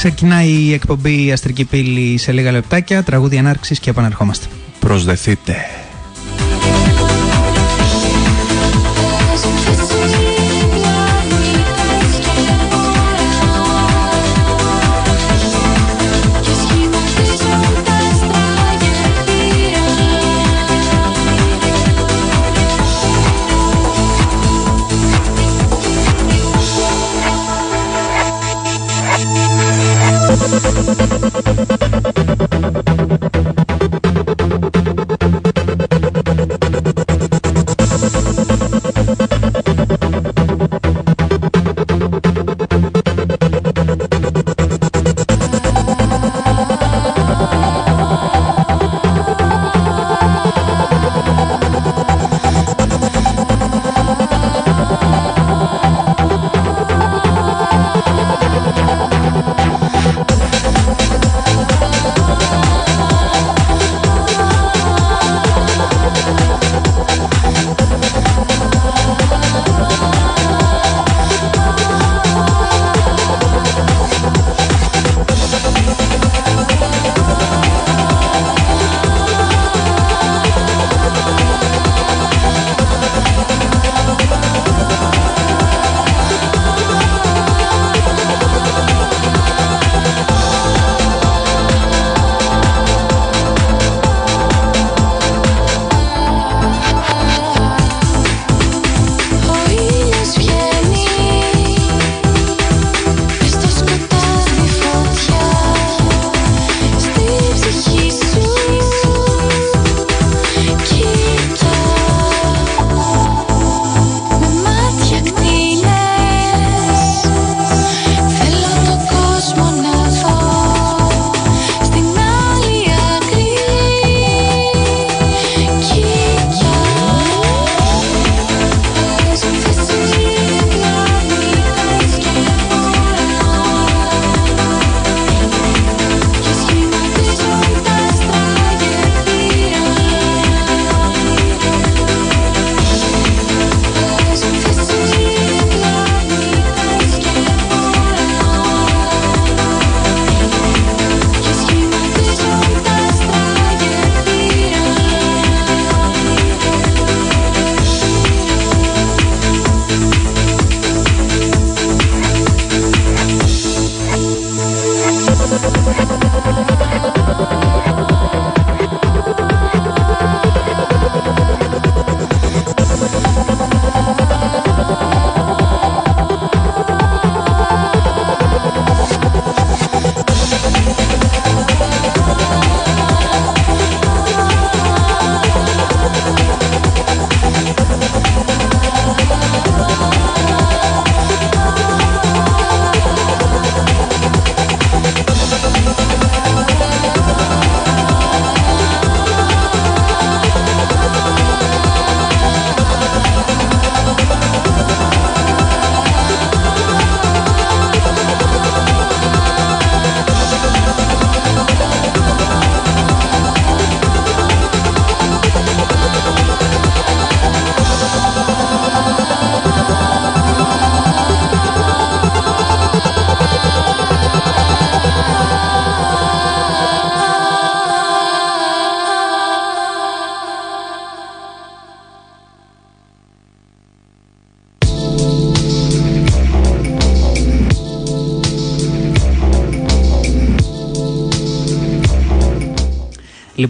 Ξεκινάει η εκπομπή Αστρική Πύλη σε λίγα λεπτάκια, τραγούδι ανάρξης και επαναρχόμαστε. Προσδεθείτε.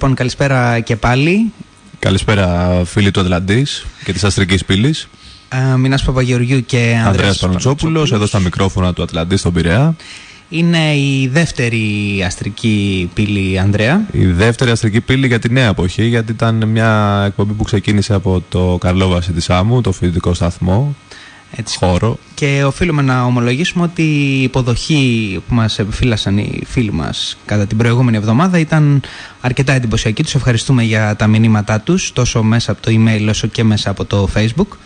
Λοιπόν, καλησπέρα και πάλι. Καλησπέρα, φίλοι του Ατλαντής και της Αστρικής Πύλης. Μινάς Παπαγεωργιού και Ανδρέας Πανουτσόπουλο, εδώ στα μικρόφωνα του Ατλαντής στον Πειραιά. Είναι η δεύτερη αστρική πύλη, Ανδρέα. Η δεύτερη αστρική πύλη για τη νέα εποχή, γιατί ήταν μια εκπομπή που ξεκίνησε από το Καρλόβαση της Άμμου, το φοιτητικό σταθμό. Έτσι. Χώρο. Και οφείλουμε να ομολογήσουμε ότι η υποδοχή που μας επιφύλασαν οι φίλοι μας κατά την προηγούμενη εβδομάδα ήταν αρκετά εντυπωσιακή. Τους ευχαριστούμε για τα μηνύματά τους τόσο μέσα από το email όσο και μέσα από το facebook.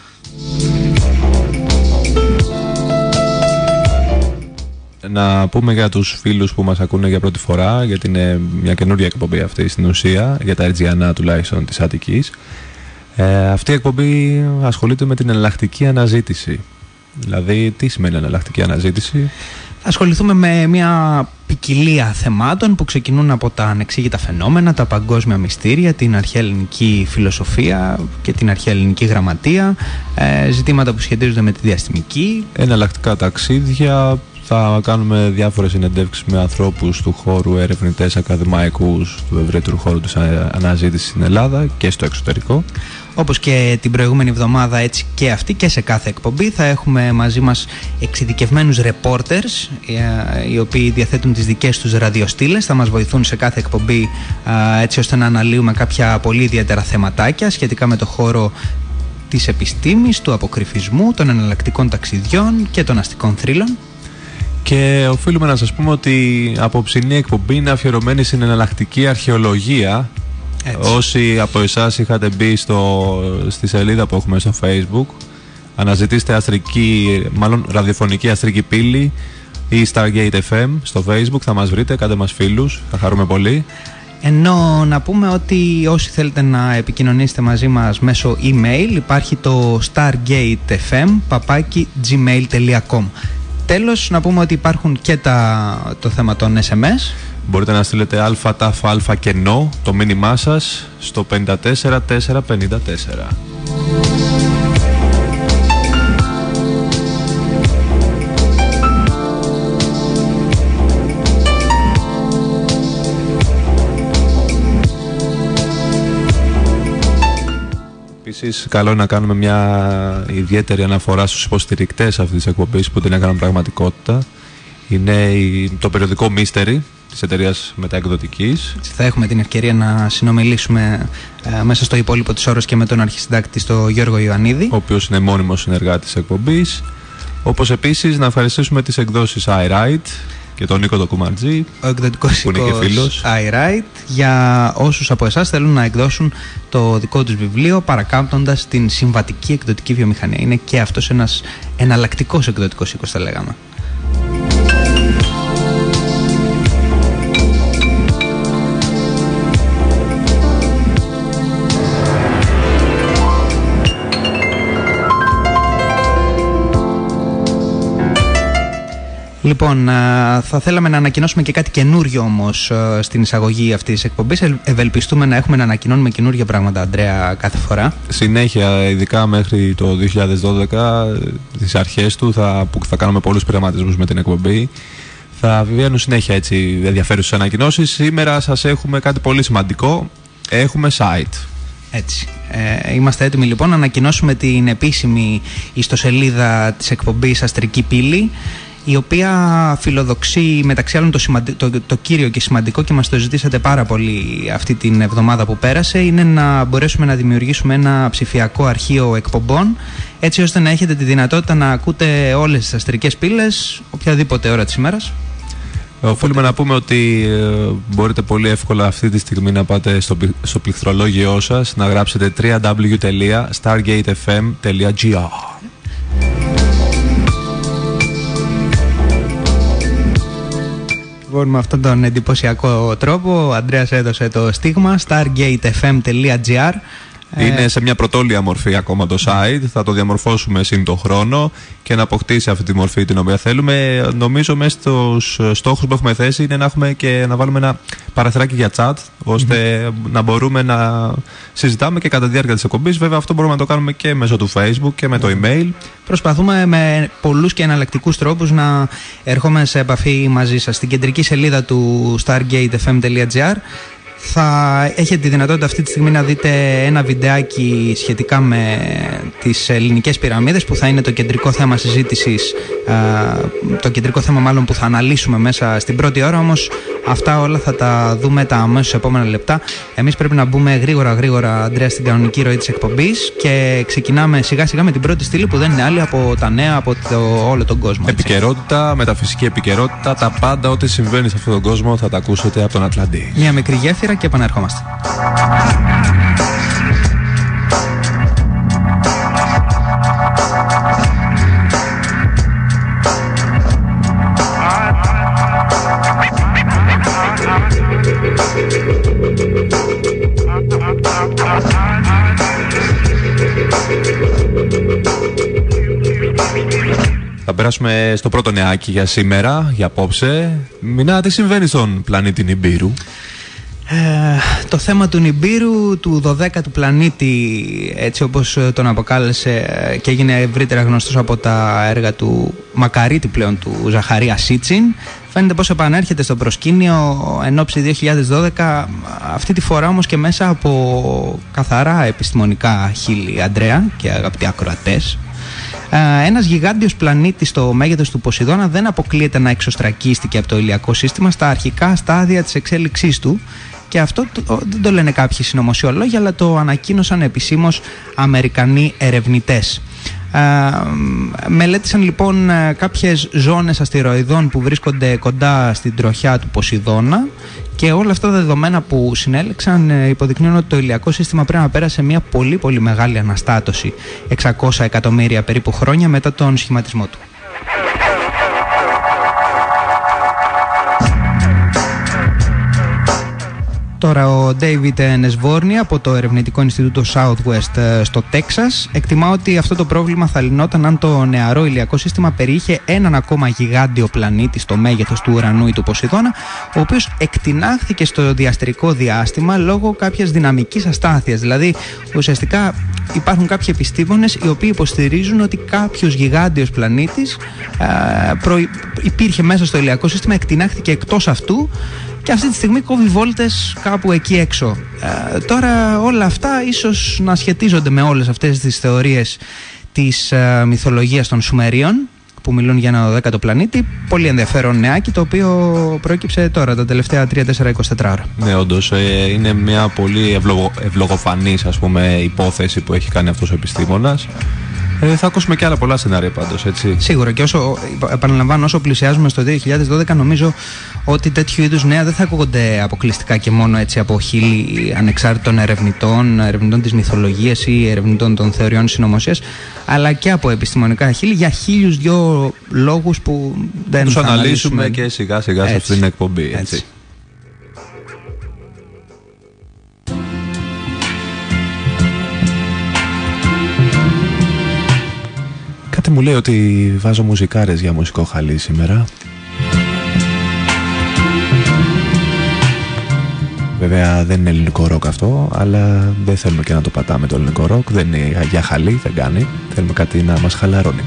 Να πούμε για τους φίλους που μας ακούνε για πρώτη φορά γιατί είναι μια καινούργια εκπομπή αυτή στην ουσία για τα Ερτζιανά τουλάχιστον της Αττικής ε, αυτή η εκπομπή ασχολείται με την εναλλακτική αναζήτηση. Δηλαδή, τι σημαίνει εναλλακτική αναζήτηση; Θα ασχοληθούμε με μια ποικιλία θεμάτων που ξεκινούν από τα ανεξήγητα φαινόμενα, τα παγκόσμια μυστήρια, την αρχαία ελληνική φιλοσοφία και την αρχαία ελληνική γραμματεία, ε, ζητήματα που σχετίζονται με τη διαστημική. Εναλλακτικά ταξίδια, θα κάνουμε διάφορες συνεντεύξεις με ανθρώπους του χώρου, ερευνητές, ακαδημαϊκούς, του ευρύτερου χώρου της αναζήτησης στην Ελλάδα και στο εξωτερικό. Όπως και την προηγούμενη εβδομάδα έτσι και αυτή και σε κάθε εκπομπή θα έχουμε μαζί μας εξειδικευμένους reporters ε, οι οποίοι διαθέτουν τις δικές τους ραδιοστήλες θα μας βοηθούν σε κάθε εκπομπή έτσι ώστε να αναλύουμε κάποια πολύ ιδιαίτερα θεματάκια σχετικά με το χώρο της επιστήμης, του αποκρυφισμού, των εναλλακτικών ταξιδιών και των αστικών θρύλων. Και οφείλουμε να σας πούμε ότι η απόψινή εκπομπή είναι αφιερωμένη στην εναλλακτική αρχαιολογία έτσι. Όσοι από εσάς είχατε μπει στο, στη σελίδα που έχουμε στο facebook αναζητήστε αστρική, μάλλον ραδιοφωνική αστρική πύλη ή Stargate FM στο facebook θα μας βρείτε, κάντε μας φίλους, θα χαρούμε πολύ. Ενώ να πούμε ότι όσοι θέλετε να επικοινωνήσετε μαζί μας μέσω email υπάρχει το stargatefm gmail.com Τέλος να πούμε ότι υπάρχουν και τα, το θέμα των SMS Μπορείτε να στείλετε αλφα, τάφα, αλφα και νο το μήνυμά σας στο 54454. Επίσης, καλό είναι να κάνουμε μια ιδιαίτερη αναφορά στους υποστηρικτές αυτής της εκπομπής που την έκαναν πραγματικότητα. Είναι το περιοδικό Mystery, της εταιρείας μεταεκδοτικής. Θα έχουμε την ευκαιρία να συνομιλήσουμε ε, μέσα στο υπόλοιπο της ώρας και με τον αρχισυντάκτη στο Γιώργο Ιωαννίδη. Ο οποίος είναι μόνιμος συνεργάτης της εκπομπής. Όπως επίσης να ευχαριστήσουμε τις εκδόσεις iWrite και τον Νίκο Δοκουμαρτζή ο εκδοτικός που είναι και φίλος iWrite για όσους από εσάς θέλουν να εκδώσουν το δικό τους βιβλίο παρακάμπτοντας την συμβατική εκδοτική βιομηχανία είναι και αυτός ένας εναλλακτικός εκδοτικός οίκος θα λέγαμε Λοιπόν, θα θέλαμε να ανακοινώσουμε και κάτι καινούριο όμως στην εισαγωγή αυτής της εκπομπής. Ευελπιστούμε να έχουμε να ανακοινώνουμε καινούργια πράγματα, Αντρέα, κάθε φορά. Συνέχεια, ειδικά μέχρι το 2012, τις αρχές του, θα, που θα κάνουμε πολλούς πειραματισμούς με την εκπομπή. Θα βγαίνουν συνέχεια έτσι ενδιαφέρουσες ανακοινώσεις. Σήμερα σας έχουμε κάτι πολύ σημαντικό. Έχουμε site. Έτσι. Ε, είμαστε έτοιμοι λοιπόν να ανακοινώσουμε την επίσημη ιστοσελίδα της εκπομπής Αστρική Πύλη η οποία φιλοδοξεί μεταξύ άλλων το, το, το, κύριο και σημαντικό και μας το ζητήσατε πάρα πολύ αυτή την εβδομάδα που πέρασε είναι να μπορέσουμε να δημιουργήσουμε ένα ψηφιακό αρχείο εκπομπών έτσι ώστε να έχετε τη δυνατότητα να ακούτε όλες τις αστρικές πύλες οποιαδήποτε ώρα της ημέρας. Οφείλουμε να πούμε ότι ε, μπορείτε πολύ εύκολα αυτή τη στιγμή να πάτε στο, στο πληκτρολόγιό σας να γράψετε www.stargatefm.gr Λοιπόν, με αυτόν τον εντυπωσιακό τρόπο, ο Αντρέας έδωσε το στίγμα stargatefm.gr είναι ε, σε μια πρωτόλια μορφή ακόμα το site. Θα το διαμορφώσουμε σύν το χρόνο και να αποκτήσει αυτή τη μορφή την οποία θέλουμε. Νομίζω μέσα στους στόχους που έχουμε θέσει είναι να έχουμε και να βάλουμε ένα παραθυράκι για chat, ωστε να μπορούμε να συζητάμε και κατά τη διάρκεια της εκπομπής. Βέβαια, αυτό μπορούμε να το κάνουμε και μέσω του Facebook και με το email. Προσπαθούμε με πολλούς και εναλλακτικούς τρόπους να ερχόμαστε σε επαφή μαζί σας. Στην κεντρική σελίδα του stargatefm.gr θα έχετε τη δυνατότητα αυτή τη στιγμή να δείτε ένα βιντεάκι σχετικά με τις ελληνικές πυραμίδες που θα είναι το κεντρικό θέμα συζήτησης, το κεντρικό θέμα μάλλον που θα αναλύσουμε μέσα στην πρώτη ώρα, όμως αυτά όλα θα τα δούμε τα αμέσως επόμενα λεπτά. Εμείς πρέπει να μπούμε γρήγορα γρήγορα, Αντρέα, στην κανονική ροή της εκπομπής και ξεκινάμε σιγά σιγά με την πρώτη στήλη που δεν είναι άλλη από τα νέα από το, όλο τον κόσμο. Έτσι. Επικαιρότητα, μεταφυσική επικαιρότητα, τα πάντα ό,τι συμβαίνει σε αυτόν τον κόσμο θα τα ακούσετε από τον Ατλαντή. Μια μικρή γέφυρα και επαναρχόμαστε. Θα περάσουμε στο πρώτο νεάκι για σήμερα, για απόψε. Μινά, τι συμβαίνει στον πλανήτη Νιμπύρου; Ε, το θέμα του Νιμπύρου, του 12ου πλανήτη, έτσι όπως τον αποκάλεσε και έγινε ευρύτερα γνωστός από τα έργα του Μακαρίτη πλέον, του Ζαχαρία Σίτσιν, φαίνεται πως επανέρχεται στο προσκήνιο εν ώψη 2012, αυτή τη φορά όμως και μέσα από καθαρά επιστημονικά χείλη, Αντρέα και αγαπητοί ακροατές. Ε, Ένας γιγάντιος πλανήτης στο μέγεθος του Ποσειδώνα δεν αποκλείεται να εξωστρακίστηκε από το ηλιακό σύστημα στα αρχικά στάδια της εξέλιξής του. Και αυτό δεν το λένε κάποιοι συνωμοσιολόγοι, αλλά το ανακοίνωσαν επισήμως Αμερικανοί ερευνητές. Ε, μελέτησαν λοιπόν ε, κάποιες ζώνες αστηροειδών που βρίσκονται κοντά στην τροχιά του Ποσειδώνα και όλα αυτά τα δεδομένα που συνέλεξαν ε, υποδεικνύουν ότι το ηλιακό σύστημα πρέπει να πέρασε μια πολύ πολύ μεγάλη αναστάτωση 600 εκατομμύρια περίπου χρόνια μετά τον σχηματισμό του. Τώρα ο David Nesvorny από το Ερευνητικό Ινστιτούτο Southwest ε, στο Τέξας εκτιμά ότι αυτό το πρόβλημα θα λυνόταν αν το νεαρό ηλιακό σύστημα περιείχε έναν ακόμα γιγάντιο πλανήτη στο μέγεθος του ουρανού ή του Ποσειδώνα ο οποίος εκτινάχθηκε στο διαστρικό διάστημα λόγω κάποιας δυναμικής αστάθειας. Δηλαδή ουσιαστικά υπάρχουν κάποιοι επιστήμονες οι οποίοι υποστηρίζουν ότι κάποιος γιγάντιος πλανήτης ε, υπήρχε μέσα στο ηλιακό σύστημα, εκτινάχθηκε εκτός αυτού και αυτή τη στιγμή κόβει βόλτες κάπου εκεί έξω. Ε, τώρα όλα αυτά ίσως να σχετίζονται με όλες αυτές τις θεωρίες της ε, μυθολογίας των Σουμερίων που μιλούν για ένα δέκατο πλανήτη. Πολύ ενδιαφέρον νεάκι το οποίο προέκυψε τώρα τα τελευταία 3-4-24 ώρα. Ναι, όντως ε, είναι μια πολύ ευλογο, ευλογοφανής ας πούμε, υπόθεση που έχει κάνει αυτός ο επιστήμονας. Ε, θα ακούσουμε και άλλα πολλά σενάρια πάντως, έτσι. Σίγουρα και όσο, επαναλαμβάνω, όσο πλησιάζουμε στο 2012 νομίζω ότι τέτοιου είδους νέα δεν θα ακούγονται αποκλειστικά και μόνο έτσι από χίλιοι ανεξάρτητων ερευνητών, ερευνητών της μυθολογίας ή ερευνητών των θεωριών συνωμοσίας, αλλά και από επιστημονικά χίλιοι για χίλιους δυο λόγους που δεν θα αναλύσουμε και σιγά σιγά σε αυτήν την εκπομπή. Έτσι. Κάτι μου λέει ότι βάζω μουσικάρες για μουσικό χαλί σήμερα. Βέβαια δεν είναι ελληνικό ροκ αυτό, αλλά δεν θέλουμε και να το πατάμε το ελληνικό ροκ. Δεν είναι για χαλί, δεν κάνει. Θέλουμε κάτι να μας χαλαρώνει.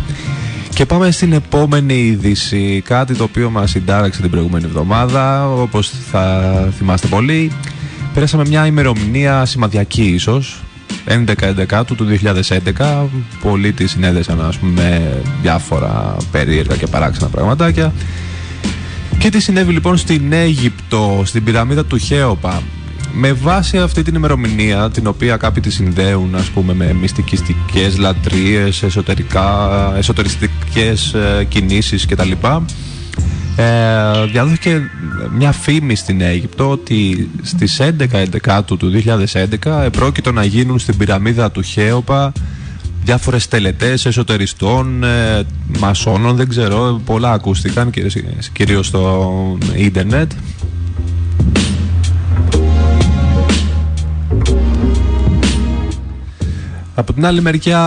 Και πάμε στην επόμενη είδηση, κάτι το οποίο μας συντάραξε την προηγούμενη εβδομάδα, όπως θα θυμάστε πολύ. Πέρασαμε μια ημερομηνία σημαδιακή ίσως, 11-11 του 2011 πολλοί τη συνέδεσαν ας πούμε διάφορα περίεργα και παράξενα πραγματάκια και τι συνέβη λοιπόν στην Αίγυπτο, στην πυραμίδα του Χέοπα. Με βάση αυτή την ημερομηνία την οποία κάποιοι τη συνδέουν ας πούμε με μυστικιστικές λατρείες, εσωτερικά, εσωτεριστικές ε, κινήσεις κτλ. ε, διαδόθηκε μια φήμη στην Αίγυπτο ότι στις 11 του 2011 επρόκειτο να γίνουν στην πυραμίδα του Χέοπα διάφορες τελετές εσωτεριστών, ε, μασόνων, δεν ξέρω, πολλά ακούστηκαν κυρίως στο ίντερνετ. Από την άλλη μεριά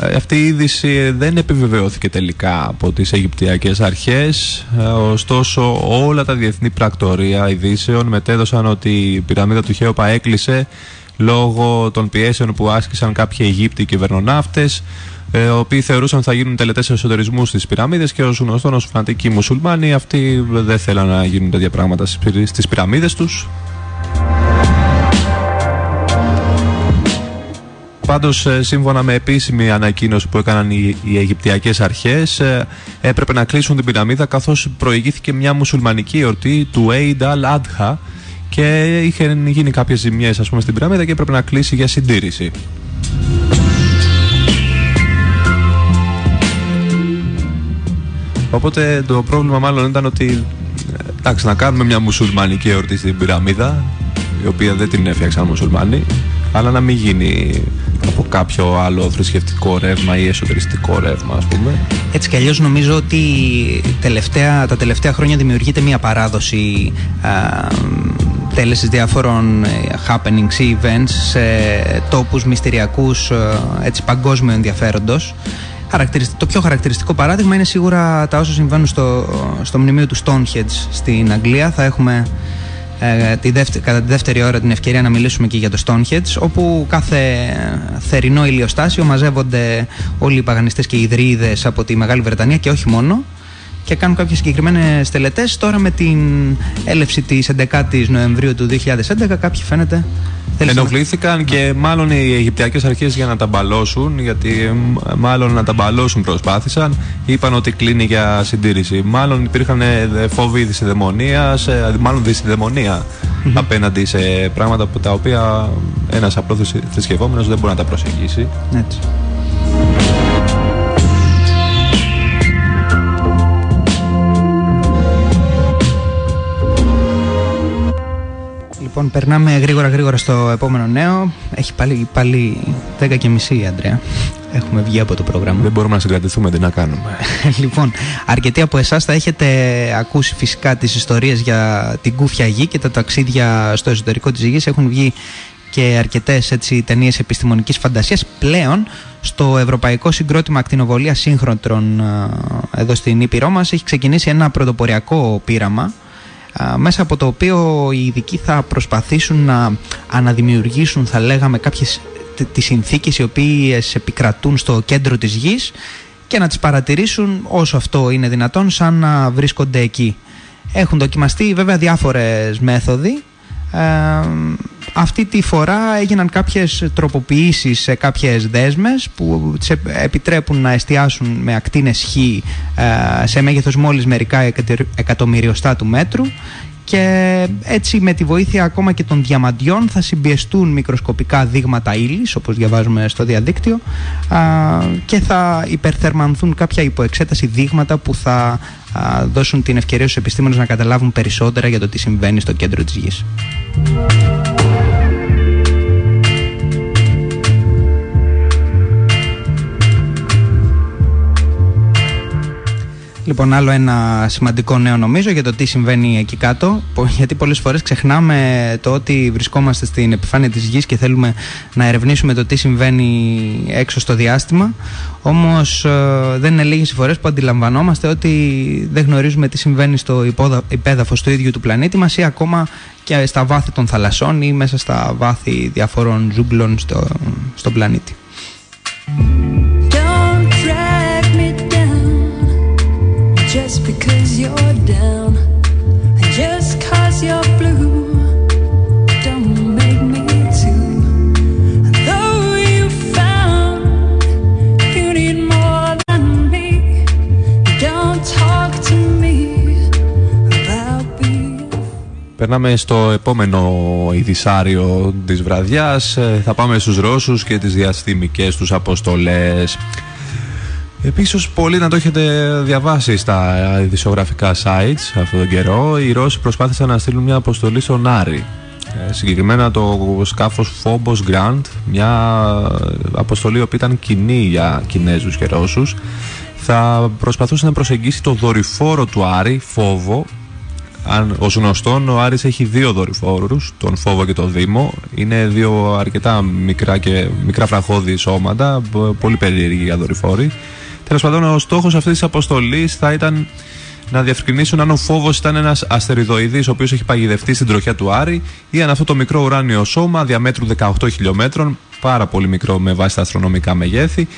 ε, αυτή η είδηση δεν επιβεβαιώθηκε τελικά από τις Αιγυπτιακές αρχές. Ε, ωστόσο όλα τα διεθνή πρακτορία ειδήσεων μετέδωσαν ότι η πυραμίδα του Χέοπα έκλεισε λόγω των πιέσεων που άσκησαν κάποιοι Αιγύπτιοι κυβερνοναύτες ε, οι οποίοι θεωρούσαν ότι θα γίνουν τελετές εσωτερισμού στις πυραμίδες και ως γνωστό ως φανατικοί μουσουλμάνοι αυτοί δεν θέλαν να γίνουν τέτοια πράγματα στις πυραμίδες τους. Πάντως ε, σύμφωνα με επίσημη ανακοίνωση που έκαναν οι, οι Αιγυπτιακές αρχές ε, έπρεπε να κλείσουν την πυραμίδα καθώς προηγήθηκε μια μουσουλμανική εορτή του Eid al-Adha και είχαν γίνει κάποιες ζημιές ας πούμε στην πυραμίδα και έπρεπε να κλείσει για συντήρηση. Οπότε το πρόβλημα μάλλον ήταν ότι ε, εντάξει να κάνουμε μια μουσουλμανική εορτή στην πυραμίδα η οποία δεν την έφτιαξαν μουσουλμάνοι αλλά να μην γίνει από κάποιο άλλο θρησκευτικό ρεύμα ή εσωτεριστικό ρεύμα, ας πούμε. Έτσι κι αλλιώς νομίζω ότι τελευταία, τα τελευταία χρόνια δημιουργείται μια παράδοση α, τέλεσης διάφορων ε, happenings ή events σε τόπους μυστηριακούς έτσι, παγκόσμιο ενδιαφέροντος Το πιο χαρακτηριστικό παράδειγμα είναι σίγουρα τα όσα συμβαίνουν στο, στο μνημείο του Stonehenge στην Αγγλία. Θα έχουμε ε, τη δεύτερη, κατά τη δεύτερη ώρα την ευκαιρία να μιλήσουμε και για το Stonehenge, όπου κάθε θερινό ηλιοστάσιο μαζεύονται όλοι οι παγανιστές και οι ιδρύδες από τη Μεγάλη Βρετανία και όχι μόνο και κάνουν κάποιες συγκεκριμένες τελετές. Τώρα με την έλευση της 11ης Νοεμβρίου του 2011 κάποιοι φαίνεται Ενοχλήθηκαν και μάλλον οι Αιγυπτιακές αρχές για να τα μπαλώσουν, γιατί μάλλον να τα μπαλώσουν προσπάθησαν, είπαν ότι κλείνει για συντήρηση. Μάλλον υπήρχαν ε, φόβοι δυσυδαιμονία, ε, μάλλον δυσυδαιμονία απέναντι σε πράγματα που τα οποία ένας απλός θρησκευόμενος δεν μπορεί να τα προσεγγίσει. Έτσι. Λοιπόν, περνάμε γρήγορα γρήγορα στο επόμενο νέο. Έχει πάλι, πάλι 10 και μισή, Αντρέα. Έχουμε βγει από το πρόγραμμα. Δεν μπορούμε να συγκρατηθούμε, τι να κάνουμε. λοιπόν, αρκετοί από εσάς θα έχετε ακούσει φυσικά τις ιστορίες για την κούφια γη και τα ταξίδια στο εσωτερικό της γης. Έχουν βγει και αρκετές ταινίες επιστημονικής φαντασίας. Πλέον, στο Ευρωπαϊκό Συγκρότημα Ακτινοβολίας Σύγχρονων ε, εδώ στην Ήπειρό μας έχει ξεκινήσει ένα πρωτοποριακό πείραμα μέσα από το οποίο οι ειδικοί θα προσπαθήσουν να αναδημιουργήσουν θα λέγαμε κάποιες τις συνθήκες οι οποίες επικρατούν στο κέντρο της γης και να τις παρατηρήσουν όσο αυτό είναι δυνατόν σαν να βρίσκονται εκεί. Έχουν δοκιμαστεί βέβαια διάφορες μέθοδοι αυτή τη φορά έγιναν κάποιες τροποποιήσεις σε κάποιες δέσμες που τις επιτρέπουν να εστιάσουν με ακτίνες χ ε, σε μέγεθος μόλις μερικά εκατομμυριωστά του μέτρου και έτσι με τη βοήθεια ακόμα και των διαμαντιών θα συμπιεστούν μικροσκοπικά δείγματα ύλης όπως διαβάζουμε στο διαδίκτυο και θα υπερθερμανθούν κάποια υποεξέταση δείγματα που θα δώσουν την ευκαιρία στους επιστήμονες να καταλάβουν περισσότερα για το τι συμβαίνει στο κέντρο της γης. Λοιπόν, άλλο ένα σημαντικό νέο νομίζω για το τι συμβαίνει εκεί κάτω. Γιατί πολλές φορές ξεχνάμε το ότι βρισκόμαστε στην επιφάνεια της γης και θέλουμε να ερευνήσουμε το τι συμβαίνει έξω στο διάστημα. Όμως ε, δεν είναι λίγες οι φορές που αντιλαμβανόμαστε ότι δεν γνωρίζουμε τι συμβαίνει στο υπέδαφος του ίδιου του πλανήτη μας ή ακόμα και στα βάθη των θαλασσών ή μέσα στα βάθη διαφόρων ζούγκλων στο, στον πλανήτη. Περνάμε στο επόμενο ηδησάριο, της βραδιάς. Ε, θα πάμε στους Ρώσους και τις διαστημικές τους αποστολές. Επίσης, πολλοί να το έχετε διαβάσει στα ειδησιογραφικά sites αυτόν τον καιρό, οι Ρώσοι προσπάθησαν να στείλουν μια αποστολή στον Άρη. Ε, συγκεκριμένα το σκάφος Phobos Grand, μια αποστολή που ήταν κοινή για Κινέζους και Ρώσους, θα προσπαθούσε να προσεγγίσει το δορυφόρο του Άρη, Φόβο. Αν, ως γνωστόν, ο Άρης έχει δύο δορυφόρους, τον Φόβο και τον Δήμο. Είναι δύο αρκετά μικρά και μικρά φραχώδη σώματα, πολύ περίεργοι για δορυφόροι. Τέλος πάντων, ο στόχος αυτής της αποστολής θα ήταν να διευκρινίσουν αν ο φόβος ήταν ένας αστεριδοειδής ο οποίος έχει παγιδευτεί στην τροχιά του Άρη ή αν αυτό το μικρό ουράνιο σώμα διαμέτρου 18 χιλιόμετρων, πάρα πολύ μικρό με βάση τα αστρονομικά μεγέθη,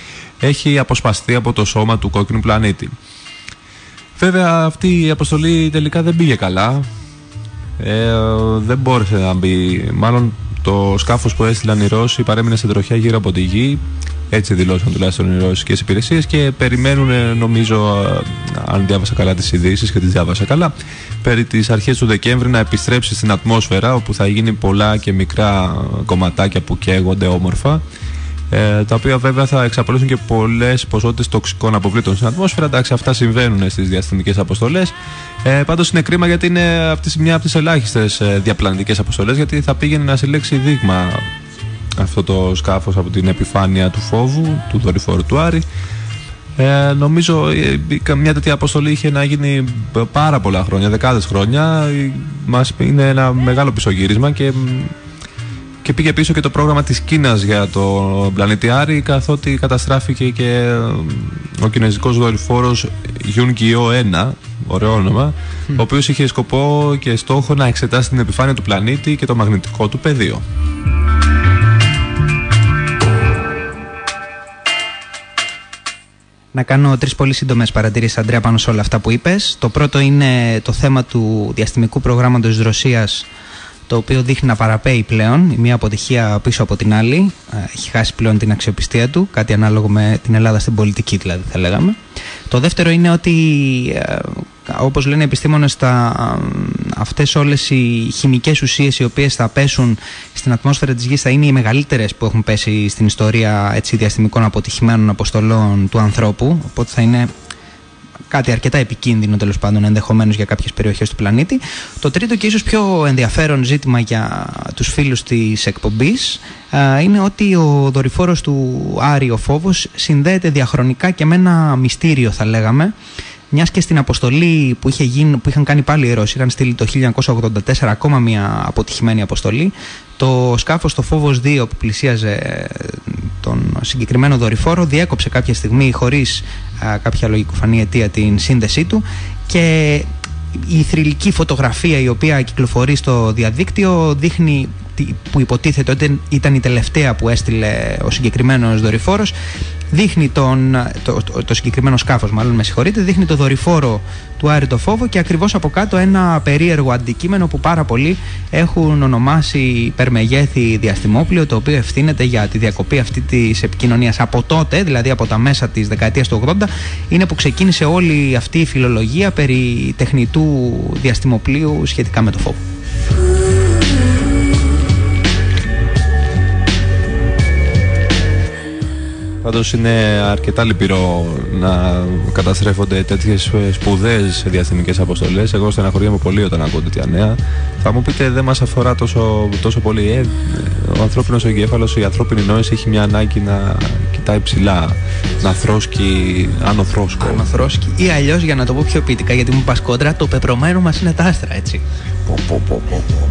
έχει αποσπαστεί από το σώμα του κόκκινου πλανήτη. Βέβαια, αυτή η αποστολή τελικά δεν πήγε καλά. Ε, δεν μπόρεσε να μπει. Μάλλον το σκάφος που έστειλαν οι Ρώσοι παρέμεινε στην τροχιά γύρω από τη γη. Έτσι δηλώσαν τουλάχιστον οι ρωσικέ υπηρεσίες και περιμένουν, ε, νομίζω, αν διάβασα καλά τις ειδήσεις και τις διάβασα καλά, περί τις αρχές του Δεκέμβρη να επιστρέψει στην ατμόσφαιρα όπου θα γίνει πολλά και μικρά κομματάκια που καίγονται όμορφα. Ε, τα οποία βέβαια θα εξαπολύσουν και πολλές ποσότητες τοξικών αποβλήτων στην ατμόσφαιρα. Εντάξει, αυτά συμβαίνουν στις διαστημικές αποστολές. Ε, Πάντως είναι κρίμα γιατί είναι από μια από τις ελάχιστες διαπλανητικές αποστολές, γιατί θα πήγαινε να συλλέξει δείγμα αυτό το σκάφος από την επιφάνεια του φόβου, του δορυφόρου του Άρη. Ε, νομίζω ε, μια τέτοια αποστολή είχε να γίνει πάρα πολλά χρόνια, δεκάδες χρόνια. Μας είναι ένα μεγάλο πισωγύρισμα και και πήγε πίσω και το πρόγραμμα της Κίνας για το πλανήτη Άρη καθότι καταστράφηκε και ο κινέζικος δορυφόρος Yungio 1 ωραίο όνομα ο οποίος είχε σκοπό και στόχο να εξετάσει την επιφάνεια του πλανήτη και το μαγνητικό του πεδίο. Να κάνω τρεις πολύ σύντομες παρατηρήσεις, Αντρέα, πάνω σε όλα αυτά που είπες. Το πρώτο είναι το θέμα του διαστημικού προγράμματος τη Ρωσία, το οποίο δείχνει να παραπέει πλέον, η μία αποτυχία πίσω από την άλλη. Ε, έχει χάσει πλέον την αξιοπιστία του, κάτι ανάλογο με την Ελλάδα στην πολιτική, δηλαδή, θα λέγαμε. Το δεύτερο είναι ότι ε, όπως λένε οι επιστήμονες τα, αυτές όλες οι χημικές ουσίες οι οποίες θα πέσουν στην ατμόσφαιρα της Γης θα είναι οι μεγαλύτερες που έχουν πέσει στην ιστορία έτσι, διαστημικών αποτυχημένων αποστολών του ανθρώπου. Οπότε θα είναι κάτι αρκετά επικίνδυνο τέλος πάντων ενδεχομένως για κάποιες περιοχές του πλανήτη. Το τρίτο και ίσως πιο ενδιαφέρον ζήτημα για τους φίλους της εκπομπής είναι ότι ο δορυφόρος του Άρη, ο Φόβος, συνδέεται διαχρονικά και με ένα μυστήριο, θα λέγαμε, μιας και στην αποστολή που, είχε γίνει, που είχαν κάνει πάλι οι Ρώσοι, είχαν στείλει το 1984 ακόμα μια αποτυχημένη αποστολή. Το σκάφος το Φόβος 2 που πλησίαζε τον συγκεκριμένο δορυφόρο διέκοψε κάποια στιγμή χωρίς κάποια λογικοφανή αιτία την σύνδεσή του και η θρηλυκή φωτογραφία η οποία κυκλοφορεί στο διαδίκτυο δείχνει που υποτίθεται ότι ήταν η τελευταία που έστειλε ο συγκεκριμένος δορυφόρος δείχνει τον, το, το, συγκεκριμένο σκάφος μάλλον με συγχωρείτε δείχνει το δορυφόρο του Άρη το Φόβο και ακριβώς από κάτω ένα περίεργο αντικείμενο που πάρα πολλοί έχουν ονομάσει υπερμεγέθη διαστημόπλιο το οποίο ευθύνεται για τη διακοπή αυτή της επικοινωνίας από τότε δηλαδή από τα μέσα της δεκαετίας του 80 είναι που ξεκίνησε όλη αυτή η φιλολογία περί τεχνητού διαστημοπλίου σχετικά με το φόβο. Πάντως είναι αρκετά λυπηρό να καταστρέφονται τέτοιες σπουδαίες διαστημικές αποστολές. Εγώ στεναχωριέμαι πολύ όταν ακούω τέτοια νέα. Θα μου πείτε, δεν μας αφορά τόσο, τόσο πολύ. Ε, ο ανθρώπινος εγκέφαλος, η ανθρώπινη νόηση έχει μια ανάγκη να κοιτάει ψηλά. Να θρόσκει άνω θρόσκο. Άνω θρόσκει. Ή αλλιώς, για να το πω πιο ποιητικά, γιατί μου πας κόντρα, το πεπρωμένο μας είναι τα άστρα, έτσι. Πο, πο, πο, πο, πο.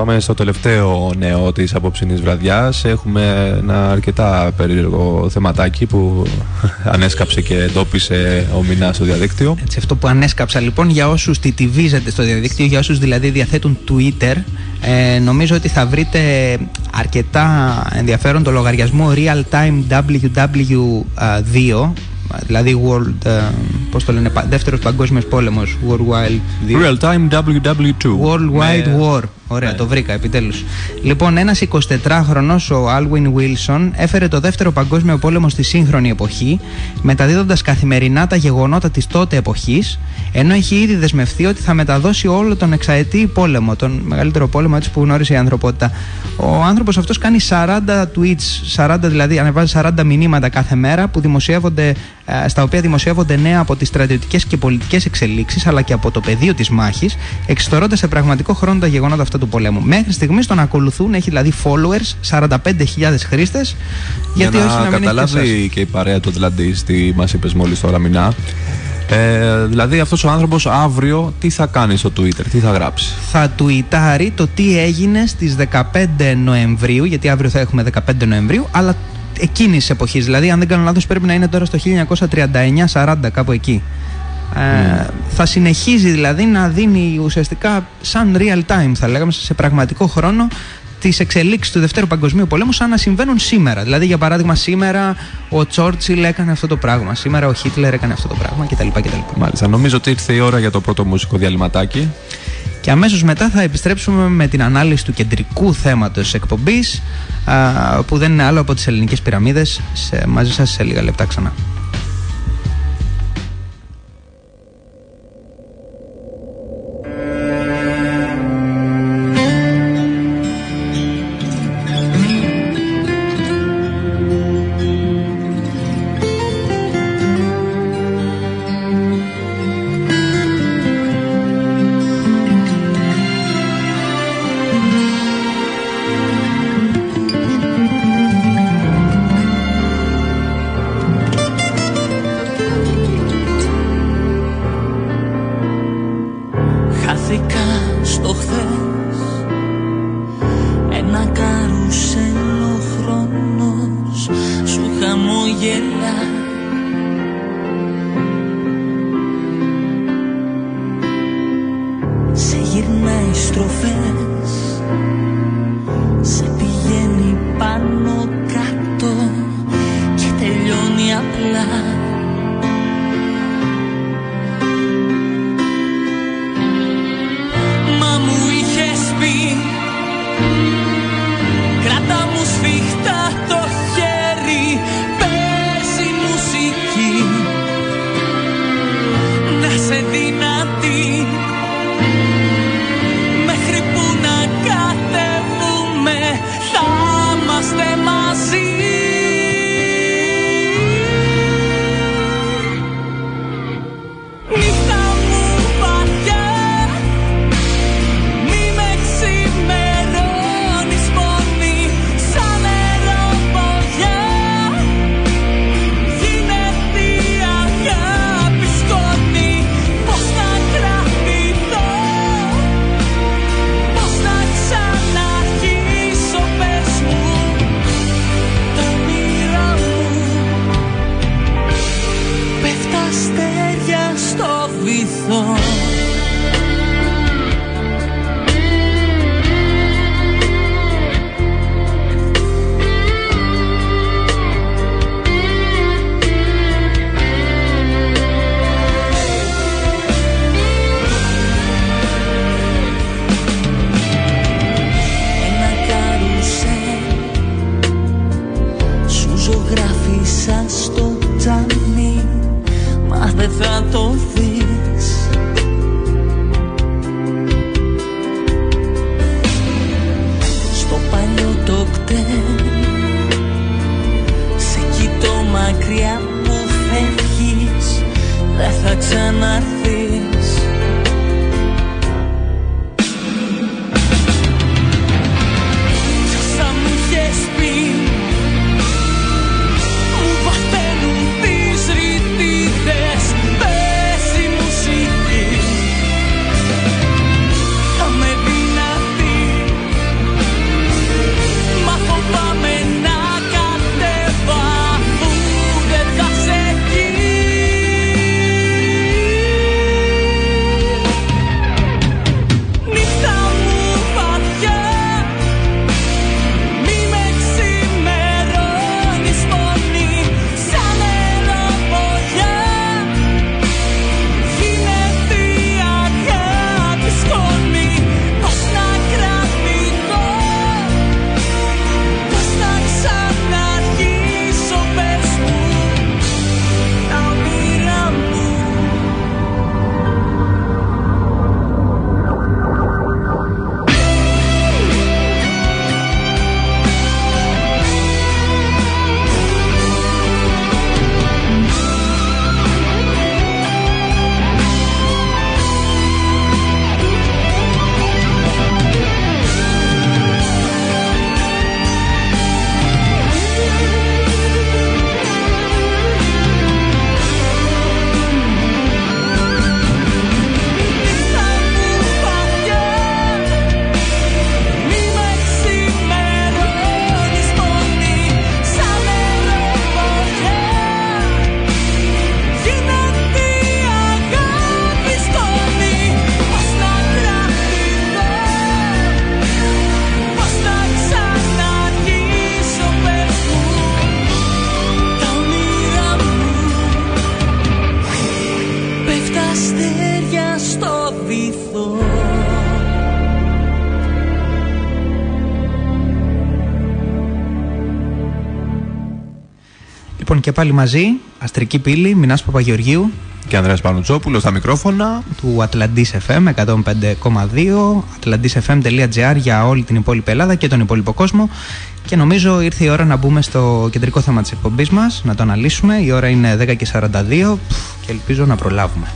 Πάμε στο τελευταίο νέο της απόψινή βραδιάς. Έχουμε ένα αρκετά περίεργο θεματάκι που ανέσκαψε και εντόπισε ο Μινάς στο διαδίκτυο. Έτσι, αυτό που ανέσκαψα λοιπόν για όσους τιτιβίζετε στο διαδίκτυο, για όσους δηλαδή διαθέτουν Twitter, ε, νομίζω ότι θα βρείτε αρκετά ενδιαφέρον το λογαριασμό Real Time WW2 δηλαδή World, uh, πώς το λένε, δεύτερος παγκόσμιος πόλεμος, World Wide Real Time WW2. World Wide War. Ωραία, ναι. το βρήκα επιτέλους. Λοιπόν, ένας 24χρονο, ο Alwyn Wilson, έφερε το δεύτερο παγκόσμιο πόλεμο στη σύγχρονη εποχή, μεταδίδοντας καθημερινά τα γεγονότα της τότε εποχής, ενώ έχει ήδη δεσμευθεί ότι θα μεταδώσει όλο τον εξαετή πόλεμο, τον μεγαλύτερο πόλεμο έτσι που γνώρισε η ανθρωπότητα. Ο άνθρωπος αυτός κάνει 40 tweets, 40 δηλαδή, ανεβάζει 40 μηνύματα κάθε μέρα που δημοσιεύονται, ε, στα οποία δημοσιεύονται νέα από τις στρατιωτικές και πολιτικές εξελίξεις αλλά και από το πεδίο της μάχης, εξιστορώντα σε πραγματικό χρόνο τα γεγονότα αυτά του πολέμου. Μέχρι στιγμής τον ακολουθούν, έχει δηλαδή followers, 45.000 χρήστες. Γιατί Για όχι να, καταλάβει και, η παρέα του δηλαδή, τι μας είπες μόλις τώρα, Μινά. Ε, δηλαδή αυτός ο άνθρωπος αύριο τι θα κάνει στο Twitter, τι θα γράψει; Θα τουιτάρει το τι έγινε στις 15 Νοεμβρίου, γιατί αύριο θα έχουμε 15 Νοεμβρίου, αλλά εκείνης τη εποχής. Δηλαδή, αν δεν κάνω λάθος, πρέπει να είναι τώρα στο 1939-40, κάπου εκεί. Ε, θα συνεχίζει δηλαδή να δίνει ουσιαστικά σαν real time θα λέγαμε σε πραγματικό χρόνο τις εξελίξεις του Δευτέρου Παγκοσμίου Πολέμου σαν να συμβαίνουν σήμερα. Δηλαδή για παράδειγμα σήμερα ο Τσόρτσιλ έκανε αυτό το πράγμα, σήμερα ο Χίτλερ έκανε αυτό το πράγμα κτλ. κτλ. Μάλιστα, νομίζω ότι ήρθε η ώρα για το πρώτο μουσικό διαλυματάκι. Και αμέσως μετά θα επιστρέψουμε με την ανάλυση του κεντρικού θέματος εκπομπής που δεν είναι άλλο από τις ελληνικές πυραμίδες σε, μαζί σας σε λίγα λεπτά ξανά. Και πάλι μαζί, Αστρική Πύλη, Μινάς Παπαγεωργίου και Ανδρέας Πανουτσόπουλος στα μικρόφωνα του Atlantis FM 105,2 atlantisfm.gr για όλη την υπόλοιπη Ελλάδα και τον υπόλοιπο κόσμο και νομίζω ήρθε η ώρα να μπούμε στο κεντρικό θέμα της εκπομπής μας, να το αναλύσουμε. Η ώρα είναι 10.42 και ελπίζω να προλάβουμε.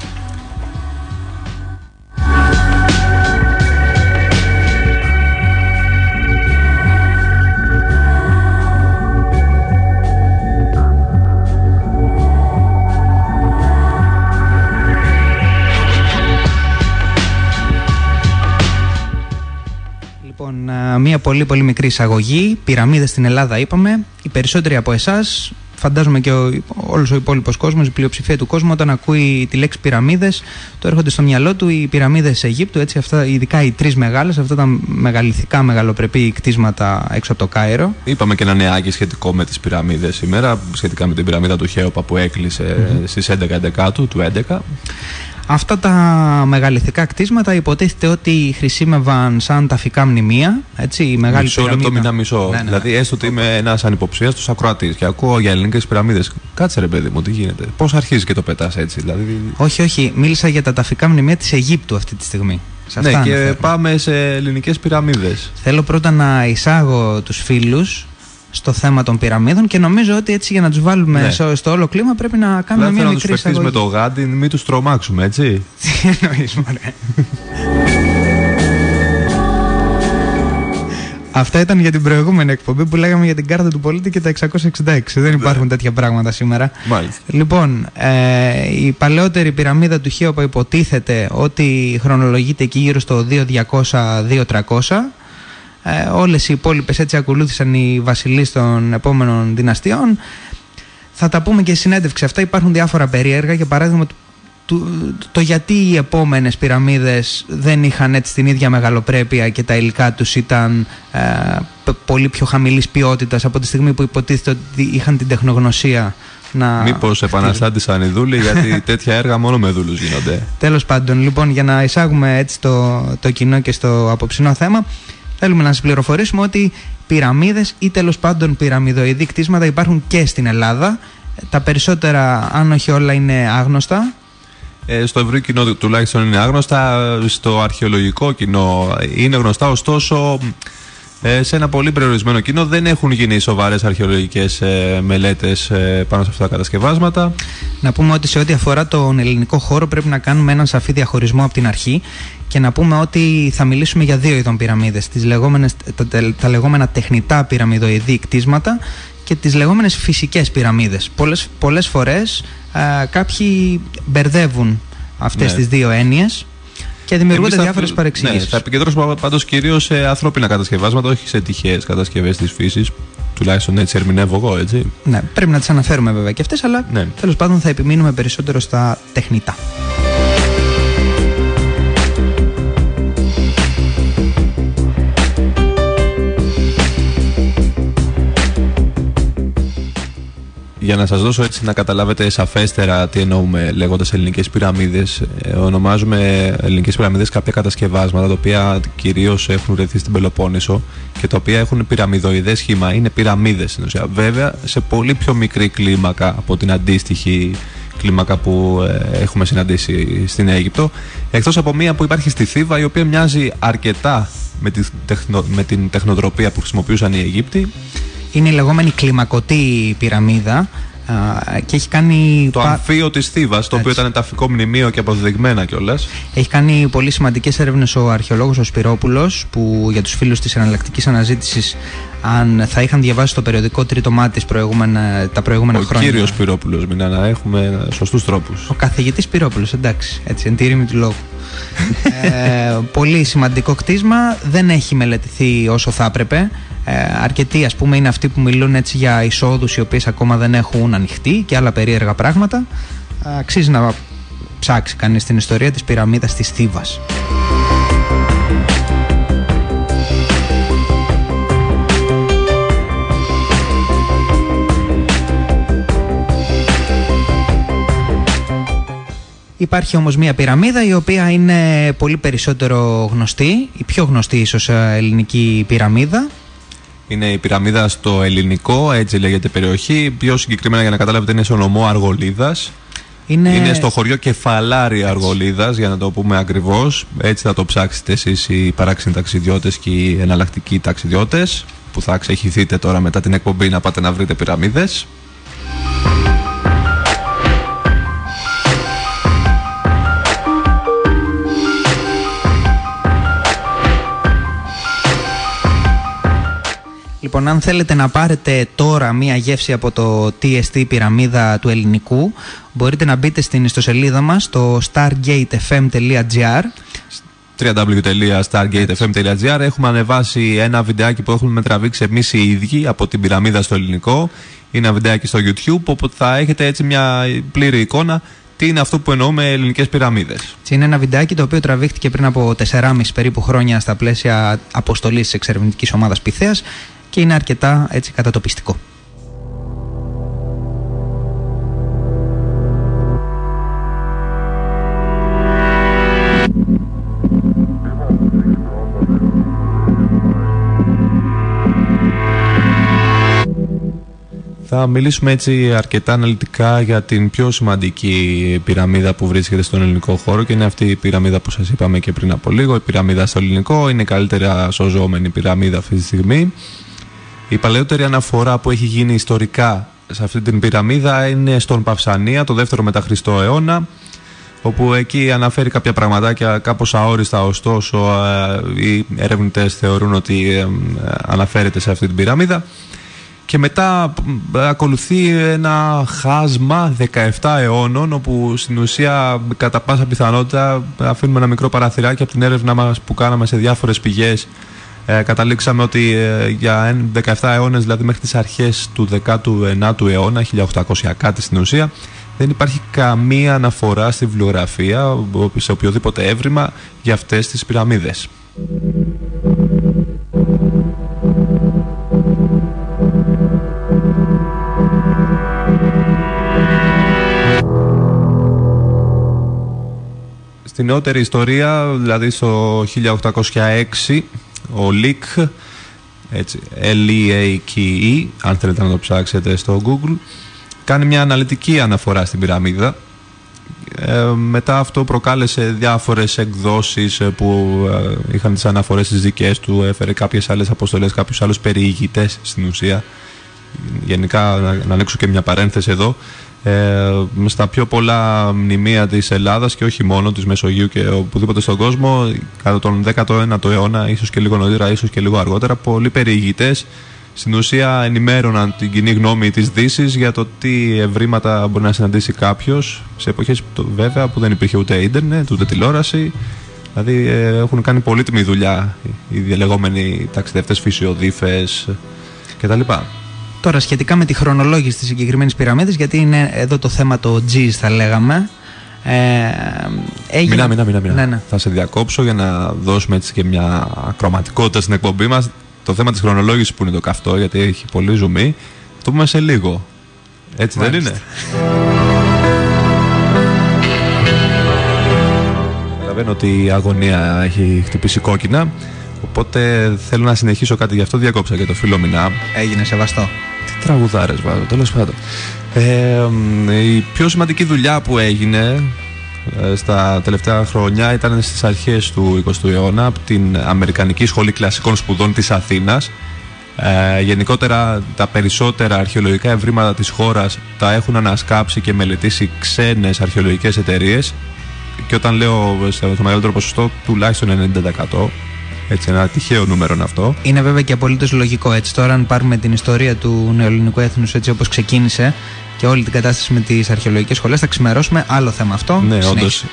Μία πολύ πολύ μικρή εισαγωγή. Πυραμίδες στην Ελλάδα είπαμε. Οι περισσότεροι από εσάς φαντάζομαι και ο, όλος ο υπόλοιπος κόσμος, η πλειοψηφία του κόσμου όταν ακούει τη λέξη πυραμίδες το έρχονται στο μυαλό του οι πυραμίδες Αιγύπτου, έτσι, αυτά, ειδικά οι τρεις μεγάλες, αυτά τα μεγαλυθικά μεγαλοπρεπή κτίσματα έξω από το Κάιρο. Είπαμε και ένα νεάκι σχετικό με τις πυραμίδες σήμερα, σχετικά με την πυραμίδα του Χέοπα που έκλεισε mm-hmm. στις 11 του 11. Αυτά τα μεγαλυθικά κτίσματα υποτίθεται ότι χρησιμεύαν σαν ταφικά μνημεία. Έτσι, η μεγάλη μισό λεπτό, μήνα μισό. Ναι, ναι, δηλαδή, ναι. έστω ότι είμαι ένας ανυποψίαστο ακροατής και ακούω για ελληνικές πυραμίδες. Κάτσε ρε παιδί μου, τι γίνεται; Πώς αρχίζει και το πετάς έτσι, δηλαδή; Όχι, όχι. Μίλησα για τα ταφικά μνημεία της Αιγύπτου αυτή τη στιγμή. Σε ναι, και πάμε σε ελληνικές πυραμίδες. Θέλω πρώτα να εισάγω τους φίλους στο θέμα των πυραμίδων και νομίζω ότι έτσι για να τους βάλουμε ναι. στο, όλο κλίμα πρέπει να κάνουμε μια μικρή εισαγωγή. Να τους με το γάντι, μην τους τρομάξουμε, έτσι. Τι εννοείς, μωρέ. Αυτά ήταν για την προηγούμενη εκπομπή που λέγαμε για την κάρτα του πολίτη και τα 666. Δεν υπάρχουν ναι. τέτοια πράγματα σήμερα. Μάλιστα. Λοιπόν, ε, η παλαιότερη πυραμίδα του Χίωπα υποτίθεται ότι χρονολογείται εκεί γύρω στο 2200-2300 ε, όλες οι υπόλοιπες έτσι ακολούθησαν οι βασιλείς των επόμενων δυναστειών. Θα τα πούμε και στη συνέντευξη αυτά. Υπάρχουν διάφορα περίεργα. Για παράδειγμα, το, το, γιατί οι επόμενες πυραμίδες δεν είχαν έτσι την ίδια μεγαλοπρέπεια και τα υλικά τους ήταν ε, πολύ πιο χαμηλής ποιότητας από τη στιγμή που υποτίθεται ότι είχαν την τεχνογνωσία να... Μήπως επαναστάτησαν οι δούλοι γιατί τέτοια έργα μόνο με δούλους γίνονται. Τέλος πάντων, λοιπόν, για να εισάγουμε έτσι το, το κοινό και στο απόψινό θέμα Θέλουμε να σας πληροφορήσουμε ότι πυραμίδες ή τέλος πάντων πυραμιδοειδή κτίσματα υπάρχουν και στην Ελλάδα. Τα περισσότερα, αν όχι όλα, είναι άγνωστα. Ε, στο ευρύ κοινό τουλάχιστον είναι άγνωστα. Στο αρχαιολογικό κοινό είναι γνωστά, ωστόσο ε, σε ένα πολύ περιορισμένο κοινό δεν έχουν γίνει σοβαρές αρχαιολογικές ε, μελέτες ε, πάνω σε αυτά τα κατασκευάσματα. Να πούμε ότι σε ό,τι αφορά τον ελληνικό χώρο πρέπει να κάνουμε έναν σαφή διαχωρισμό από την αρχή και να πούμε ότι θα μιλήσουμε για δύο είδων πυραμίδες, τις λεγόμενες, τα, τα λεγόμενα τεχνητά πυραμιδοειδή κτίσματα και τις λεγόμενες φυσικές πυραμίδες. Πολλές, πολλές φορές κάποιοι μπερδεύουν αυτές ναι. τις δύο έννοιες και δημιουργούνται διάφορες παρεξηγήσεις. Ναι, θα επικεντρώσουμε πάντως κυρίως σε ανθρώπινα κατασκευάσματα, όχι σε τυχαίες κατασκευές της φύσης. Τουλάχιστον έτσι ερμηνεύω εγώ, έτσι. Ναι, πρέπει να τις αναφέρουμε βέβαια και αυτές, αλλά ναι. τέλος πάντων θα επιμείνουμε περισσότερο στα τεχνητά. Για να σας δώσω έτσι να καταλάβετε σαφέστερα τι εννοούμε λέγοντας ελληνικές πυραμίδες ε, ονομάζουμε ελληνικές πυραμίδες κάποια κατασκευάσματα τα οποία κυρίως έχουν βρεθεί στην Πελοπόννησο και τα οποία έχουν πυραμιδοειδές σχήμα, είναι πυραμίδες στην ουσία. Βέβαια σε πολύ πιο μικρή κλίμακα από την αντίστοιχη κλίμακα που ε, έχουμε συναντήσει στην Αίγυπτο εκτός από μία που υπάρχει στη Θήβα η οποία μοιάζει αρκετά με, τη τεχνο, με την τεχνοτροπία που χρησιμοποιούσαν οι Αιγύπτιοι είναι η λεγόμενη κλιμακωτή πυραμίδα και έχει κάνει. Το πα... αμφίο της Θήβας, το οποίο ήταν ταφικό μνημείο και αποδεδειγμένα κιόλας. Έχει κάνει πολύ σημαντικές έρευνες ο αρχαιολόγος ο Σπυρόπουλος, που για τους φίλους της εναλλακτικής αναζήτησης, αν θα είχαν διαβάσει το περιοδικό τρίτο μάτι τα προηγούμενα ο χρόνια. Ο κύριος Σπυρόπουλος, μην να έχουμε σωστούς τρόπους. Ο καθηγητής Σπυρόπουλος, εντάξει, έτσι, εν τη του λόγου. ε, πολύ σημαντικό κτίσμα, δεν έχει μελετηθεί όσο θα έπρεπε. Ε, αρκετοί ας πούμε είναι αυτοί που μιλούν έτσι για εισόδους οι οποίες ακόμα δεν έχουν ανοιχτεί και άλλα περίεργα πράγματα. Αξίζει να ψάξει κανείς την ιστορία της πυραμίδας της Θήβας. Υπάρχει όμως μια πυραμίδα η οποία είναι πολύ περισσότερο γνωστή, η πιο γνωστή ίσως ε, ελληνική πυραμίδα είναι η πυραμίδα στο ελληνικό, έτσι λέγεται περιοχή. Πιο συγκεκριμένα για να καταλάβετε είναι στο νομό Αργολίδας. Είναι... είναι στο χωριό Κεφαλάρι Αργολίδας, για να το πούμε ακριβώς. Έτσι θα το ψάξετε εσείς οι παράξενοι ταξιδιώτες και οι εναλλακτικοί ταξιδιώτες, που θα ξεχυθείτε τώρα μετά την εκπομπή να πάτε να βρείτε πυραμίδες. Λοιπόν, αν θέλετε να πάρετε τώρα μία γεύση από το TST πυραμίδα του ελληνικού, μπορείτε να μπείτε στην ιστοσελίδα μας στο stargatefm.gr www.stargatefm.gr Έχουμε ανεβάσει ένα βιντεάκι που έχουμε τραβήξει εμείς οι ίδιοι από την πυραμίδα στο ελληνικό. Είναι ένα βιντεάκι στο YouTube, όπου θα έχετε έτσι μια πλήρη εικόνα τι είναι αυτό που εννοούμε ελληνικές πυραμίδες. Είναι ένα βιντεάκι το οποίο τραβήχτηκε πριν από 4,5 περίπου χρόνια στα πλαίσια αποστολής της εξερευνητικής ομάδας Πυθέα και είναι αρκετά έτσι κατατοπιστικό. Θα μιλήσουμε έτσι αρκετά αναλυτικά για την πιο σημαντική πυραμίδα που βρίσκεται στον ελληνικό χώρο και είναι αυτή η πυραμίδα που σας είπαμε και πριν από λίγο. Η πυραμίδα στο ελληνικό είναι η καλύτερα σωζόμενη πυραμίδα αυτή τη στιγμή. Η παλαιότερη αναφορά που έχει γίνει ιστορικά σε αυτή την πυραμίδα είναι στον Παυσανία, το δεύτερο μετά Χριστό αιώνα όπου εκεί αναφέρει κάποια πραγματάκια κάπως αόριστα. Ωστόσο ε, οι ερευνητές θεωρούν ότι ε, αναφέρεται σε αυτή την πυραμίδα. Και μετά ακολουθεί ένα χάσμα 17 αιώνων όπου στην ουσία κατά πάσα πιθανότητα αφήνουμε ένα μικρό παραθυράκι από την έρευνα μας που κάναμε σε διάφορες πηγές ε, καταλήξαμε ότι ε, για 17 αιώνες δηλαδή μέχρι τις αρχές του 19ου αιώνα 1800 κάτι στην ουσία δεν υπάρχει καμία αναφορά στη βιβλιογραφία σε οποιοδήποτε έβριμα για αυτές τις πυραμίδες. Στην νεότερη ιστορία, δηλαδή στο 1806, ο Λίκ, έτσι, L-E-A-K-E, αν θέλετε να το ψάξετε στο Google, κάνει μια αναλυτική αναφορά στην πυραμίδα. Ε, μετά αυτό προκάλεσε διάφορες εκδόσεις ε, που ε, είχαν τις αναφορές τις δικές του, έφερε κάποιες άλλες αποστολές, κάποιους άλλους περιηγητές στην ουσία. Γενικά, να, να ανοίξω και μια παρένθεση εδώ, ε, στα πιο πολλά μνημεία της Ελλάδας και όχι μόνο της Μεσογείου και οπουδήποτε στον κόσμο κατά τον 19ο αιώνα, ίσως και λίγο νωρίτερα, ίσως και λίγο αργότερα πολλοί περιηγητές στην ουσία ενημέρωναν την κοινή γνώμη της δύσης για το τι ευρήματα μπορεί να συναντήσει κάποιος σε εποχές βέβαια που δεν υπήρχε ούτε ίντερνετ ούτε τηλεόραση δηλαδή ε, έχουν κάνει πολύτιμη δουλειά οι διαλεγόμενοι ταξιδευτές φυσιοδίφες κτλ. Τώρα, σχετικά με τη χρονολόγηση της συγκεκριμένης πυραμίδας, γιατί είναι εδώ το θέμα το G, θα λέγαμε. Ε, έγινε... Μινά, μινά, μινά. Ναι, ναι. Θα σε διακόψω για να δώσουμε έτσι και μια ακροματικότητα στην εκπομπή μας. Το θέμα της χρονολόγησης που είναι το καυτό, γιατί έχει πολύ ζουμί, το πούμε σε λίγο. Έτσι δεν είναι; Καταλαβαίνω ότι η αγωνία έχει χτυπήσει κόκκινα. Οπότε θέλω να συνεχίσω κάτι γι' αυτό διακόψα για το φίλο Μινά. Έγινε σεβαστό τραγουδάρες βάζω, τέλος πάντων. Ε, η πιο σημαντική δουλειά που έγινε ε, στα τελευταία χρόνια ήταν στις αρχές του 20ου αιώνα από την Αμερικανική Σχολή Κλασικών Σπουδών της Αθήνας. Ε, γενικότερα τα περισσότερα αρχαιολογικά ευρήματα της χώρας τα έχουν ανασκάψει και μελετήσει ξένες αρχαιολογικές εταιρείες και όταν λέω στο μεγαλύτερο ποσοστό τουλάχιστον 90% έτσι, ένα τυχαίο νούμερο είναι αυτό. Είναι βέβαια και απολύτως λογικό έτσι. Τώρα, αν πάρουμε την ιστορία του νεοελληνικού έθνους έτσι όπως ξεκίνησε και όλη την κατάσταση με τις αρχαιολογικές σχολές, θα ξημερώσουμε άλλο θέμα αυτό. Ναι, όντως.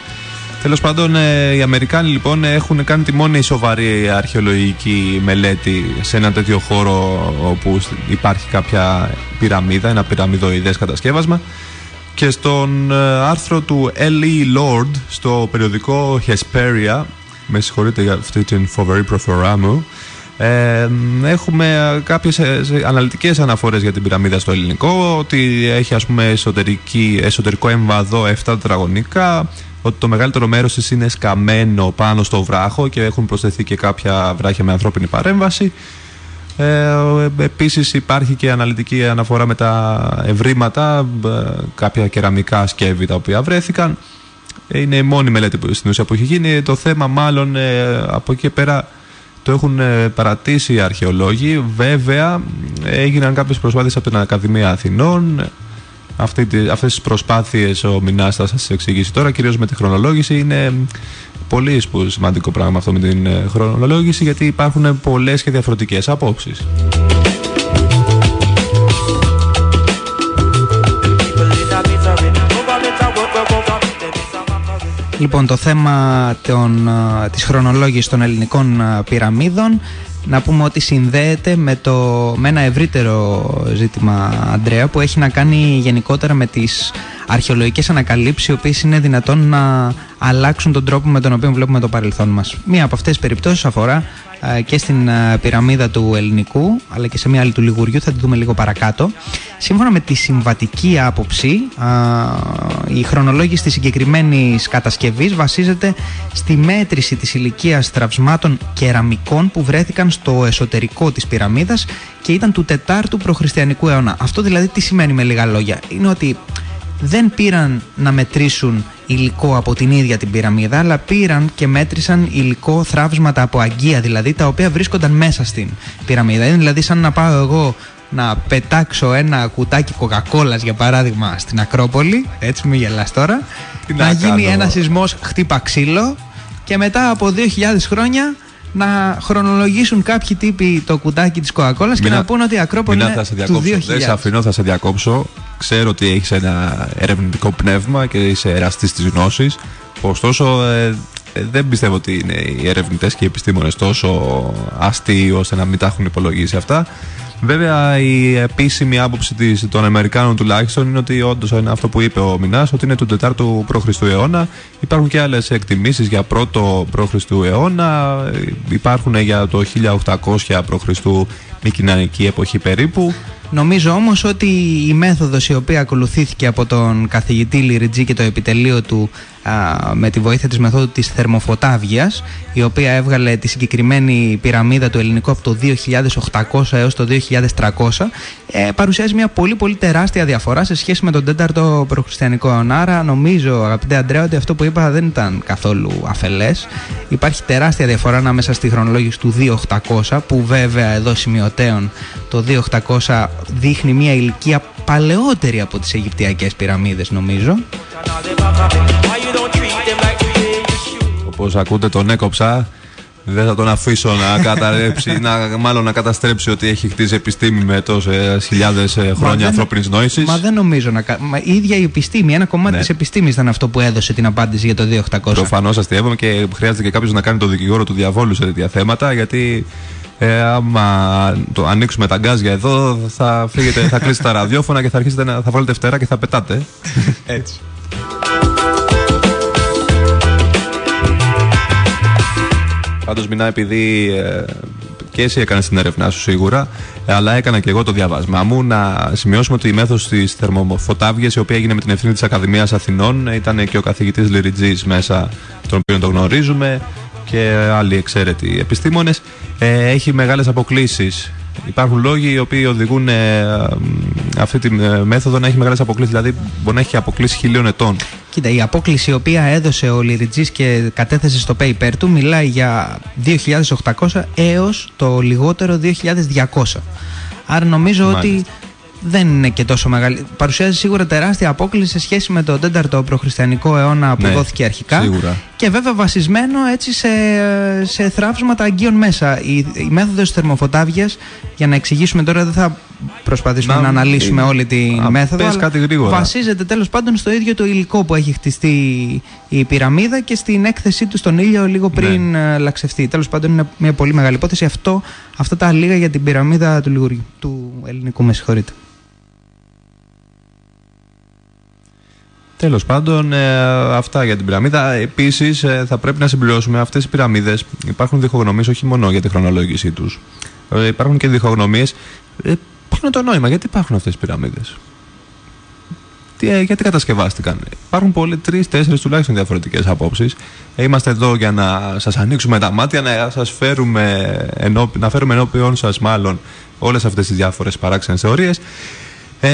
Τέλος πάντων, ε, οι Αμερικάνοι λοιπόν έχουν κάνει τη μόνη σοβαρή αρχαιολογική μελέτη σε ένα τέτοιο χώρο όπου υπάρχει κάποια πυραμίδα, ένα πυραμιδοειδές κατασκεύασμα. Και στον ε, άρθρο του L.E. Lord στο περιοδικό Hesperia με συγχωρείτε για αυτή την φοβερή προφορά μου. Ε, έχουμε κάποιες ε, αναλυτικές αναφορές για την πυραμίδα στο ελληνικό ότι έχει ας πούμε εσωτερική, εσωτερικό εμβαδό 7 τετραγωνικά ότι το μεγαλύτερο μέρος της είναι σκαμμένο πάνω στο βράχο και έχουν προσθεθεί και κάποια βράχια με ανθρώπινη παρέμβαση ε, επίσης υπάρχει και αναλυτική αναφορά με τα ευρήματα ε, κάποια κεραμικά σκεύη τα οποία βρέθηκαν είναι η μόνη μελέτη που, στην ουσία που έχει γίνει. Το θέμα μάλλον ε, από εκεί και πέρα το έχουν ε, παρατήσει οι αρχαιολόγοι. Βέβαια έγιναν κάποιες προσπάθειες από την Ακαδημία Αθηνών. Αυτή, αυτές τις προσπάθειες ο Μινάς θα σας εξηγήσει τώρα, κυρίως με τη χρονολόγηση. Είναι πολύ σημαντικό πράγμα αυτό με την ε, χρονολόγηση γιατί υπάρχουν πολλές και διαφορετικές απόψεις. Λοιπόν, το θέμα των, της χρονολόγησης των ελληνικών πυραμίδων να πούμε ότι συνδέεται με, το, με ένα ευρύτερο ζήτημα, Αντρέα, που έχει να κάνει γενικότερα με τις αρχαιολογικές ανακαλύψεις οι οποίες είναι δυνατόν να αλλάξουν τον τρόπο με τον οποίο βλέπουμε το παρελθόν μας. Μία από αυτές τις περιπτώσεις αφορά και στην πυραμίδα του ελληνικού αλλά και σε μια άλλη του Λιγουριού θα τη δούμε λίγο παρακάτω. Σύμφωνα με τη συμβατική άποψη η χρονολόγηση της συγκεκριμένης κατασκευής βασίζεται στη μέτρηση της ηλικίας τραυσμάτων κεραμικών που βρέθηκαν στο εσωτερικό της πυραμίδας και ήταν του 4ου προχριστιανικού αιώνα. Αυτό δηλαδή τι σημαίνει με λίγα λόγια; Είναι ότι δεν πήραν να μετρήσουν υλικό από την ίδια την πυραμίδα, αλλά πήραν και μέτρησαν υλικό θράψματα από αγκία, δηλαδή τα οποία βρίσκονταν μέσα στην πυραμίδα. Είναι δηλαδή σαν να πάω εγώ να πετάξω ένα κουτάκι κοκακόλα για παράδειγμα στην Ακρόπολη, έτσι μην γελάς τώρα, να, γίνει ένα σεισμός χτύπα ξύλο και μετά από 2.000 χρόνια να χρονολογήσουν κάποιοι τύποι το κουτάκι της κοκακόλας και να πούνε ότι η Ακρόπολη είναι του 2000. Δεν σε αφήνω, θα σε διακόψω ξέρω ότι έχεις ένα ερευνητικό πνεύμα και είσαι εραστής της γνώσης. Ωστόσο, ε, ε, δεν πιστεύω ότι είναι οι ερευνητές και οι επιστήμονες τόσο αστείοι ώστε να μην τα έχουν υπολογίσει αυτά. Βέβαια, η επίσημη άποψη της, των Αμερικάνων τουλάχιστον είναι ότι όντως είναι αυτό που είπε ο Μινάς, ότι είναι του 4ου π.Χ. αιώνα. Υπάρχουν και άλλες εκτιμήσεις για 1ο π.Χ. αιώνα. Υπάρχουν για το 1800 π.Χ. κοινωνική εποχή περίπου. Νομίζω όμως ότι η μέθοδος η οποία ακολουθήθηκε από τον καθηγητή Λιριτζή και το επιτελείο του με τη βοήθεια της μεθόδου της θερμοφωτάβγειας η οποία έβγαλε τη συγκεκριμένη πυραμίδα του ελληνικού από το 2800 έως το 2300 ε, παρουσιάζει μια πολύ πολύ τεράστια διαφορά σε σχέση με τον 4ο προχριστιανικό αιώνα. Άρα νομίζω αγαπητέ Αντρέα ότι αυτό που είπα δεν ήταν καθόλου αφελές. Υπάρχει τεράστια διαφορά ανάμεσα στη χρονολόγηση του 2800 που βέβαια εδώ σημειωτέων το 2800 δείχνει μια ηλικία παλαιότερη από τις Αιγυπτιακές πυραμίδες νομίζω Όπως ακούτε τον έκοψα δεν θα τον αφήσω να καταρρέψει, να, μάλλον να καταστρέψει ότι έχει χτίσει επιστήμη με τόσες χιλιάδες ε, χρόνια ανθρώπινης νόηση. Μα δεν νομίζω να. Μα η ίδια η επιστήμη, ένα κομμάτι ναι. της επιστήμης ήταν αυτό που έδωσε την απάντηση για το 2800. Προφανώς αστείευαμε και χρειάζεται και κάποιος να κάνει το δικηγόρο του διαβόλου σε τέτοια θέματα, γιατί ε, άμα το ανοίξουμε τα γκάζια εδώ, θα, φύγετε, θα κλείσετε τα ραδιόφωνα και θα αρχίσετε να θα βάλετε φτερά και θα πετάτε. Έτσι. Πάντως Μινά επειδή ε, και εσύ έκανες την έρευνά σου σίγουρα, αλλά έκανα και εγώ το διαβάσμα μου να σημειώσουμε ότι η μέθοδος της θερμοφωτάβγειας η οποία έγινε με την ευθύνη της Ακαδημίας Αθηνών ήταν και ο καθηγητής Λιριτζής μέσα τον οποίο το γνωρίζουμε και άλλοι εξαίρετοι επιστήμονες ε, έχει μεγάλες αποκλήσεις Υπάρχουν λόγοι οι οποίοι οδηγούν ε, αυτή τη ε, μέθοδο να έχει μεγάλες αποκλήσεις. Δηλαδή, μπορεί να έχει αποκλήσεις χιλίων ετών. Κοίτα, η απόκληση η οποία έδωσε ο Λιριτζής και κατέθεσε στο paper του μιλάει για 2.800 έως το λιγότερο 2.200. Άρα νομίζω ότι δεν είναι και τόσο μεγάλη. Παρουσιάζει σίγουρα τεράστια απόκληση σε σχέση με τον 4ο προχριστιανικό αιώνα που ναι, δόθηκε αρχικά. Σίγουρα. Και βέβαια βασισμένο έτσι σε, σε θράψματα αγγείων μέσα. Η, η μέθοδος της θερμοφωτάβια, για να εξηγήσουμε τώρα, δεν θα προσπαθήσουμε να, να αναλύσουμε όλη τη μέθοδο. Αλλά κάτι γρήγορα. Βασίζεται τέλος πάντων στο ίδιο το υλικό που έχει χτιστεί η πυραμίδα και στην έκθεσή του στον ήλιο λίγο ναι. πριν ναι. λαξευτεί. Τέλος πάντων είναι μια πολύ μεγάλη υπόθεση. Αυτό, αυτά τα λίγα για την πυραμίδα του, Λιγουριού, του ελληνικού, με συγχωρείτε. Τέλος πάντων, ε, αυτά για την πυραμίδα. Επίσης, ε, θα πρέπει να συμπληρώσουμε αυτές οι πυραμίδες. Υπάρχουν διχογνωμίες όχι μόνο για τη χρονολόγησή τους. Ε, υπάρχουν και διχογνωμίες. Ε, ποιο είναι το νόημα, γιατί υπάρχουν αυτές οι πυραμίδες; γιατί κατασκευάστηκαν; Υπάρχουν τρει-τέσσερι τουλάχιστον διαφορετικές απόψεις. είμαστε εδώ για να σας ανοίξουμε τα μάτια, να, σας φέρουμε, να φέρουμε ενώπιον σας μάλλον όλες αυτές τις διάφορες παράξενες θεωρίες. Ε,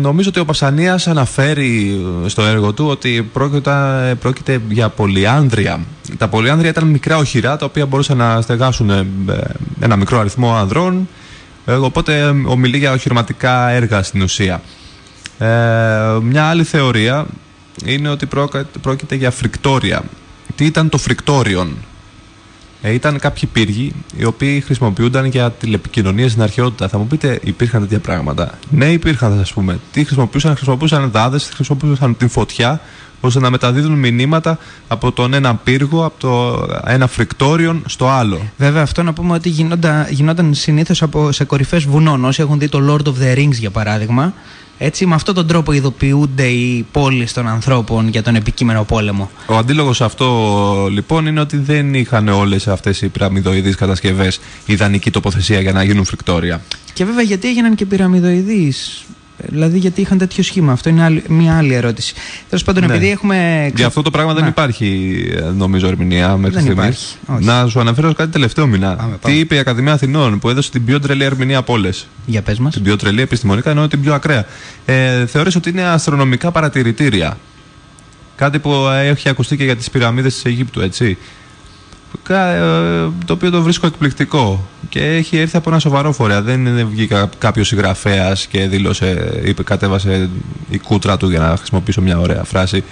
νομίζω ότι ο Πασανίας αναφέρει στο έργο του ότι πρόκειται, πρόκειται για πολυάνδρια. Τα πολυάνδρια ήταν μικρά οχυρά τα οποία μπορούσαν να στεγάσουν ε, ένα μικρό αριθμό ανδρών ε, οπότε ομιλεί για οχυρωματικά έργα στην ουσία. Ε, μια άλλη θεωρία είναι ότι πρόκειται για φρικτόρια. Τι ήταν το φρικτόριον; Ε, ήταν κάποιοι πύργοι οι οποίοι χρησιμοποιούνταν για τηλεπικοινωνία στην αρχαιότητα. Θα μου πείτε, υπήρχαν τέτοια πράγματα; Ναι, υπήρχαν, ας πούμε. Τι χρησιμοποιούσαν, χρησιμοποιούσαν δάδες, χρησιμοποιούσαν την φωτιά ώστε να μεταδίδουν μηνύματα από τον ένα πύργο, από το ένα φρικτόριον στο άλλο. Βέβαια, αυτό να πούμε ότι γινόταν, γινόταν συνήθως σε κορυφές βουνών. Όσοι έχουν δει το Lord of the Rings, για παράδειγμα, έτσι, με αυτόν τον τρόπο ειδοποιούνται οι πόλεις των ανθρώπων για τον επικείμενο πόλεμο. Ο αντίλογος αυτό λοιπόν είναι ότι δεν είχαν όλες αυτές οι πυραμιδοειδείς κατασκευές ιδανική τοποθεσία για να γίνουν φρικτόρια. Και βέβαια γιατί έγιναν και πυραμιδοειδείς; Δηλαδή, γιατί είχαν τέτοιο σχήμα. Αυτό είναι άλλη, μια άλλη ερώτηση. Τέλος πάντων, ναι. επειδή έχουμε. Για αυτό το πράγμα δεν υπάρχει, νομίζω, ερμηνεία μέχρι στιγμής. Να σου αναφέρω κάτι τελευταίο μηνά. Τι είπε η Ακαδημία Αθηνών που έδωσε την πιο τρελή ερμηνεία από όλες; Για πες μας. Την πιο τρελή επιστημονικά, ενώ την πιο ακραία. Ε, Θεωρείς ότι είναι αστρονομικά παρατηρητήρια. Κάτι που έχει ακουστεί και για τις πυραμίδες της Αιγύπτου, έτσι. Ε, το οποίο το βρίσκω εκπληκτικό και έχει έρθει από ένα σοβαρό φορέα. Δεν βγήκε κάποιος συγγραφέας και δήλωσε, είπε, κατέβασε η κούτρα του για να χρησιμοποιήσω μια ωραία φράση.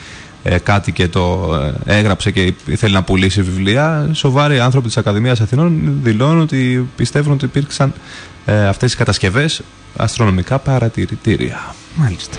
Ε, κάτι και το ε, έγραψε και θέλει να πουλήσει βιβλία. Σοβαροί άνθρωποι της Ακαδημίας Αθηνών δηλώνουν ότι πιστεύουν ότι υπήρξαν ε, αυτές οι κατασκευές αστρονομικά παρατηρητήρια. Μάλιστα.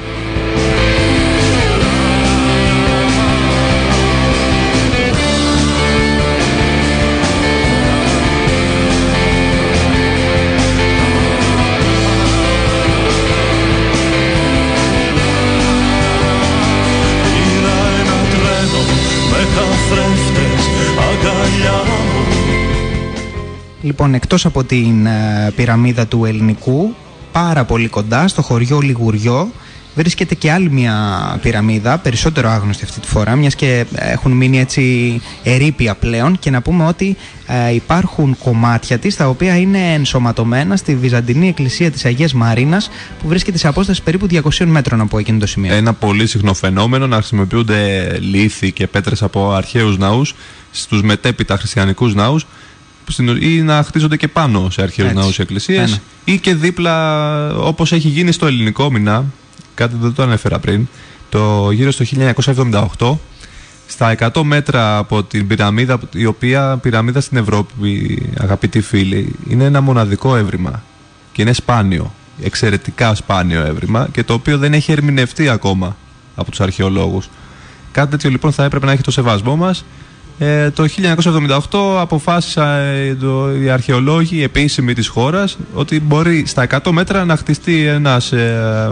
Λοιπόν, εκτός από την ε, πυραμίδα του Ελληνικού, πάρα πολύ κοντά, στο χωριό Λιγουριό, βρίσκεται και άλλη μια πυραμίδα, περισσότερο άγνωστη αυτή τη φορά, μιας και έχουν μείνει έτσι ερήπια πλέον και να πούμε ότι ε, υπάρχουν κομμάτια της τα οποία είναι ενσωματωμένα στη Βυζαντινή Εκκλησία της Αγίας Μαρίνας που βρίσκεται σε απόσταση περίπου 200 μέτρων από εκείνο το σημείο. Ένα πολύ συχνό φαινόμενο να χρησιμοποιούνται λίθοι και πέτρες από αρχαίους ναούς στους μετέπειτα χριστιανικούς ναούς ή να χτίζονται και πάνω σε αρχαίους ναούς εκκλησίες ή και δίπλα όπως έχει γίνει στο ελληνικό μηνά κάτι δεν το ανέφερα πριν το γύρω στο 1978 στα 100 μέτρα από την πυραμίδα η οποία πυραμίδα στην Ευρώπη αγαπητοί φίλοι είναι ένα μοναδικό έβριμα και είναι σπάνιο εξαιρετικά σπάνιο έβριμα και το οποίο δεν έχει ερμηνευτεί ακόμα από τους αρχαιολόγους. Κάτι τέτοιο λοιπόν θα έπρεπε να έχει το σεβασμό μας ε, το 1978 αποφάσισαν ε, οι αρχαιολόγοι οι επίσημοι της χώρας ότι μπορεί στα 100 μέτρα να χτιστεί ένας ε,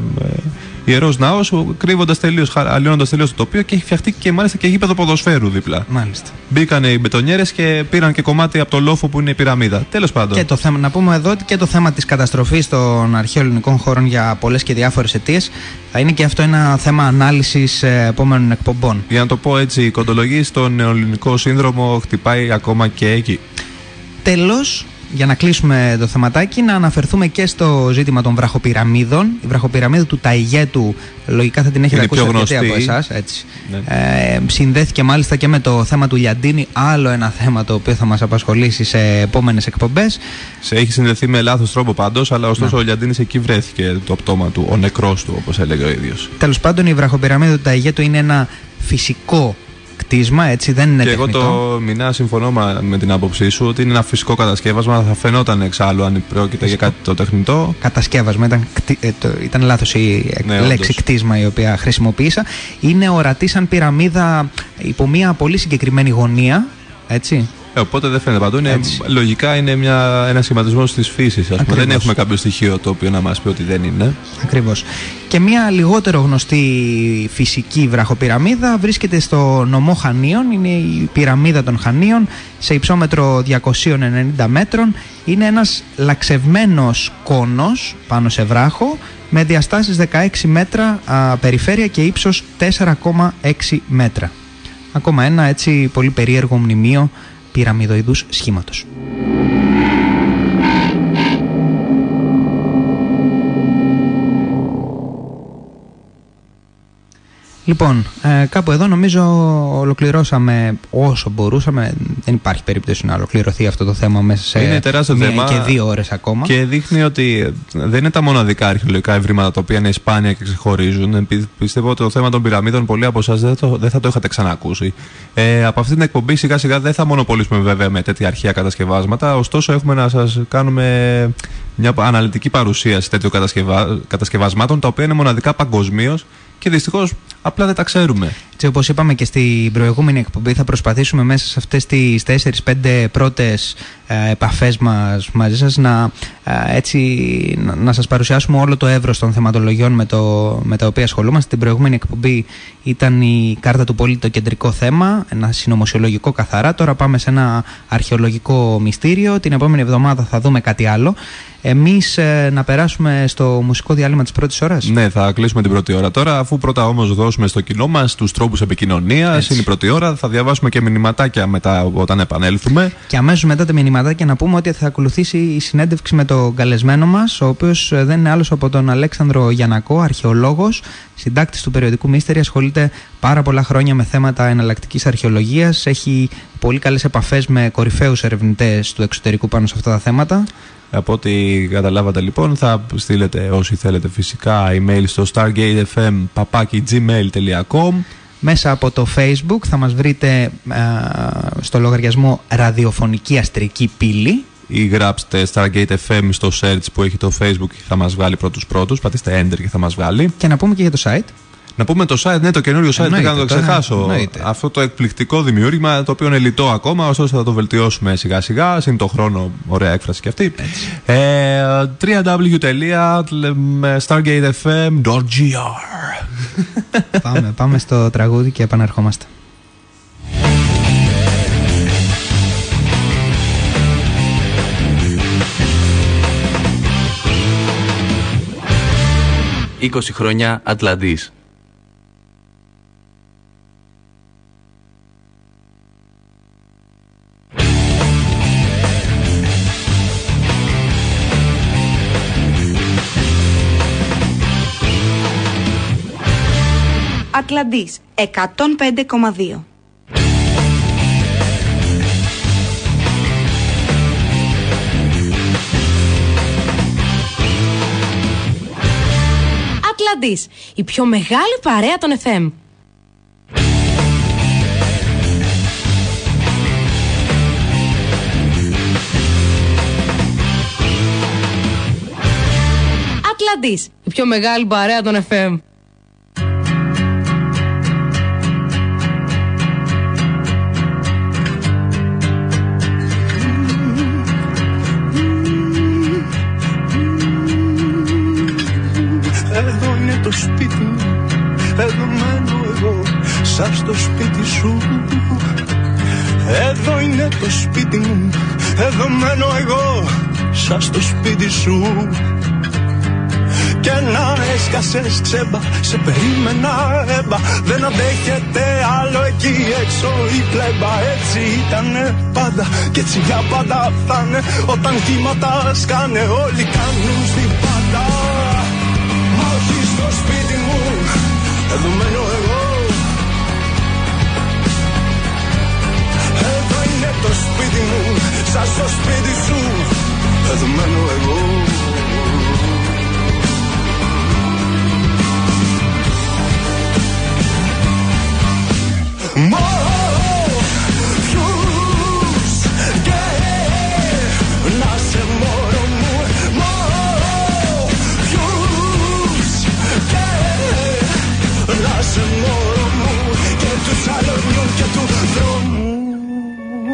ιερός ναός, κρύβοντας τελείως, αλλιώνοντα τελείως το τοπίο και έχει φτιαχτεί και μάλιστα και γήπεδο ποδοσφαίρου δίπλα. Μάλιστα. Μπήκαν οι μπετονιέρες και πήραν και κομμάτι από το λόφο που είναι η πυραμίδα. Τέλος πάντων. Και το θέμα, να πούμε εδώ ότι και το θέμα της καταστροφής των αρχαίων ελληνικών χώρων για πολλές και διάφορες αιτίες θα είναι και αυτό ένα θέμα ανάλυσης ε, επόμενων εκπομπών. Για να το πω έτσι, η κοντολογή στον νεοελληνικό σύνδρομο χτυπάει ακόμα και εκεί. Τέλος, για να κλείσουμε το θεματάκι, να αναφερθούμε και στο ζήτημα των βραχοπυραμίδων. Η βραχοπυραμίδα του Ταϊγέτου, λογικά θα την έχετε ακούσει αρκετοί από εσάς. Ναι. Ε, συνδέθηκε μάλιστα και με το θέμα του Λιαντίνη, άλλο ένα θέμα το οποίο θα μας απασχολήσει σε επόμενες εκπομπές. Σε έχει συνδεθεί με λάθος τρόπο πάντως, αλλά ωστόσο ναι. ο Λιαντίνης εκεί βρέθηκε το πτώμα του, ο νεκρός του, όπως έλεγε ο ίδιος. Τέλος πάντων, η βραχοπυραμίδα του Ταϊγέτου είναι ένα φυσικό κτίσμα, έτσι δεν είναι και τεχνητό. Και εγώ το μηνά συμφωνώ με την άποψή σου ότι είναι ένα φυσικό κατασκεύασμα. Θα φαινόταν εξάλλου αν πρόκειται για κάτι το τεχνητό. Κατασκεύασμα, ήταν, ε, ήταν λάθος η ναι, λέξη όντως. κτίσμα η οποία χρησιμοποίησα. Είναι ορατή σαν πυραμίδα υπό μια πολύ συγκεκριμένη γωνία. Έτσι, ε, οπότε δεν φαίνεται παντού. Είναι, λογικά είναι μια, ένα σχηματισμό της φύσης. Δεν έχουμε κάποιο στοιχείο το οποίο να μας πει ότι δεν είναι. Ακριβώς. Και μια λιγότερο γνωστή φυσική βραχοπυραμίδα βρίσκεται στο νομό Χανίων. Είναι η πυραμίδα των Χανίων σε υψόμετρο 290 μέτρων. Είναι ένας λαξευμένος κόνος πάνω σε βράχο με διαστάσεις 16 μέτρα α, περιφέρεια και ύψος 4,6 μέτρα. Ακόμα ένα έτσι πολύ περίεργο μνημείο πυραμιδοειδούς σχήματος. Λοιπόν, ε, κάπου εδώ νομίζω ολοκληρώσαμε όσο μπορούσαμε. Δεν υπάρχει περίπτωση να ολοκληρωθεί αυτό το θέμα μέσα σε είναι τεράστιο μία θέμα και δύο ώρες ακόμα. Και δείχνει ότι δεν είναι τα μοναδικά αρχαιολογικά ευρήματα τα οποία είναι σπάνια και ξεχωρίζουν. Ε, πιστεύω ότι το θέμα των πυραμίδων πολλοί από εσάς δεν, δεν θα το είχατε ξανακούσει. Ε, από αυτή την εκπομπή σιγά σιγά δεν θα μονοπολίσουμε βέβαια με τέτοια αρχαία κατασκευάσματα. Ωστόσο, έχουμε να σας κάνουμε μια αναλυτική παρουσίαση τέτοιων κατασκευα... κατασκευασμάτων τα οποία είναι μοναδικά παγκοσμίως και δυστυχώς απλά δεν τα ξέρουμε. Έτσι, όπως είπαμε και στην προηγούμενη εκπομπή, θα προσπαθήσουμε μέσα σε αυτές τις 4-5 πρώτες ε, επαφές μας μαζί σας να, ε, έτσι, να, να σας παρουσιάσουμε όλο το εύρος των θεματολογιών με, το, με τα οποία ασχολούμαστε. Στην προηγούμενη εκπομπή ήταν η κάρτα του πολίτη το κεντρικό θέμα, ένα συνωμοσιολογικό καθαρά. Τώρα πάμε σε ένα αρχαιολογικό μυστήριο. Την επόμενη εβδομάδα θα δούμε κάτι άλλο. Εμείς ε, να περάσουμε στο μουσικό διάλειμμα της πρώτης ώρας; Ναι, θα κλείσουμε την πρώτη ώρα τώρα. Αφού πρώτα όμως δώσουμε στο κοινό μας τους τρόπους επικοινωνίας, είναι η πρώτη ώρα. Θα διαβάσουμε και μηνυματάκια μετά όταν επανέλθουμε. Και αμέσως μετά τα μηνυματάκια να πούμε ότι θα ακολουθήσει η συνέντευξη με τον καλεσμένο μας, ο οποίος ε, δεν είναι άλλος από τον Αλέξανδρο Γιανακό, αρχαιολόγος, συντάκτης του περιοδικού Μίστερη. Ασχολείται πάρα πολλά χρόνια με θέματα εναλλακτικής αρχαιολογίας. Έχει πολύ καλές επαφές με κορυφαίους ερευνητές του εξωτερικού πάνω σε αυτά τα θέματα. Από ό,τι καταλάβατε λοιπόν θα στείλετε όσοι θέλετε φυσικά email στο stargatefm.gmail.com Μέσα από το facebook θα μας βρείτε στο λογαριασμό ραδιοφωνική αστρική πύλη ή γράψτε Stargate FM στο search που έχει το facebook και θα μας βγάλει πρώτους πρώτους, πατήστε enter και θα μας βγάλει. Και να πούμε και για το site. Να πούμε το site, ναι, το καινούριο site, δεν να το ξεχάσω. Αυτό το εκπληκτικό δημιούργημα, το οποίο είναι λιτό ακόμα, ωστόσο θα το βελτιώσουμε σιγά σιγά. Συν το χρόνο, ωραία έκφραση και αυτή. Ε, www.stargatefm.gr πάμε, πάμε στο τραγούδι και επαναρχόμαστε. «20 χρόνια Ατλαντής» Ατλαντής 105,2 Ατλαντής, η πιο μεγάλη παρέα των FM. Ατλαντής, η πιο μεγάλη παρέα των FM. Σπίτι σου. Εδώ είναι το σπίτι μου. Εδώ μένω εγώ Σαν στο σπίτι σου. Και να έσκασες ξέμπα Σε περίμενα έμπα. Δεν αντέχεται άλλο εκεί έξω η πλέμπα. Έτσι ήταν πάντα και έτσι για πάντα θα είναι. Όταν κύματα σκάνε όλοι κάνουν στην πάντα. Μα όχι στο σπίτι μου. Εδώ μένω το σπίτι μου Σαν στο σπίτι σου Εδώ μένω εγώ Μόνο ποιους και να σε μόνο μου Μόνο ποιους και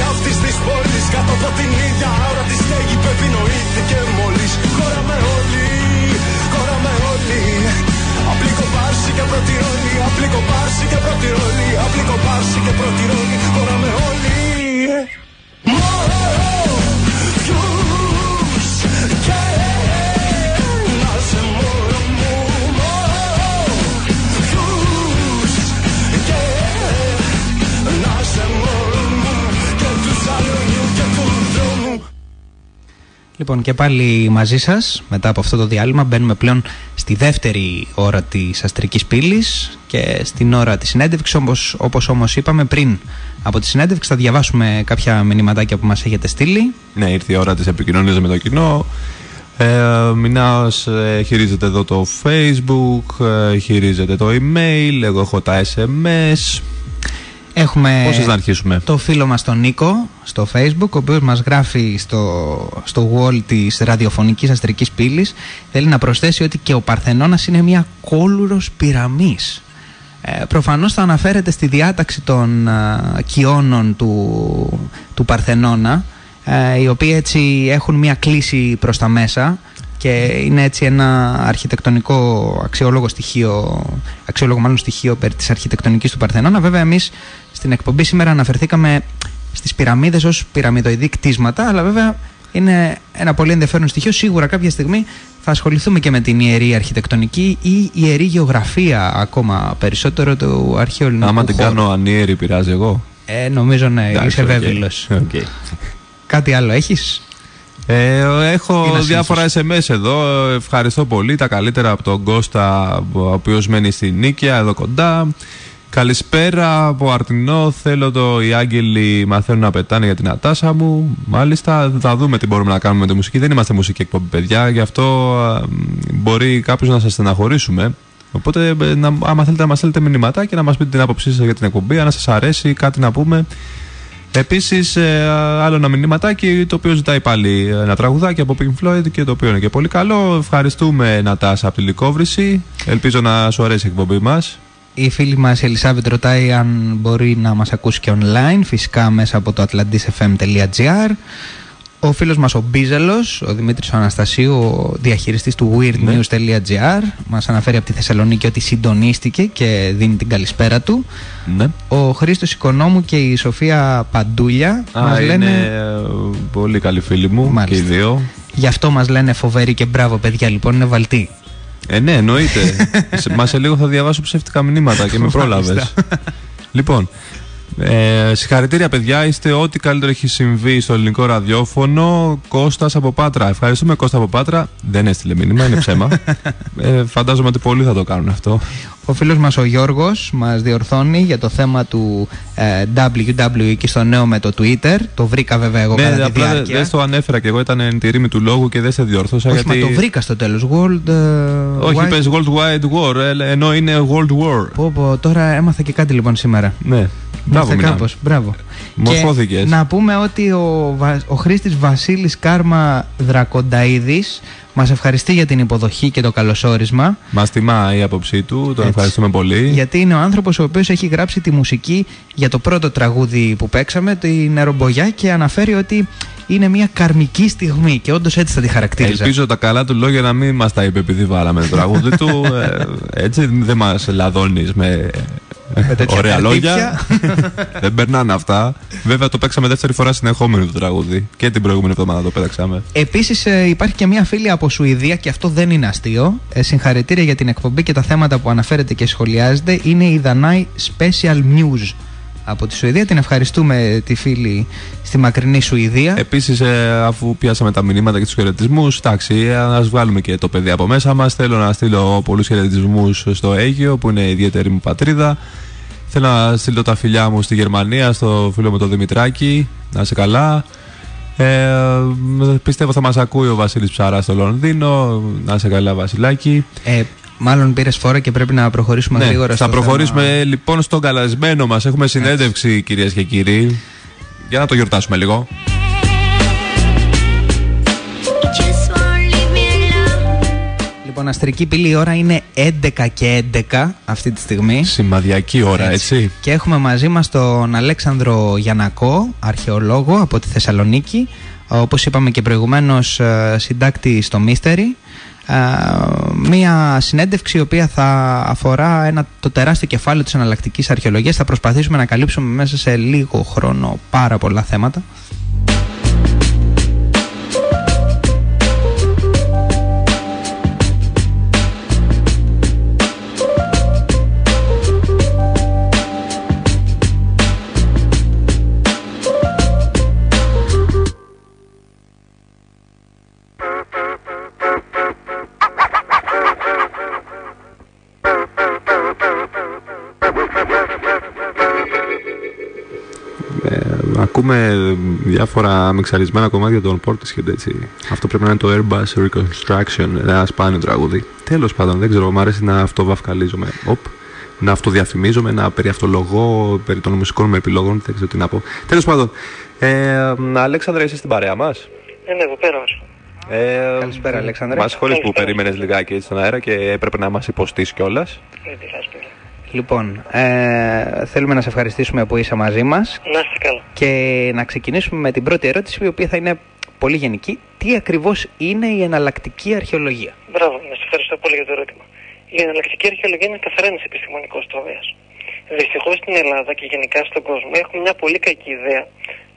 σαλονιού και του δρόμου κάτω από την ίδια ώρα της στέγη που επινοήθηκε μόλις χώρα με Πάση Λοιπόν, και πάλι μαζί σας, μετά από αυτό το διάλειμμα, μπαίνουμε πλέον στη δεύτερη ώρα της αστρικής πύλης και στην ώρα της συνέντευξης. Όπως όμως είπαμε, πριν από τη συνέντευξη, θα διαβάσουμε κάποια μηνυματάκια που μας έχετε στείλει. Ναι, ήρθε η ώρα της επικοινωνίας με το κοινό. Ε, Μινάς ε, χειρίζεται εδώ το facebook, ε, χειρίζεται το email, εγώ έχω τα sms. Έχουμε Πόσες να αρχίσουμε; το φίλο μας τον Νίκο στο facebook, ο οποίος μας γράφει στο, στο wall της ραδιοφωνικής αστρικής πύλης. Θέλει να προσθέσει ότι και ο Παρθενώνας είναι μια κόλουρος πυραμής. Ε, προφανώς θα αναφέρεται στη διάταξη των α, κοιώνων του, του Παρθενώνα, ε, οι οποίοι έτσι έχουν μια κλίση προς τα μέσα και είναι έτσι ένα αρχιτεκτονικό αξιόλογο στοιχείο, αξιόλογο μάλλον στοιχείο περί της αρχιτεκτονικής του Παρθενώνα. Βέβαια εμείς στην εκπομπή σήμερα αναφερθήκαμε στις πυραμίδες ως πυραμιδοειδή κτίσματα, αλλά βέβαια είναι ένα πολύ ενδιαφέρον στοιχείο. Σίγουρα κάποια στιγμή θα ασχοληθούμε και με την ιερή αρχιτεκτονική ή ιερή γεωγραφία ακόμα περισσότερο του αρχαίου ελληνικού Άμα την χώρου. κάνω ανίερη πειράζει εγώ. Ε, νομίζω ναι, Εντάξει, είσαι οκ. βέβαιος. Οκ. Κάτι άλλο έχεις; Ε, έχω Τι να διάφορα SMS εδώ. Ευχαριστώ πολύ. Τα καλύτερα από τον Κώστα, ο οποίος μένει στη Νίκαια, εδώ κοντά. Καλησπέρα από Αρτινό. Θέλω το οι άγγελοι μαθαίνουν να πετάνε για την ατάσα μου. Μάλιστα, θα δούμε τι μπορούμε να κάνουμε με τη μουσική. Δεν είμαστε μουσική εκπομπή, παιδιά. Γι' αυτό α, μ, μπορεί κάποιος να σας στεναχωρήσουμε. Οπότε, ε, να, άμα θέλετε να μας στείλετε μηνύματα και να μας πείτε την άποψή σας για την εκπομπή, αν σας αρέσει, κάτι να πούμε. Επίσης, άλλο ένα μηνύματάκι το οποίο ζητάει πάλι ένα τραγουδάκι από Pink Floyd και το οποίο είναι και πολύ καλό. Ευχαριστούμε Νατάσα από τη Λικόβρηση. Ελπίζω να σου αρέσει η εκπομπή μας. Η φίλη μας η Ελισάβετ ρωτάει αν μπορεί να μας ακούσει και online, φυσικά μέσα από το atlantisfm.gr. Ο φίλος μας ο Μπίζελος, ο Δημήτρης ο Αναστασίου, ο διαχειριστής του weirdnews.gr, μας αναφέρει από τη Θεσσαλονίκη ότι συντονίστηκε και δίνει την καλησπέρα του. Ναι. Ο Χρήστος Οικονόμου και η Σοφία Παντούλια Α, μας είναι λένε... ε, πολύ καλοί φίλοι μου Μάλιστα. και οι δύο. Γι' αυτό μας λένε φοβεροί και μπράβο παιδιά λοιπόν, είναι βαλτοί. Ε, ναι, εννοείται. Σε- Μα σε λίγο θα διαβάσω ψεύτικα μηνύματα και με πρόλαβες. Μάλιστα. λοιπόν, ε, συγχαρητήρια παιδιά, είστε ό,τι καλύτερο έχει συμβεί στο ελληνικό ραδιόφωνο. Κώστας από Πάτρα. Ευχαριστούμε Κώστα από Πάτρα. Δεν έστειλε μήνυμα, είναι ψέμα. ε, φαντάζομαι ότι πολλοί θα το κάνουν αυτό. Ο φίλος μας ο Γιώργος μας διορθώνει για το θέμα του ε, WWE και στο νέο με το Twitter. Το βρήκα βέβαια εγώ ναι, κατά τη απλά δεν διάρκεια. δεν στο ανέφερα και εγώ ήταν εν τη ρήμη του λόγου και δεν σε διόρθωσα. Όχι, γιατί... μα το βρήκα στο τέλος. World ε, Όχι, Wide- είπες World Wide War, ε, ενώ είναι World War. Πω, πω, τώρα έμαθα και κάτι λοιπόν σήμερα. Ναι. Μπράβο, Ήρθε Μινά. κάπως, μπράβο. Μορφώθηκες. Και να πούμε ότι ο, Βα- ο χρήστης Βασίλης Κάρμα Δρακονταίδης μας ευχαριστεί για την υποδοχή και το καλωσόρισμα. Μας τιμά η άποψή του, τον Έτσι. ευχαριστούμε πολύ. Γιατί είναι ο άνθρωπος ο οποίος έχει γράψει τη μουσική για το πρώτο τραγούδι που παίξαμε, την Νερομπογιά, και αναφέρει ότι είναι μια καρμική στιγμή και όντως έτσι θα τη χαρακτήριζα. Ελπίζω τα καλά του λόγια να μην μας τα είπε επειδή βάλαμε το τραγούδι του. Ε, έτσι δεν μας λαδώνεις με, Με τέτοια ωραία καρδίπια. λόγια. δεν περνάνε αυτά. Βέβαια το παίξαμε δεύτερη φορά συνεχόμενο το τραγούδι. Και την προηγούμενη εβδομάδα το πέταξαμε. Επίσης, ε, υπάρχει και μια φίλη από Σουηδία και αυτό δεν είναι αστείο. Ε, συγχαρητήρια για την εκπομπή και τα θέματα που αναφέρετε και σχολιάζετε. Είναι η Δανάη Special News από τη Σουηδία. Την ευχαριστούμε τη φίλη στη μακρινή Σουηδία. Επίσης, αφού πιάσαμε τα μηνύματα και τους χαιρετισμούς, εντάξει, ας βγάλουμε και το παιδί από μέσα μας. Θέλω να στείλω πολλούς χαιρετισμούς στο Αίγιο, που είναι η ιδιαίτερη μου πατρίδα. Θέλω να στείλω τα φιλιά μου στη Γερμανία, στο φίλο μου τον Δημητράκη. Να είσαι καλά. Ε, πιστεύω θα μας ακούει ο Βασίλης Ψαρά στο Λονδίνο. Να είσαι καλά, Βασιλάκη. Ε, μάλλον πήρες φόρα και πρέπει να προχωρήσουμε γρήγορα Ναι, θα στο προχωρήσουμε θέμα. λοιπόν στον καλασμένο μας. Έχουμε συνέντευξη, κυρίες και κύριοι. Για να το γιορτάσουμε λίγο. Just won't leave me alone. Λοιπόν, αστρική πύλη η ώρα είναι 11 και 11 αυτή τη στιγμή. Σημαδιακή ώρα, έτσι. Και έχουμε μαζί μας τον Αλέξανδρο Γιανακό, αρχαιολόγο από τη Θεσσαλονίκη. Όπως είπαμε και προηγουμένως, ε, συντάκτη στο Mystery. Μία συνέντευξη η οποία θα αφορά ένα, το τεράστιο κεφάλαιο της εναλλακτικής αρχαιολογίας. Θα προσπαθήσουμε να καλύψουμε μέσα σε λίγο χρόνο πάρα πολλά θέματα. Ακούμε διάφορα μεξαρισμένα κομμάτια των Portishead έτσι. Αυτό πρέπει να είναι το Airbus Reconstruction, ένα σπάνιο τραγούδι. Τέλος πάντων, δεν ξέρω, μου αρέσει να αυτοβαυκαλίζομαι. Οπ, να αυτοδιαφημίζομαι, να περιαυτολογώ περί των μουσικών μου επιλογών, δεν ξέρω τι να πω. Τέλος πάντων, ε, Αλέξανδρα, είσαι στην παρέα μας; Ε, ναι, εδώ πέρα Ε, Καλησπέρα, Αλέξανδρα. Μας χωρί που περίμενες λιγάκι έτσι στον αέρα και έπρεπε να μας υποστείς κιόλας. Ε, τι σας πειράζει. Λοιπόν, ε, θέλουμε να σε ευχαριστήσουμε που είσαι μαζί μας Να είστε καλά. και να ξεκινήσουμε με την πρώτη ερώτηση, η οποία θα είναι πολύ γενική. Τι ακριβώς είναι η εναλλακτική αρχαιολογία; Μπράβο, να σα ευχαριστώ πολύ για το ερώτημα. Η εναλλακτική αρχαιολογία είναι καθαρά ένα επιστημονικό τομέα. Δυστυχώς στην Ελλάδα και γενικά στον κόσμο έχουμε μια πολύ κακή ιδέα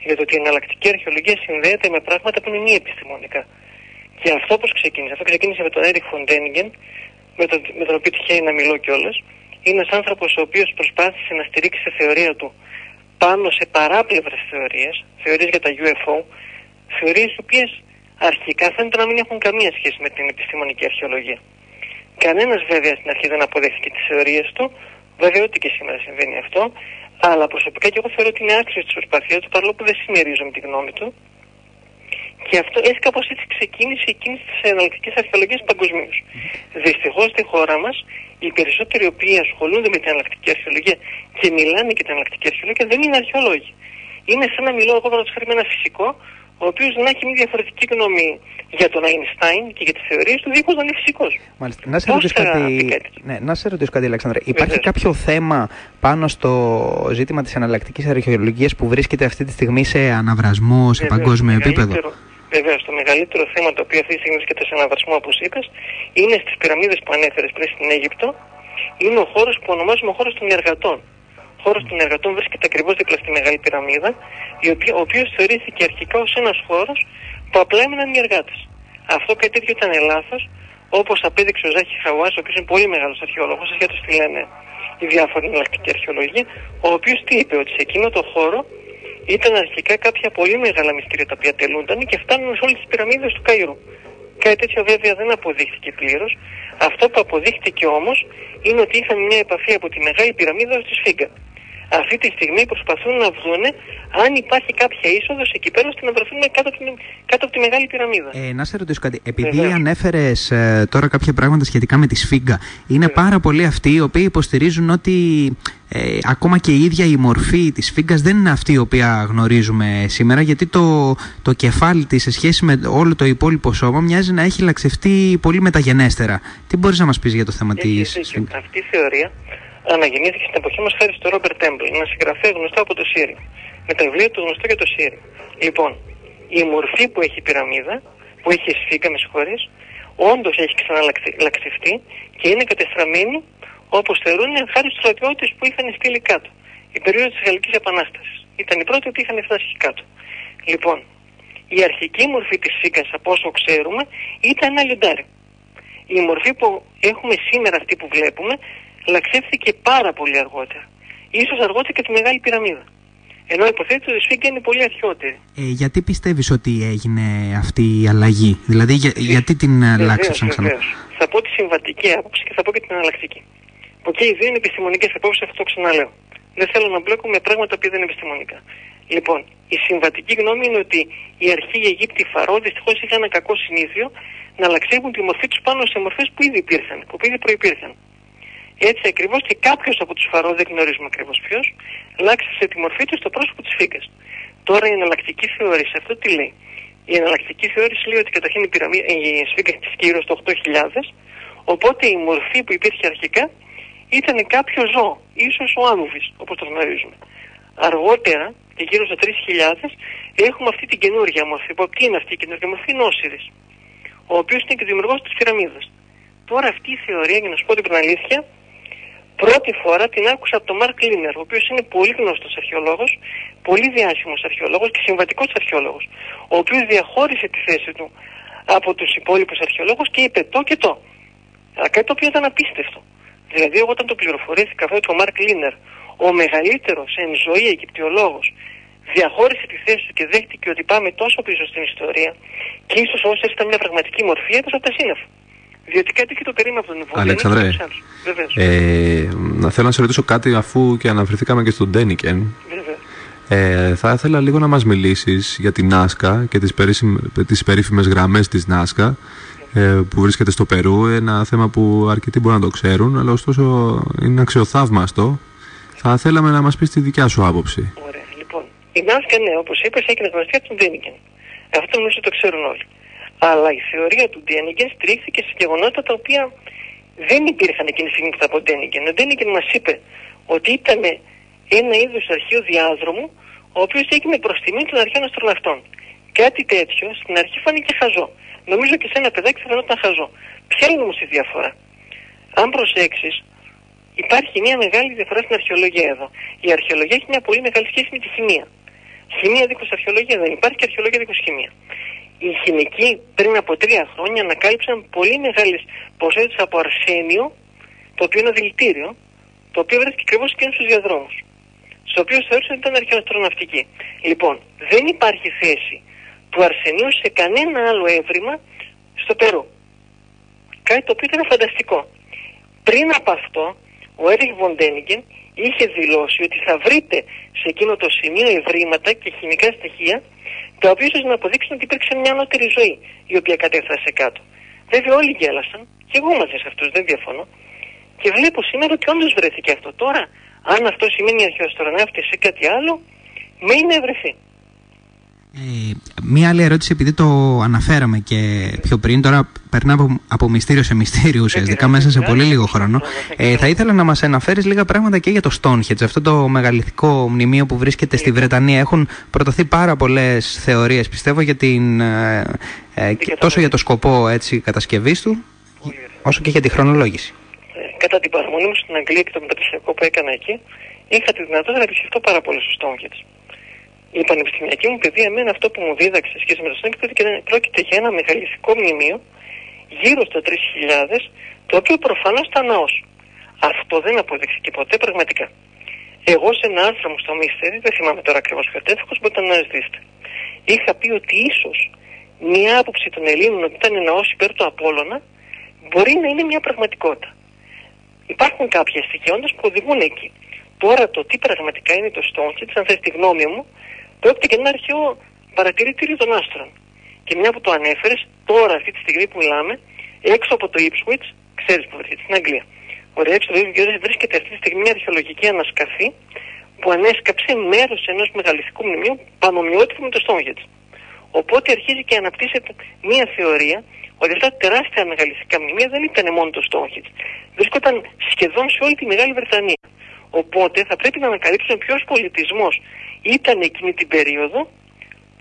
για το ότι η εναλλακτική αρχαιολογία συνδέεται με πράγματα που είναι μη επιστημονικά. Και αυτό πώς ξεκίνησε; Αυτό ξεκίνησε με τον Έριχ Φοντένιγκεν, με τον, με τον οποίο τυχαίνει να μιλώ κιόλας. Είναι ένας άνθρωπος ο οποίος προσπάθησε να στηρίξει τη θεωρία του πάνω σε παράπλευρες θεωρίες, θεωρίες για τα UFO, θεωρίες οι οποίες αρχικά φαίνεται να μην έχουν καμία σχέση με την επιστημονική αρχαιολογία. Κανένας βέβαια στην αρχή δεν αποδέχτηκε τις θεωρίες του, βέβαια ότι και σήμερα συμβαίνει αυτό, αλλά προσωπικά και εγώ θεωρώ ότι είναι άξιος της προσπάθειας του, παρόλο που δεν συμμερίζομαι τη γνώμη του. Και αυτό έτσι κάπως έτσι ξεκίνησε η κίνηση της εναλλακτικής αρχαιολογίας παγκοσμίως. Δυστυχώς στη χώρα μας, οι περισσότεροι οι οποίοι ασχολούνται με την εναλλακτική αρχαιολογία και μιλάνε για την εναλλακτική αρχαιολογία δεν είναι αρχαιολόγοι. Είναι σαν να μιλώ εγώ παραδείγματος με ένα φυσικό, ο οποίος να έχει μια διαφορετική γνώμη για τον Αϊνστάιν και για τις θεωρίες του, δίχως να είναι φυσικός. Μάλιστα. Να σε Πώς ρωτήσω θα κάτι, πει κάτι τέτοιο; ναι, να σε ρωτήσω κάτι Αλέξανδρα. Υπάρχει Βεβαίως. κάποιο θέμα πάνω στο ζήτημα της εναλλακτικής αρχαιολογίας που βρίσκεται αυτή τη στιγμή σε αναβρασμό, σε παγκόσμιο επίπεδο; Βεβαίω, το μεγαλύτερο θέμα το οποίο αυτή τη στιγμή βρίσκεται σε αναβασμό, όπως είπες, είναι στις πυραμίδες που ανέφερες πριν στην Αίγυπτο. Είναι ο χώρος που ονομάζουμε χώρος των εργατών. Ο χώρος των εργατών βρίσκεται ακριβώς δίπλα στη Μεγάλη Πυραμίδα, η οποία- ο οποίος θεωρήθηκε αρχικά ως ένας χώρος που απλά έμεναν οι εργάτες. Αυτό κάτι τέτοιο ήταν λάθος, όπως απέδειξε ο Ζάχη Χαουάς, ο οποίος είναι πολύ μεγάλος αρχαιολόγος, ασχέτω τι λένε οι διάφοροι εναλλακτικοί αρχαιολογοί, ο οποίος τι είπε, ότι σε εκείνο το χώρο ήταν αρχικά κάποια πολύ μεγάλα μυστήρια τα οποία τελούνταν και φτάνουν σε όλες τις πυραμίδες του Καΐρου. Κάτι τέτοιο βέβαια δεν αποδείχθηκε πλήρως. Αυτό που αποδείχθηκε όμως είναι ότι είχαν μια επαφή από τη μεγάλη πυραμίδα στη Σφίγγα. Αυτή τη στιγμή προσπαθούν να βρουν αν υπάρχει κάποια είσοδος εκεί πέρα ώστε να βρεθούν κάτω, από την- κάτω από τη μεγάλη πυραμίδα. Ε, να σε ρωτήσω κάτι. Επειδή Βεβαίως. ανέφερες τώρα κάποια πράγματα σχετικά με τη Σφίγγα, είναι πάρα πολλοί αυτοί οι οποίοι υποστηρίζουν ότι ε, ακόμα και η ίδια η μορφή της Σφίγγας δεν είναι αυτή η οποία γνωρίζουμε σήμερα, γιατί το, το κεφάλι της σε σχέση με όλο το υπόλοιπο σώμα μοιάζει να έχει λαξευτεί πολύ μεταγενέστερα. Τι μπορείς να μας πεις για το θέμα Έχεις της δίκιο. Σφίγγας; Αυτή η θεωρία αναγεννήθηκε στην εποχή μας χάρη στο Ρόμπερτ Τέμπλ, ένα συγγραφέα γνωστό από το Σύριο. Με τα βιβλία του γνωστό για το Σύριο. Λοιπόν, η μορφή που έχει η πυραμίδα, που έχει η σφίγγα, με συγχωρείς, όντως έχει ξαναλαξευτεί και είναι κατεστραμμένη όπως θεωρούν χάρη στους στρατιώτες που είχαν στείλει κάτω. Η περίοδος της Γαλλικής Επανάστασης. Ήταν η πρώτη που είχαν φτάσει εκεί κάτω. Λοιπόν, η αρχική μορφή της σφίγγας, από όσο ξέρουμε, ήταν ένα λιοντάρι. Η μορφή που έχουμε σήμερα αυτή που βλέπουμε λαξεύθηκε πάρα πολύ αργότερα. Ίσως αργότερα και τη Μεγάλη Πυραμίδα. Ενώ υποθέτω ότι η Σφίγγα είναι πολύ αρχαιότερη. Ε, γιατί πιστεύεις ότι έγινε αυτή η αλλαγή, δηλαδή για- γιατί την Βεβαίως, αλλάξεψαν ξανά; βεβαίως. Θα πω τη συμβατική άποψη και θα πω και την εναλλακτική. Που και οι δύο είναι επιστημονικές απόψεις, αυτό το ξαναλέω. Δεν θέλω να μπλέκω με πράγματα που δεν είναι επιστημονικά. Λοιπόν, η συμβατική γνώμη είναι ότι οι αρχαίοι Αιγύπτιοι φαρό δυστυχώς είχαν ένα κακό συνήθειο να αλλαξεύουν τη μορφή τους πάνω σε μορφές που ήδη υπήρχαν, που ήδη προπήρχαν. Έτσι ακριβώς και κάποιος από τους φαρό, δεν γνωρίζουμε ακριβώς ποιος, αλλάξησε τη μορφή του στο πρόσωπο της φύκας. Τώρα η εναλλακτική θεώρηση αυτό τι λέει; Η εναλλακτική θεώρηση λέει ότι καταρχήν η, πυραμί- η σφίγγα της γύρω στο 8.000, οπότε η μορφή που υπήρχε αρχικά ήταν κάποιο ζώο, ίσως ο Άνουβης, όπως το γνωρίζουμε. Αργότερα, και γύρω στα 3.000, έχουμε αυτή την καινούργια μορφή. Που, τι είναι αυτή η καινούργια μορφή, είναι ο Όσιρης. ο οποίος είναι και δημιουργός της πυραμίδας. Τώρα αυτή η θεωρία, για να σου πω την αλήθεια, πρώτη φορά την άκουσα από τον Μαρκ Λίνερ, ο οποίος είναι πολύ γνωστός αρχαιολόγος, πολύ διάσημος αρχαιολόγος και συμβατικός αρχαιολόγος, ο οποίος διαχώρισε τη θέση του από τους υπόλοιπους αρχαιολόγους και είπε το και το. Αλλά κάτι το οποίο ήταν απίστευτο. Δηλαδή, εγώ όταν το πληροφορήθηκα αυτό το Μαρκ Λίνερ, ο μεγαλύτερος εν ζωή Αιγυπτιολόγος, διαχώρισε τη θέση του και δέχτηκε ότι πάμε τόσο πίσω στην ιστορία και ίσως όσο ήταν μια πραγματική μορφή, έπεσε από τα σύννεφα. Διότι κάτι και το περίμενα από τον Ιβόνιο. Αλέξανδρε, ε, να θέλω να σε ρωτήσω κάτι αφού και αναφερθήκαμε και στον Ντένικεν. Ε, θα ήθελα λίγο να μας μιλήσεις για την Νάσκα και τις, περίσι, τις περίφημες γραμμές της Νάσκα ε, που βρίσκεται στο Περού, ένα θέμα που αρκετοί μπορούν να το ξέρουν, αλλά ωστόσο είναι αξιοθαύμαστο. Θα θέλαμε να μας πεις τη δικιά σου άποψη. Ωραία, λοιπόν. Η Νάσκα, ναι, όπως είπες, έγινε γνωστή από τον Ντένικεν. Αυτό νομίζω το ξέρουν όλοι. Αλλά η θεωρία του Ντένικεν στηρίχθηκε σε γεγονότα τα οποία δεν υπήρχαν εκείνη τη στιγμή που θα πω Ντένικεν. Ο Ντένικεν μας είπε ότι ήταν ένα είδος αρχαίου διάδρομου, ο οποίος έγινε προς τιμή των αρχαίων αστροναυτών. Κάτι τέτοιο στην αρχή φάνηκε χαζό. Νομίζω και σε ένα παιδάκι θα φαινόταν χαζό. Ποια είναι όμως η διαφορά; Αν προσέξεις, υπάρχει μια μεγάλη διαφορά στην αρχαιολογία εδώ. Η αρχαιολογία έχει μια πολύ μεγάλη σχέση με τη χημεία. Χημεία δίχως αρχαιολογία δεν υπάρχει και αρχαιολογία δίχως χημεία. Οι χημικοί πριν από τρία χρόνια ανακάλυψαν πολύ μεγάλες ποσότητες από αρσένιο, το οποίο είναι δηλητήριο, το οποίο βρέθηκε ακριβώς και στους διαδρόμους στο οποίο θεώρησαν ότι ήταν αρχαιοαστροναυτική. Λοιπόν, δεν υπάρχει θέση του αρσενίου σε κανένα άλλο έβριμα στο Περού. Κάτι το οποίο ήταν φανταστικό. Πριν από αυτό, ο Έριχ Βοντένιγκεν είχε δηλώσει ότι θα βρείτε σε εκείνο το σημείο ευρήματα και χημικά στοιχεία τα οποία ίσως να αποδείξουν ότι υπήρξε μια ανώτερη ζωή η οποία κατέφθασε κάτω. Βέβαια όλοι γέλασαν και εγώ μαζί σε αυτούς δεν διαφωνώ και βλέπω σήμερα ότι όντως βρέθηκε αυτό. Τώρα αν αυτό σημαίνει αρχαιοαστροναύτης ή κάτι άλλο, με είναι ευρεθεί. Ε, μία άλλη ερώτηση, επειδή το αναφέραμε και πιο πριν, τώρα περνά από, από μυστήριο σε μυστήριο ουσιαστικά μέσα σε πολύ λίγο χρόνο. Ε, θα ήθελα να μας αναφέρεις λίγα πράγματα και για το Stonehenge, αυτό το μεγαλυθικό μνημείο που βρίσκεται στη Βρετανία. Έχουν προταθεί πάρα πολλές θεωρίες, πιστεύω, για την, ε, ε, τόσο για το σκοπό έτσι, κατασκευής του, όσο και για τη χρονολόγηση κατά την παραμονή μου στην Αγγλία και το μεταπτυχιακό που έκανα εκεί, είχα τη δυνατότητα να επισκεφτώ πάρα πολλές Stonehenge. Η πανεπιστημιακή μου παιδεία, εμένα αυτό που μου δίδαξε σε σχέση με το Stonehenge πρόκειται για ένα μεγαλυθικό μνημείο γύρω στα 3.000, το οποίο προφανώς ήταν ναός. Αυτό δεν αποδείχθηκε ποτέ πραγματικά. Εγώ σε ένα άρθρο μου στο Mystery, δεν θυμάμαι τώρα ακριβώς ποιο τέφχο, μπορείτε να αναζητήσετε. Είχα πει ότι ίσως μια άποψη των Ελλήνων ότι ήταν ναός υπέρ του Απόλωνα μπορεί να είναι μια πραγματικότητα υπάρχουν κάποια στοιχεία όντως που οδηγούν εκεί. Τώρα το τι πραγματικά είναι το Stonehenge, αν θες τη γνώμη μου, πρόκειται και ένα αρχαίο παρατηρητήριο των άστρων. Και μια που το ανέφερες, τώρα αυτή τη στιγμή που μιλάμε, έξω από το Ipswich, ξέρεις που βρίσκεται, στην Αγγλία. Ωραία, έξω από το Ipswich βρίσκεται αυτή τη στιγμή μια αρχαιολογική ανασκαφή που ανέσκαψε μέρος ενός μεγαλυθικού μνημείου πανομοιότυπου με το Stonehenge. Οπότε αρχίζει και αναπτύσσεται μια θεωρία ότι αυτά τα τεράστια μεγαλυθικά μνημεία δεν ήταν μόνο το Stonehenge. Βρίσκονταν σχεδόν σε όλη τη Μεγάλη Βρετανία. Οπότε θα πρέπει να ανακαλύψουμε ποιος πολιτισμός ήταν εκείνη την περίοδο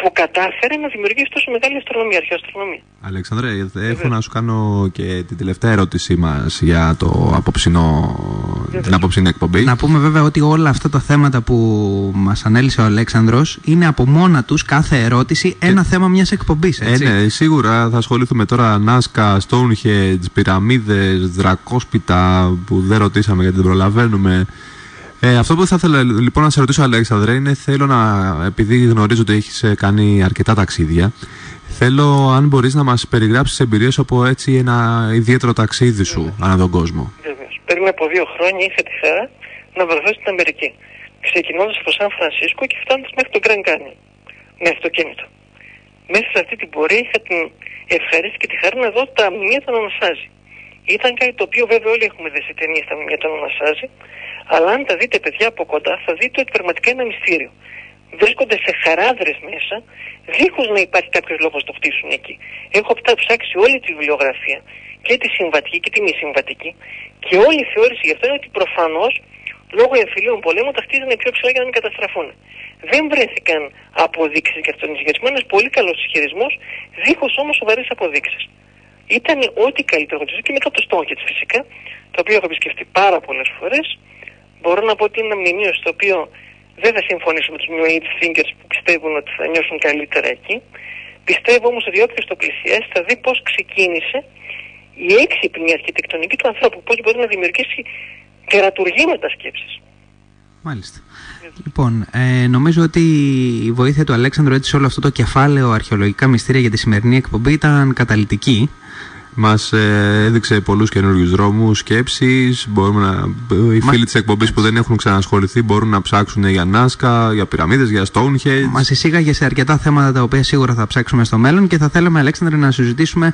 που κατάφερε να δημιουργήσει τόσο μεγάλη αστρονομία, αρχαία αστρονομία. Αλέξανδρε, έχω να σου κάνω και την τελευταία ερώτησή μας για το απόψινο, την απόψινη εκπομπή. Να πούμε βέβαια ότι όλα αυτά τα θέματα που μας ανέλησε ο Αλέξανδρος είναι από μόνα τους κάθε ερώτηση ένα θέμα μιας εκπομπής. Ε, ναι, σίγουρα θα ασχοληθούμε τώρα Νάσκα, Stonehenge, πυραμίδες, δρακόσπιτα που δεν ρωτήσαμε γιατί δεν προλαβαίνουμε. Ε, αυτό που θα ήθελα λοιπόν να σε ρωτήσω, Αλέξανδρε, είναι θέλω να, επειδή γνωρίζω ότι έχεις ε, κάνει αρκετά ταξίδια, θέλω αν μπορείς να μας περιγράψεις εμπειρίες από έτσι ένα ιδιαίτερο ταξίδι σου Βεβαίως. ανά τον κόσμο. Βεβαίω. Πριν από δύο χρόνια είχα τη χαρά να βρεθώ στην Αμερική. Ξεκινώντας από Σαν Φρανσίσκο και φτάνοντας μέχρι το Grand Canyon με αυτοκίνητο. Μέσα σε αυτή την πορεία είχα την ευχαρίστηση και τη χαρά να δω τα μνημεία των Ανασάζη. Ήταν κάτι το οποίο βέβαια όλοι έχουμε δει σε ταινίες τα μνημεία των Ανασάζη, αλλά αν τα δείτε παιδιά από κοντά θα δείτε ότι πραγματικά είναι ένα μυστήριο. Βρίσκονται σε χαράδρες μέσα, δίχως να υπάρχει κάποιος λόγος να το χτίσουν εκεί. Έχω ψάξει όλη τη βιβλιογραφία, και τη συμβατική και τη μη συμβατική, και όλη η θεώρηση γι' αυτό είναι ότι προφανώς λόγω εμφυλίων πολέμων τα χτίζανε πιο ψηλά για να μην καταστραφούν. Δεν βρέθηκαν αποδείξεις για αυτόν τον ισχυρισμό. Ένας πολύ καλός ισχυρισμός, δίχως όμως σοβαρές αποδείξεις. ήταν ό,τι καλύτερο της και μετά το Stonehenge φυσικά, το οποίο έχω επισκεφτεί πάρα πολλές φορές. Μπορώ να πω ότι είναι ένα μνημείο στο οποίο δεν θα συμφωνήσω με τους New Age Thinkers που πιστεύουν ότι θα νιώσουν καλύτερα εκεί. Πιστεύω όμως ότι όποιος το πλησιάσει θα δει πώς ξεκίνησε η έξυπνη αρχιτεκτονική του ανθρώπου, πώς μπορεί να δημιουργήσει τερατουργήματα σκέψης. Μάλιστα. Λοιπόν, ε, νομίζω ότι η βοήθεια του Αλέξανδρου έτσι σε όλο αυτό το κεφάλαιο αρχαιολογικά μυστήρια για τη σημερινή εκπομπή ήταν καταλητική. Μας ε, έδειξε πολλούς καινούριους δρόμους, σκέψεις. Μπορούμε να, οι Μα- φίλοι της εκπομπής που δεν έχουν ξανασχοληθεί μπορούν να ψάξουν για Νάσκα, για πυραμίδες, για Stonehenge. Μας εισήγαγες σε αρκετά θέματα τα οποία σίγουρα θα ψάξουμε στο μέλλον και θα θέλαμε, Αλέξανδρε, να συζητήσουμε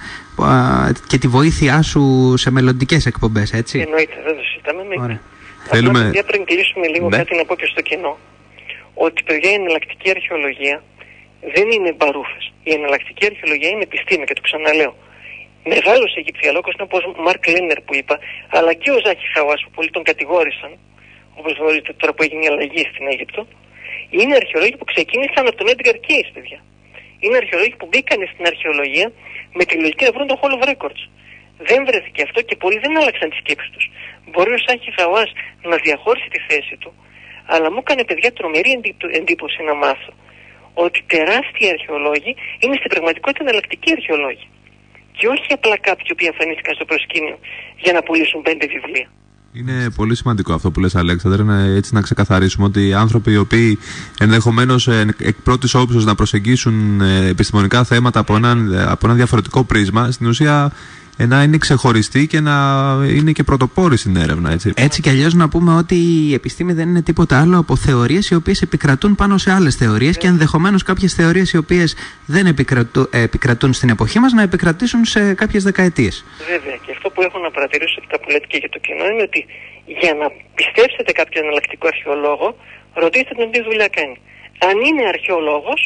α, και τη βοήθειά σου σε μελλοντικές εκπομπές, έτσι. Εννοείται, δεν το συζητάμε. Με... Ωραία. Θέλουμε- Απλά, παιδιά, πριν κλείσουμε λίγο Ναι. κάτι να πω και στο κοινό. Ότι παιδιά η εναλλακτική αρχαιολογία δεν είναι μπαρούφες. Η εναλλακτική αρχαιολογία είναι επιστήμη και το ξαναλέω. Μεγάλος Αιγυπτιαλόκος είναι όπως ο Μαρκ Λένερ που είπα, αλλά και ο Ζάχη Χαουάς που πολλοί τον κατηγόρησαν, όπως γνωρίζετε τώρα που έγινε η αλλαγή στην Αίγυπτο, είναι αρχαιολόγοι που ξεκίνησαν από τον Edgar Case, παιδιά. Είναι αρχαιολόγοι που μπήκαν στην αρχαιολογία με τη λογική να βρουν το Hall of Records. Δεν βρέθηκε αυτό και πολλοί δεν άλλαξαν τη σκέψη τους. Μπορεί ο Σάχη Χαουάς να διαχώρισε τη θέση του, αλλά μου έκανε παιδιά τρομερή εντύπω- εντύπωση να μάθω ότι τεράστιοι αρχαιολόγοι είναι στην πραγματικότητα εναλλακτικοί αρχαιολόγοι. Και όχι απλά κάποιοι που εμφανίστηκαν στο προσκήνιο για να πουλήσουν πέντε βιβλία. Είναι πολύ σημαντικό αυτό που λες Αλέξανδρε, να, έτσι να ξεκαθαρίσουμε ότι οι άνθρωποι οι οποίοι ενδεχομένως ε, εκ πρώτης όψεως να προσεγγίσουν ε, επιστημονικά θέματα από ένα, από ένα διαφορετικό πρίσμα, στην ουσία ε, να είναι ξεχωριστοί και να είναι και πρωτοπόροι στην έρευνα. Έτσι. Έτσι κι αλλιώς να πούμε ότι η επιστήμη δεν είναι τίποτα άλλο από θεωρίες οι οποίες επικρατούν πάνω σε άλλες θεωρίες και ενδεχομένως κάποιες θεωρίες οι οποίες δεν επικρατού, ε, επικρατούν στην εποχή μας να επικρατήσουν σε κάποιες δεκαετίες. Βέβαια, και αυτό που έχω να παρατηρήσω ότι τα που λέτε και για το κοινό είναι ότι για να πιστέψετε κάποιο εναλλακτικό αρχαιολόγο, ρωτήστε τον τι δουλειά κάνει. Αν είναι αρχαιολόγος,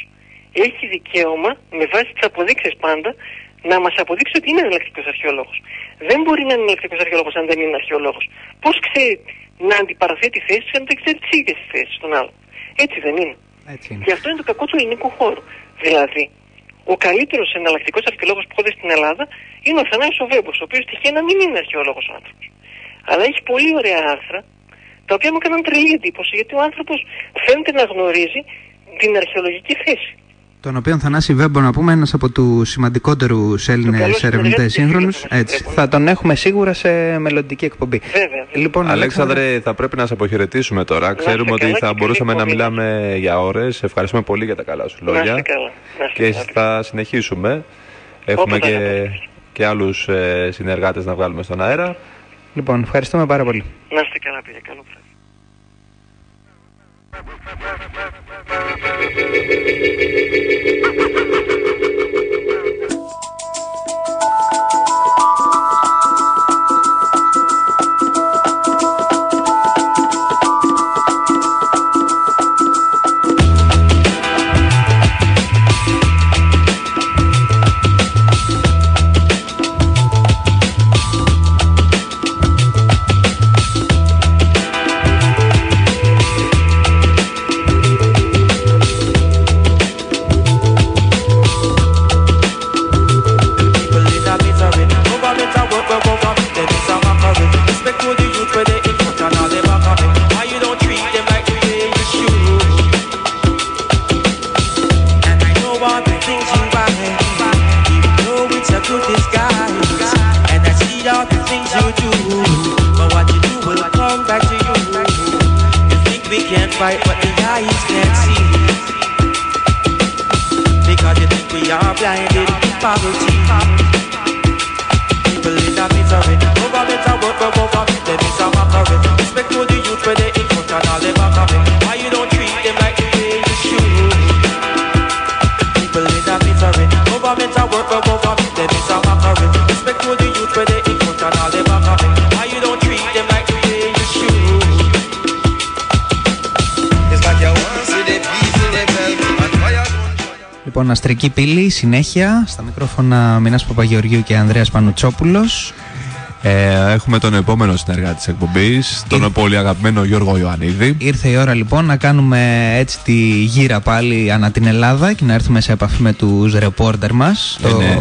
έχει δικαίωμα, με βάση τις αποδείξεις πάντα, να μας αποδείξει ότι είναι εναλλακτικό αρχαιολόγος. Δεν μπορεί να είναι εναλλακτικό αρχαιολόγος αν δεν είναι αρχαιολόγος. Πώς ξέρει να αντιπαραθέτει θέσεις αν δεν ξέρει τις ίδιες θέσεις των άλλων. Έτσι δεν είναι. Έτσι είναι. Και αυτό είναι το κακό του ελληνικού χώρου. Δηλαδή, ο καλύτερος εναλλακτικός αρχαιολόγος που έχω δει στην Ελλάδα είναι ο Θανάσης ο Βέμπος, ο οποίος τυχαίνει να μην είναι αρχαιολόγος άνθρωπος. Αλλά έχει πολύ ωραία άρθρα, τα οποία μου έκαναν τρελή εντύπωση, γιατί ο άνθρωπος φαίνεται να γνωρίζει την αρχαιολογική θέση. Τον οποίο Θανάση Βέμπο, να πούμε, ένας από τους σημαντικότερους Έλληνες καλός ερευνητές συνεργάτης σύγχρονους. και φίλο Έτσι. μας, Θα τον έχουμε σίγουρα σε μελλοντική εκπομπή. Βέβαια. βέβαια. Λοιπόν, Αλέξανδρε, θα πρέπει να σε αποχαιρετήσουμε τώρα. είστε Ξέρουμε ότι καλά θα και μπορούσαμε καλή να εκπομπή. μιλάμε για ώρες. Ευχαριστούμε πολύ για τα καλά σου Να λόγια. είστε καλά. Να είστε Και καλά. θα συνεχίσουμε. Έχουμε Όποτε και, αγαπητοί. και άλλους ε, συνεργάτες να βγάλουμε στον αέρα. λοιπόν, ευχαριστούμε πάρα πολύ. Να είστε καλά, παιδιά. Καλό Ha ha ha ha! Λοιπόν, αστρική πύλη, συνέχεια. Στα μικρόφωνα Μινάς Παπαγεωργίου και Ανδρέας Πανουτσόπουλος. Ε, έχουμε τον επόμενο συνεργάτη της εκπομπής, τον Είναι- πολύ αγαπημένο Γιώργο Ιωαννίδη. Ήρθε η ώρα λοιπόν να κάνουμε έτσι τη γύρα πάλι ανά την Ελλάδα και να έρθουμε σε επαφή με τους ρεπόρτερ μας. Είναι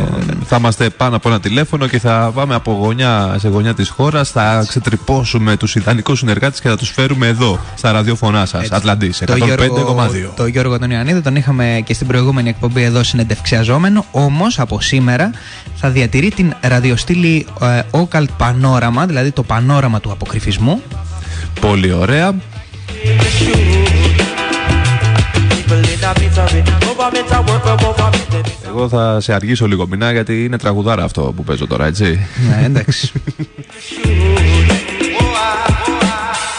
Θα είμαστε πάνω από ένα τηλέφωνο και θα πάμε από γωνιά σε γωνιά της χώρας, θα ξετρυπώσουμε τους ιδανικούς συνεργάτες και θα τους φέρουμε εδώ, στα ραδιοφωνά σας, Ατλαντής, 105,2. Το Γιώργο τον Ιωαννίδη τον είχαμε και στην προηγούμενη εκπομπή εδώ συνεντευξιαζόμενο, όμως από σήμερα θα διατηρεί την ραδιοστήλη ε, Occult Panorama, δηλαδή το πανόραμα του αποκρυφισμού. Πολύ ωραία. Εγώ θα σε αργήσω λίγο μηνά γιατί είναι τραγουδάρα αυτό που παίζω τώρα, έτσι. Ναι, εντάξει.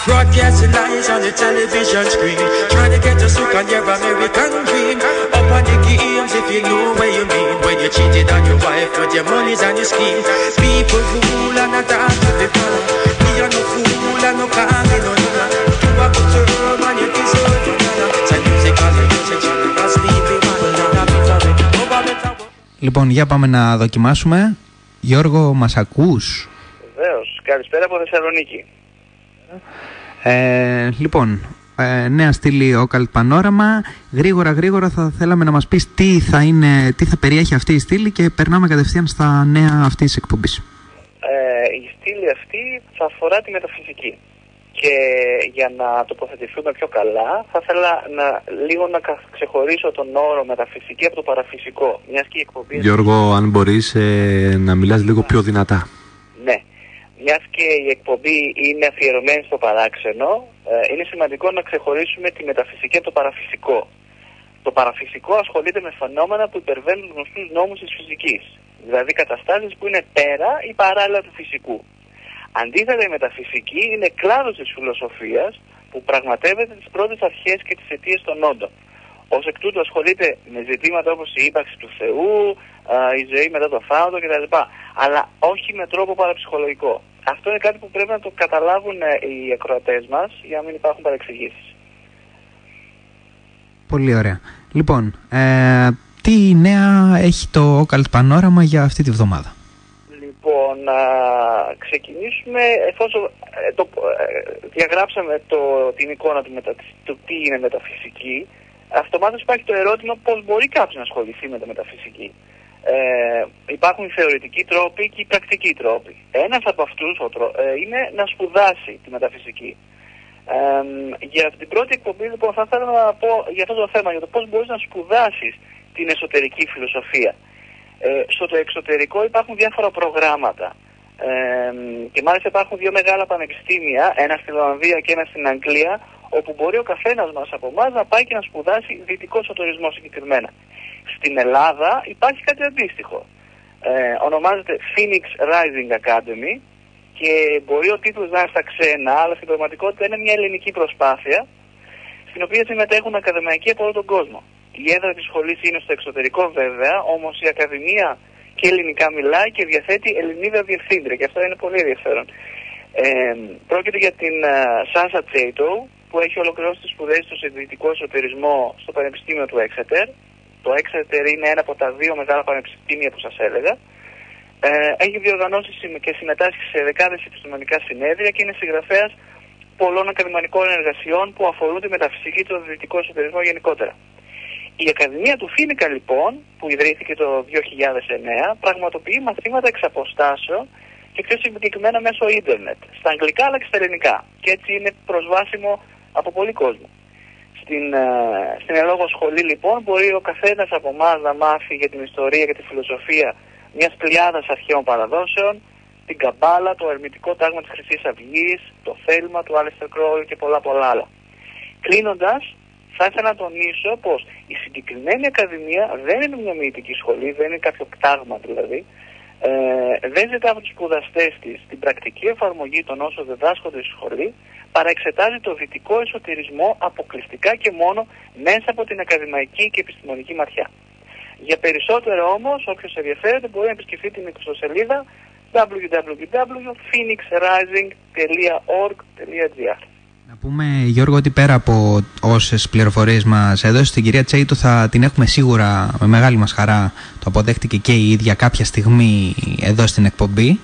Broadcasting lies on the television screen. Trying to get us hooked on your American dream. Up on the games if you know what you mean. When you cheated on your wife with your money's and your scheme. People rule and attack to the color. We are no fool and no candy no nana. You are good Λοιπόν, για πάμε να δοκιμάσουμε. Γιώργο, μας ακούς; Βεβαίως. Καλησπέρα από Θεσσαλονίκη. Ε, λοιπόν, ε, νέα στήλη Occult Panorama. Γρήγορα, γρήγορα θα θέλαμε να μας πεις τι θα, είναι, τι θα περιέχει αυτή η στήλη και περνάμε κατευθείαν στα νέα αυτής της εκπομπής. Ε, η στήλη αυτή θα αφορά τη μεταφυσική. Και για να τοποθετηθούμε πιο καλά, θα ήθελα να, λίγο να κα- ξεχωρίσω τον όρο μεταφυσική από το παραφυσικό. Μιας και η εκπομπή Γιώργο, αν μπορείς ε, να μιλάς λίγο πιο δυνατά. Ναι. Μιας και η εκπομπή είναι αφιερωμένη στο παράξενο, ε, είναι σημαντικό να ξεχωρίσουμε τη μεταφυσική από το παραφυσικό. Το παραφυσικό ασχολείται με φαινόμενα που υπερβαίνουν του γνωστούς νόμους της φυσικής. Δηλαδή καταστάσεις που είναι πέρα ή παράλληλα του φυσικού. Αντίθετα, η μεταφυσική είναι κλάδος της φιλοσοφίας που πραγματεύεται τις πρώτες αρχές και τις αιτίες των όντων. Ω εκ τούτου ασχολείται με ζητήματα όπως η ύπαρξη του Θεού, α, η ζωή μετά το θάνατο κτλ. Αλλά όχι με τρόπο παραψυχολογικό. Αυτό είναι κάτι που πρέπει να το καταλάβουν ε, οι ακροατές μας για να μην υπάρχουν παρεξηγήσεις. Πολύ ωραία. Λοιπόν, ε, τι νέα έχει το Occult Panorama για αυτή τη βδομάδα; Λοιπόν, να ξεκινήσουμε εφόσον ε, το, ε, διαγράψαμε το, την εικόνα του, μετα, του τι είναι μεταφυσική, αυτομάτως υπάρχει το ερώτημα πώς μπορεί κάποιος να ασχοληθεί με τα μεταφυσική. Ε, υπάρχουν οι θεωρητικοί τρόποι και οι πρακτικοί τρόποι. Ένας από αυτούς ο τρό- ε, είναι να σπουδάσει τη μεταφυσική. Ε, για την πρώτη εκπομπή λοιπόν θα ήθελα να πω για αυτό το θέμα, για το πώς μπορείς να σπουδάσεις την εσωτερική φιλοσοφία. Ε, στο το εξωτερικό υπάρχουν διάφορα προγράμματα. Ε, και μάλιστα υπάρχουν δύο μεγάλα πανεπιστήμια, ένα στην Ολλανδία και ένα στην Αγγλία, όπου μπορεί ο καθένας μας από εμάς να πάει και να σπουδάσει δυτικός εσωτερισμό συγκεκριμένα. Στην Ελλάδα υπάρχει κάτι αντίστοιχο. Ε, ονομάζεται Phoenix Rising Academy και μπορεί ο τίτλος να είναι στα ξένα, αλλά στην πραγματικότητα είναι μια ελληνική προσπάθεια στην οποία συμμετέχουν ακαδημαϊκοί από όλο τον κόσμο. Η έδρα της σχολής είναι στο εξωτερικό βέβαια, όμως η Ακαδημία και ελληνικά μιλάει και διαθέτει Ελληνίδα διευθύντρια και αυτό είναι πολύ ενδιαφέρον. Ε, πρόκειται για την Σάνσα Τσέιτο που έχει ολοκληρώσει τις σπουδές του σε δυτικό εσωτερισμό στο Πανεπιστήμιο του Exeter. Το Exeter είναι ένα από τα δύο μεγάλα πανεπιστήμια που σας έλεγα. Ε, έχει διοργανώσει συμ- και συμμετάσχει σε δεκάδες επιστημονικά συνέδρια και είναι συγγραφέας πολλών ακαδημαϊκών εργασιών που αφορούν τη μεταφυσική και τον δυτικό εσωτερισμό γενικότερα. Η Ακαδημία του Φίνικα λοιπόν, που ιδρύθηκε το 2009, πραγματοποιεί μαθήματα εξ αποστάσεων και πιο συγκεκριμένα μέσω ίντερνετ, στα αγγλικά αλλά και στα ελληνικά. Και έτσι είναι προσβάσιμο από πολύ κόσμο. Στην, ε, στην ελόγω σχολή λοιπόν μπορεί ο καθένας από εμάς να μάθει για την ιστορία και τη φιλοσοφία μιας πλειάδας αρχαίων παραδόσεων, την καμπάλα, το ερμητικό τάγμα της Χρυσής Αυγής, το θέλμα του Άλιστερ Κρόλ και πολλά πολλά άλλα. Κλείνοντας, θα ήθελα να τονίσω πως η συγκεκριμένη ακαδημία δεν είναι μια μυητική σχολή, δεν είναι κάποιο κτάγμα δηλαδή. Ε, δεν ζητά από τους σπουδαστές της την πρακτική εφαρμογή των όσων διδάσκονται στη σχολή, παρά εξετάζει το δυτικό εσωτερισμό αποκλειστικά και μόνο μέσα από την ακαδημαϊκή και επιστημονική ματιά. Για περισσότερο όμως, όποιος ενδιαφέρεται μπορεί να επισκεφτεί την ιστοσελίδα www.phoenixrising.org.gr Να πούμε Γιώργο ότι πέρα από όσες πληροφορίες μας έδωσε την κυρία Τσέιτο θα την έχουμε σίγουρα με μεγάλη μας χαρά το αποδέχτηκε και η ίδια κάποια στιγμή εδώ στην εκπομπή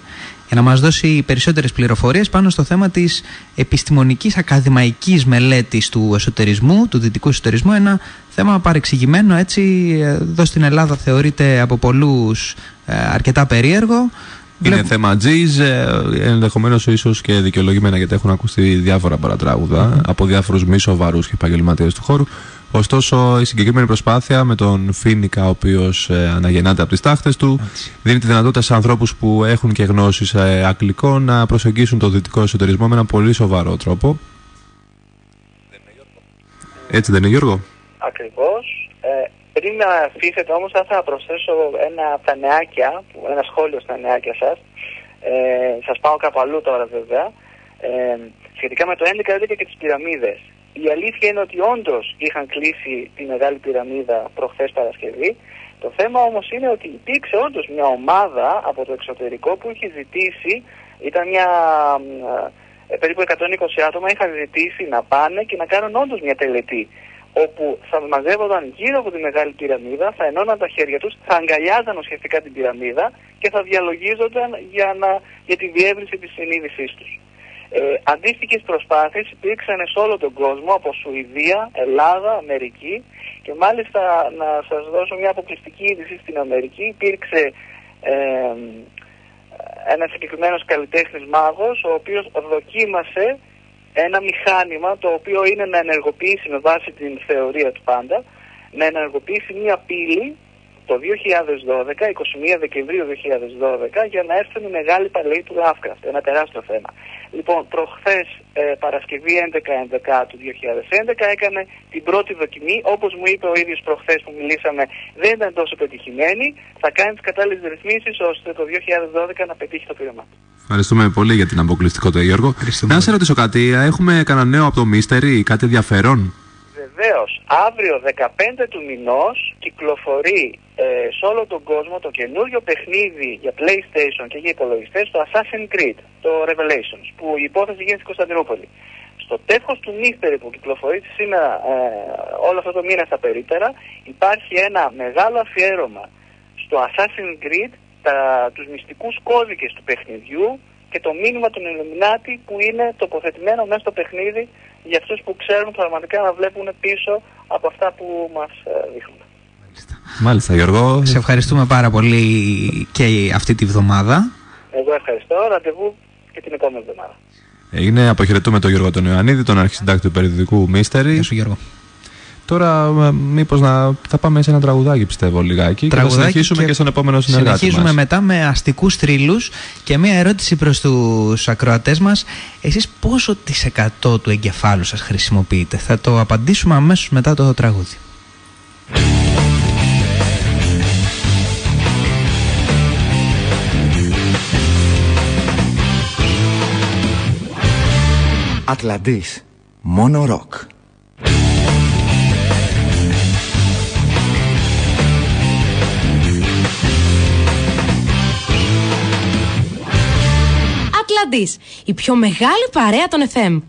για να μας δώσει περισσότερες πληροφορίες πάνω στο θέμα της επιστημονικής ακαδημαϊκής μελέτης του εσωτερισμού, του δυτικού εσωτερισμού, ένα θέμα παρεξηγημένο έτσι εδώ στην Ελλάδα θεωρείται από πολλούς ε, αρκετά περίεργο. Είναι Βλέπω- θέμα τζιζ, ενδεχομένως ίσως και δικαιολογημένα γιατί έχουν ακουστεί διάφορα παρατράγουδα από διάφορους μη σοβαρού και επαγγελματίες του χώρου. Ωστόσο, η συγκεκριμένη προσπάθεια με τον Φίνικα, ο οποίος αναγεννάται από τις τάχτες του, δίνει τη δυνατότητα σε ανθρώπους που έχουν και γνώσεις αγγλικών να προσεγγίσουν το δυτικό εσωτερισμό με έναν πολύ σοβαρό τρόπο. Έτσι δεν είναι, Γιώργο; Ακριβώς. Ε, πριν να αφήσετε όμως θα ήθελα να προσθέσω ένα από τα νεάκια, που- ένα σχόλιο στα νεάκια σας. Ε, σας πάω κάπου αλλού τώρα βέβαια. Ε, σχετικά με το 11, 11 και τις πυραμίδες. Η αλήθεια είναι ότι όντως είχαν κλείσει τη Μεγάλη Πυραμίδα προχθές Παρασκευή. Το θέμα όμως είναι ότι υπήρξε όντως μια ομάδα από το εξωτερικό που είχε ζητήσει, ήταν μια μ, ε, περίπου 120 άτομα είχαν ζητήσει να πάνε και να κάνουν όντως μια τελετή όπου θα μαζεύονταν γύρω από τη Μεγάλη Πυραμίδα, θα ενώναν τα χέρια τους, θα αγκαλιάζαν ουσιαστικά την πυραμίδα και θα διαλογίζονταν για, να, για τη διεύρυνση της συνείδησής τους. Ε, αντίστοιχες προσπάθειες υπήρξαν σε όλο τον κόσμο, από Σουηδία, Ελλάδα, Αμερική και μάλιστα να σας δώσω μια αποκλειστική είδηση στην Αμερική. Υπήρξε ε, ένας συγκεκριμένος καλλιτέχνης μάγος ο οποίος δοκίμασε ένα μηχάνημα το οποίο είναι να ενεργοποιήσει με βάση την θεωρία του πάντα να ενεργοποιήσει μια πύλη το 2012, 21 Δεκεμβρίου 2012 για να έρθουν οι μεγάλοι παλαιοί του Lovecraft, ένα τεράστιο θέμα. Λοιπόν, προχθές ε, Παρασκευή 11-11 του 2011 έκανε την πρώτη δοκιμή, όπως μου είπε ο ίδιος προχθές που μιλήσαμε δεν ήταν τόσο πετυχημένη, θα κάνει τις κατάλληλες ρυθμίσεις ώστε το 2012 να πετύχει το πείραμα του. Ευχαριστούμε πολύ για την αποκλειστικότητα, Γιώργο. Να σε ρωτήσω κάτι, έχουμε κανένα νέο από το Mystery, κάτι ενδιαφέρον; Βεβαίως, αύριο 15 του μηνός κυκλοφορεί ε, σε όλο τον κόσμο το καινούριο παιχνίδι για PlayStation και για υπολογιστές, το Assassin's Creed, το Revelations, που η υπόθεση γίνεται στην Κωνσταντινούπολη. Στο τεύχος του Mystery που κυκλοφορεί σήμερα ε, όλο αυτό το μήνα στα περίπτερα, υπάρχει ένα μεγάλο αφιέρωμα στο Assassin's Creed, τα, τους μυστικούς κώδικες του παιχνιδιού και το μήνυμα των Illuminati που είναι τοποθετημένο μέσα στο παιχνίδι για αυτούς που ξέρουν πραγματικά να βλέπουν πίσω από αυτά που μας ε, δείχνουν. Μάλιστα, Γιώργο. Σε ευχαριστούμε πάρα πολύ και αυτή τη βδομάδα. Εγώ ευχαριστώ. Ραντεβού και την επόμενη εβδομάδα. Είναι αποχαιρετούμε τον Γιώργο τον Ιωαννίδη, τον αρχισυντάκτη του περιοδικού Mystery. Γεια σου Γιώργο. Τώρα, μήπως να θα πάμε σε ένα τραγουδάκι, πιστεύω λιγάκι. και θα συνεχίσουμε και, στον επόμενο συνεργάτη. Συνεχίζουμε μας. μετά με αστικούς τρίλους και μία ερώτηση προς τους ακροατές μας. Εσείς πόσο της εκατό του εγκεφάλου σας χρησιμοποιείτε, Θα το απαντήσουμε αμέσως μετά το τραγούδι. Ατλαντής. Μόνο ροκ. Ατλαντής, η πιο μεγάλη παρέα των FM.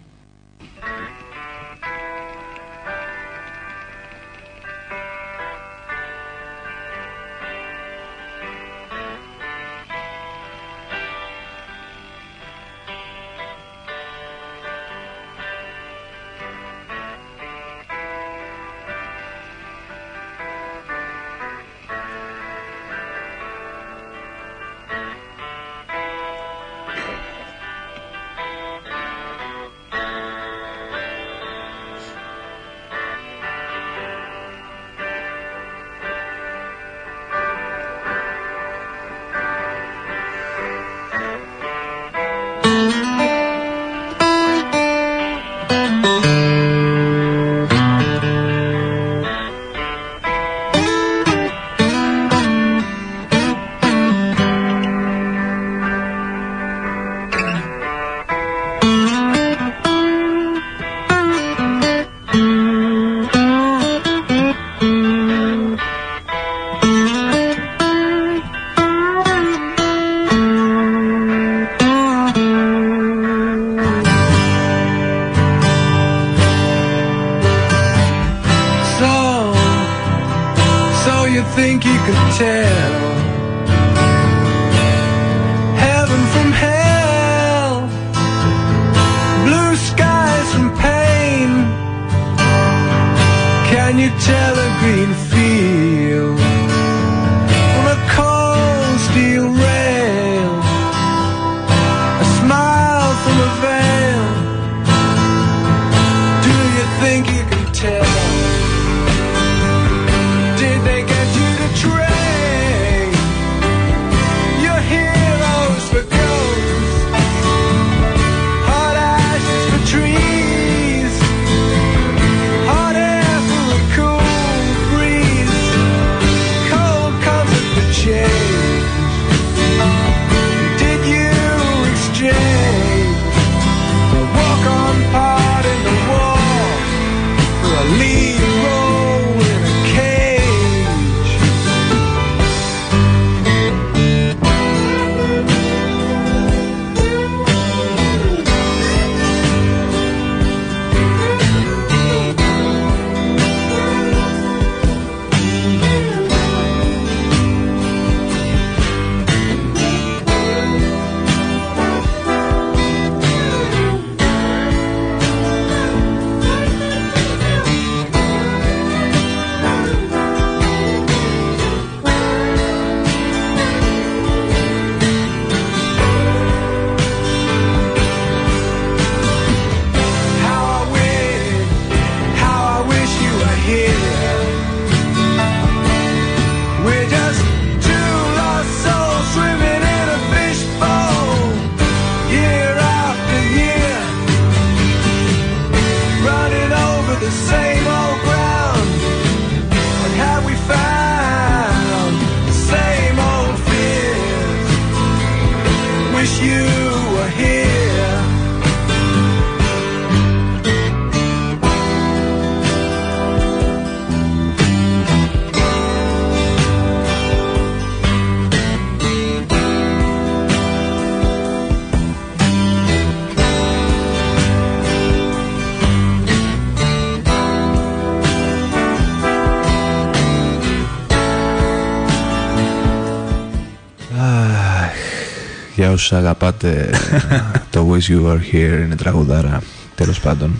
Όσους αγαπάτε το Wish You Were Here είναι τραγουδάρα τέλος πάντων.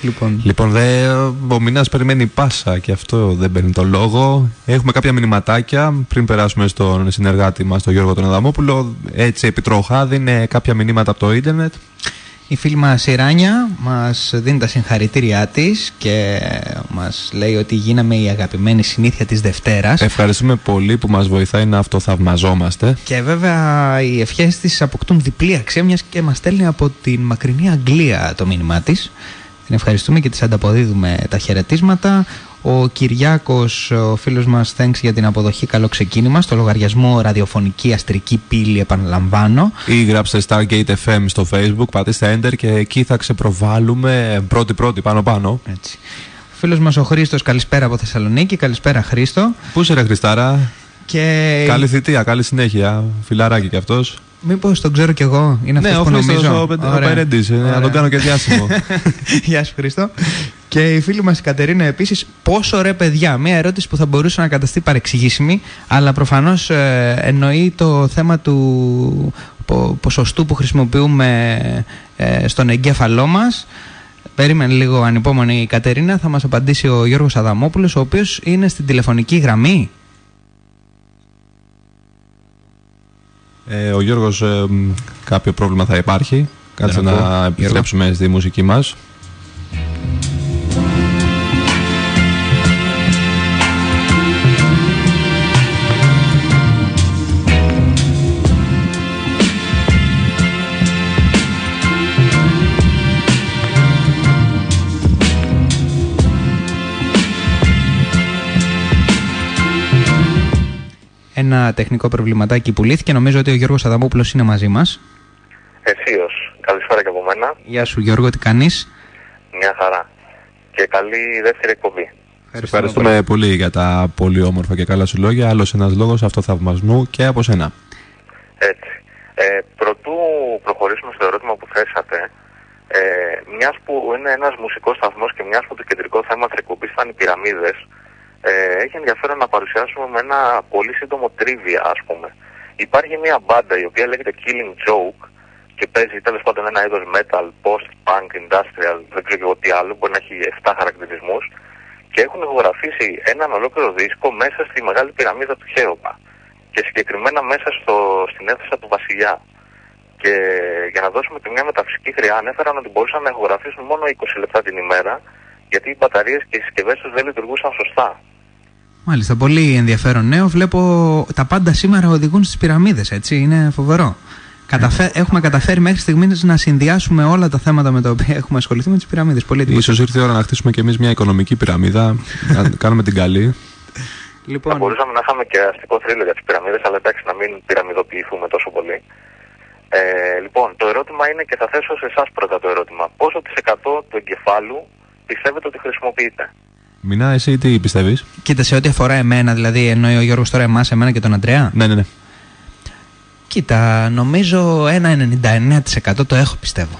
Λοιπόν, Λοιπόν, δε, ο Μινάς περιμένει πάσα και αυτό δεν παίρνει το λόγο. Έχουμε κάποια μηνυματάκια πριν περάσουμε στον συνεργάτη μας, τον Γιώργο τον Αδαμόπουλο. Έτσι, επί τροχάδι, είναι κάποια μηνύματα από το ίντερνετ. η φίλη μας η Ράνια μας δίνει τα συγχαρητήριά της και μας λέει ότι γίναμε η αγαπημένη συνήθεια της Δευτέρας. Ευχαριστούμε πολύ που μας βοηθάει να αυτοθαυμαζόμαστε. Και βέβαια οι ευχές της αποκτούν διπλή αξία μιας και μας στέλνει από την μακρινή Αγγλία το μήνυμά της. Την ευχαριστούμε και της ανταποδίδουμε τα χαιρετίσματα. Ο Κυριάκος, ο φίλος μας, thanks για την αποδοχή καλό ξεκίνημα στο λογαριασμό ραδιοφωνική αστρική πύλη επαναλαμβάνω. Ή γράψτε Stargate FM στο facebook, πατήστε Enter και εκεί θα ξεπροβάλλουμε πρώτη-πρώτη πάνω-πάνω. Έτσι. Ο φίλος μας ο Χρήστος, καλησπέρα από Θεσσαλονίκη. Καλησπέρα Χρήστο. Πού είσαι ρε Χριστάρα, Και καλή θητεία, καλή συνέχεια, φιλαράκι κι αυτός. μήπως τον ξέρω κι εγώ, είναι Ναι, αυτός ο που Χρήστος νομίζω. ο, Πεν- ο Ωραία. Περέντης, ε, να Ωραία. τον κάνω και διάσημο. Γεια σου Χρήστο. Και η φίλη μας η Κατερίνα επίσης, πόσο ρε παιδιά, μια ερώτηση που θα μπορούσε να καταστεί παρεξηγήσιμη, αλλά προφανώς ε, εννοεί το θέμα του πο- ποσοστού που χρησιμοποιούμε ε, στον εγκέφαλό μας. Περίμενε λίγο ανυπόμονη η Κατερίνα, θα μας απαντήσει ο Γιώργος Αδαμόπουλος, ο οποίος είναι στην τηλεφωνική γραμμή. Ε, ο Γιώργος ε, μ, κάποιο πρόβλημα θα υπάρχει. Κάτσε Δεν ακούω. να Γιώργο. επιστρέψουμε στη μουσική μας. Ένα τεχνικό προβληματάκι που λύθηκε. Νομίζω ότι ο Γιώργος Αδαμόπουλος είναι μαζί μας. Ευθείω. Καλησπέρα και από μένα. Γεια σου Γιώργο, τι κάνεις; Μια χαρά. Και καλή δεύτερη εκπομπή. Σε ευχαριστούμε πολύ για τα πολύ όμορφα και καλά σου λόγια. Άλλος ένας λόγος αυτοθαυμασμού και από σένα. Έτσι. Ε, προτού προχωρήσουμε στο ερώτημα που θέσατε, ε, μιας που είναι ένας μουσικός σταθμός και μιας που το κεντρικό θέμα της εκπομπής ήταν οι πυραμίδες, ε, έχει ενδιαφέρον να παρουσιάσουμε με ένα πολύ σύντομο τρίβια, ας πούμε. Υπάρχει μια μπάντα η οποία λέγεται Killing Joke και παίζει τέλος πάντων ένα είδος metal, post-punk, industrial, δεν ξέρω και εγώ τι άλλο, μπορεί να έχει 7 χαρακτηρισμούς και έχουν ηχογραφήσει έναν ολόκληρο δίσκο μέσα στη μεγάλη πυραμίδα του Χέοπα και συγκεκριμένα μέσα στο, στην αίθουσα του Βασιλιά. Και για να δώσουμε και μια μεταφυσική χρειά, ανέφεραν ότι μπορούσαν να ηχογραφήσουν μόνο 20 λεπτά την ημέρα, γιατί οι μπαταρίες και οι συσκευές τους δεν λειτουργούσαν σωστά. Μάλιστα, πολύ ενδιαφέρον νέο. Βλέπω τα πάντα σήμερα οδηγούν στις πυραμίδες, έτσι. Είναι φοβερό. Καταφέ... Έχουμε καταφέρει μέχρι στιγμής να συνδυάσουμε όλα τα θέματα με τα οποία έχουμε ασχοληθεί με τις πυραμίδες. Πολύ εντυπωσιακό. Ίσως ήρθε η ώρα να χτίσουμε κι εμείς μια οικονομική πυραμίδα, να κάνουμε την καλή. Λοιπόν, Θα μπορούσαμε να είχαμε και αστικό θρύλο για τις πυραμίδες, αλλά εντάξει να μην πυραμιδοποιηθούμε τόσο πολύ. Ε, λοιπόν, το ερώτημα είναι και θα θέσω σε εσάς πρώτα το ερώτημα. Πόσο τη εκατό του εγκεφάλου πιστεύετε ότι χρησιμοποιείτε; Μινά, εσύ τι πιστεύεις; κοίτα, σε ό,τι αφορά εμένα, δηλαδή εννοεί ο Γιώργος τώρα εμάς, εμένα και τον Αντρέα. Ναι, ναι, ναι. Κοίτα, νομίζω ένα 99% το έχω πιστεύω.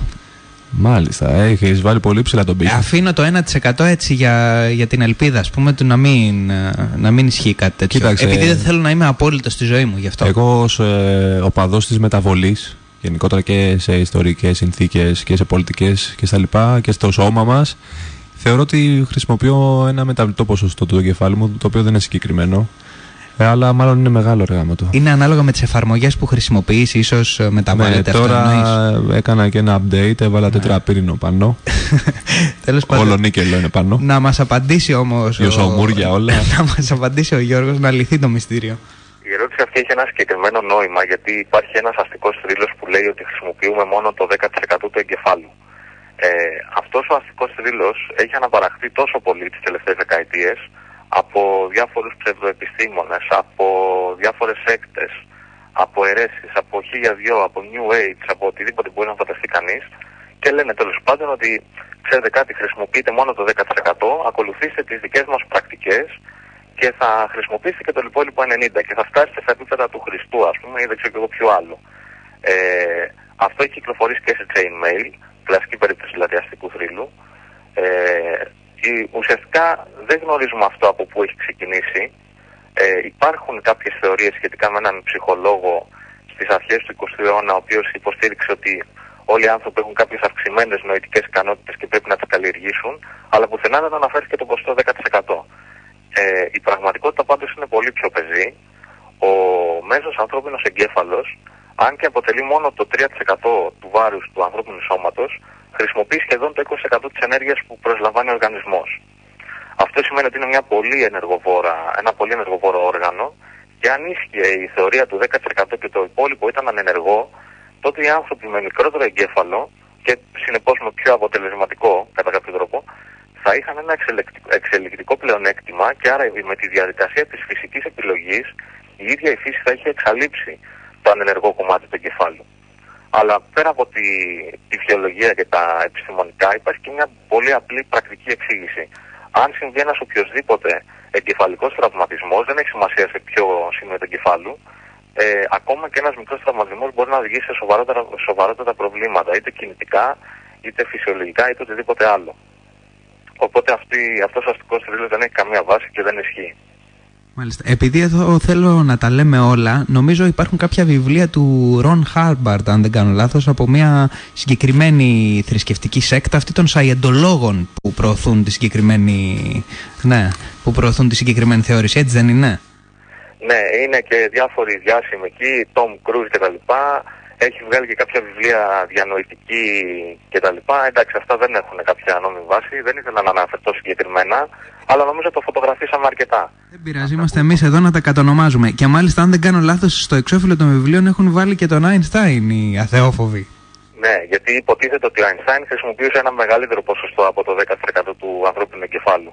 Μάλιστα, έχεις βάλει πολύ ψηλά τον πύχη. Αφήνω το 1% έτσι για, για την ελπίδα, ας πούμε, του να μην, ε, να μην ισχύει κάτι τέτοιο. Κοίταξε. Επειδή δεν θέλω να είμαι απόλυτος στη ζωή μου γι' αυτό. Εγώ ως ε, οπαδός της μεταβολής, γενικότερα και σε ιστορικές συνθήκες και σε πολιτικές και στα λοιπά και στο σώμα μας, θεωρώ ότι χρησιμοποιώ ένα μεταβλητό ποσοστό του εγκεφάλου μου, το οποίο δεν είναι συγκεκριμένο, ε, αλλά μάλλον είναι μεγάλο εργάμο το. Είναι ανάλογα με τις εφαρμογές που χρησιμοποιείς, ίσως ε, μεταβάλλεται Ναι, αυτό τώρα εννοείς; έκανα και ένα update, έβαλα τετραπύρινο πάνω. Τέλος πάντων. Όλο νίκελο είναι πάνω. Να μας απαντήσει όμως... Δυο σαουμούρια όλα. να μας απαντήσει ο Γιώργος να λυθεί το μυστήριο. Η ερώτηση αυτή έχει ένα συγκεκριμένο νόημα γιατί υπάρχει ένας αστικός θρύλος που λέει ότι χρησιμοποιούμε μόνο το 10% του εγκεφάλου. Ε, Αυτός ο αστικός θρύλος έχει αναπαραχθεί τόσο πολύ τις τελευταίες δεκαετίες από διάφορους ψευδοεπιστήμονες, από διάφορες έκτες, από αιρέσεις, από χίλια δυο, από New Age, από οτιδήποτε μπορεί να φανταστεί κανείς και λένε τέλος πάντων ότι ξέρετε κάτι, χρησιμοποιείτε μόνο το 10%, ακολουθήστε τις δικές μας πρακτικές και θα χρησιμοποιήσετε και το υπόλοιπο 90% και θα φτάσετε στα επίπεδα του Χριστού, ας πούμε, ή δεν ξέρω και εγώ ποιο άλλο. Ε, αυτό έχει κυκλοφορήσει και σε chain mail, κλασική περίπτωση δηλαδή αστικού θρύλου. Ε, η- ουσιαστικά δεν γνωρίζουμε αυτό από πού έχει ξεκινήσει. Ε, υπάρχουν κάποιες θεωρίες σχετικά με έναν ψυχολόγο στις αρχές του 20ου αιώνα, ο οποίος υποστήριξε ότι όλοι οι άνθρωποι έχουν κάποιες αυξημένες νοητικές ικανότητες και πρέπει να τις καλλιεργήσουν, αλλά πουθενά δεν αναφέρει και το ποσοστό 10%. Ε, η πραγματικότητα πάντως είναι πολύ πιο πεζή. Ο μέσος ανθρώπινος εγκέφαλος, αν και αποτελεί μόνο το 3% του βάρους του ανθρώπινου σώματος, χρησιμοποιεί σχεδόν το 20% της ενέργειας που προσλαμβάνει ο οργανισμός. Αυτό σημαίνει ότι είναι μια πολύ ενεργοβόρα, ένα πολύ ενεργοβόρο όργανο και αν ίσχυε η θεωρία του 10% και το υπόλοιπο ήταν ανενεργό, τότε οι άνθρωποι με μικρότερο εγκέφαλο και συνεπώς με πιο αποτελεσματικό κατά κάποιο τρόπο θα είχαν ένα εξελικτικό, εξελικτικό πλεονέκτημα και άρα με τη διαδικασία της φυσικής επιλογής η ίδια η φύση θα είχε εξαλείψει το ανενεργό κομμάτι του εγκεφάλου. Αλλά πέρα από τη, τη βιολογία και τα επιστημονικά υπάρχει και μια πολύ απλή πρακτική εξήγηση. Αν συμβεί ένας οποιοδήποτε εγκεφαλικός τραυματισμός, δεν έχει σημασία σε ποιο σημείο του εγκεφάλου, ε, ακόμα και ένας μικρός τραυματισμός μπορεί να οδηγήσει σε σοβαρότερα, σοβαρότερα προβλήματα, είτε κινητικά, είτε φυσιολογικά, είτε οτιδήποτε άλλο. Οπότε αυτή, αυτός ο αστικός θρύλος δεν έχει καμία βάση και δεν ισχύει. Μάλιστα. Επειδή εδώ θέλω να τα λέμε όλα, νομίζω υπάρχουν κάποια βιβλία του Ρον Χάμπαρντ, αν δεν κάνω λάθος, από μια συγκεκριμένη θρησκευτική σέκτα, αυτή των Σαϊεντολόγων που προωθούν τη συγκεκριμένη, ναι, που προωθούν τη συγκεκριμένη θεώρηση, έτσι δεν είναι; Ναι, είναι και διάφοροι διάσημοι εκεί, Tom Cruise κτλ. Έχει βγάλει και κάποια βιβλία διανοητική κτλ. Εντάξει, αυτά δεν έχουν κάποια νόμιμη βάση. Δεν ήθελα να αναφερθώ συγκεκριμένα, αλλά νομίζω το φωτογραφίσαμε αρκετά. Δεν πειράζει, είμαστε εμείς εδώ να τα κατονομάζουμε. Και μάλιστα, αν δεν κάνω λάθος, στο εξώφυλλο των βιβλίων έχουν βάλει και τον Einstein οι αθεόφοβοι. Ναι, γιατί υποτίθεται ότι ο Einstein χρησιμοποιούσε ένα μεγαλύτερο ποσοστό από το 10% του ανθρώπινου εγκεφάλου.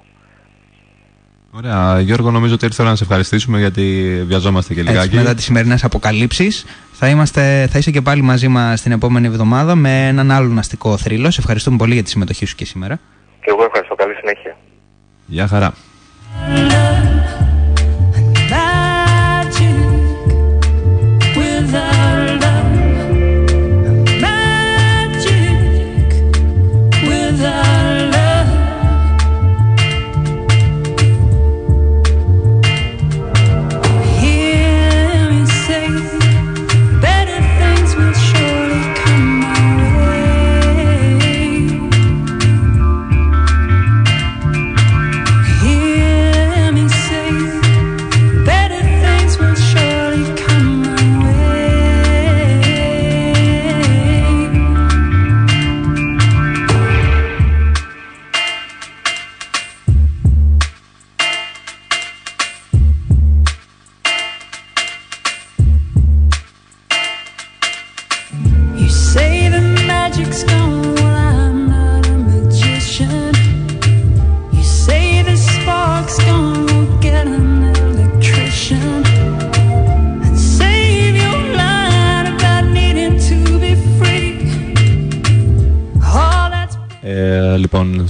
Ωραία. Γιώργο, νομίζω ότι ήρθε να σε ευχαριστήσουμε γιατί βιαζόμαστε και λιγάκι. Έτσι, μετά τις σημερινές αποκαλύψεις, θα, είμαστε, θα είσαι και πάλι μαζί μας την επόμενη εβδομάδα με έναν άλλον αστικό θρύλο. Σε ευχαριστούμε πολύ για τη συμμετοχή σου και σήμερα. Και εγώ ευχαριστώ. Καλή συνέχεια. Γεια χαρά.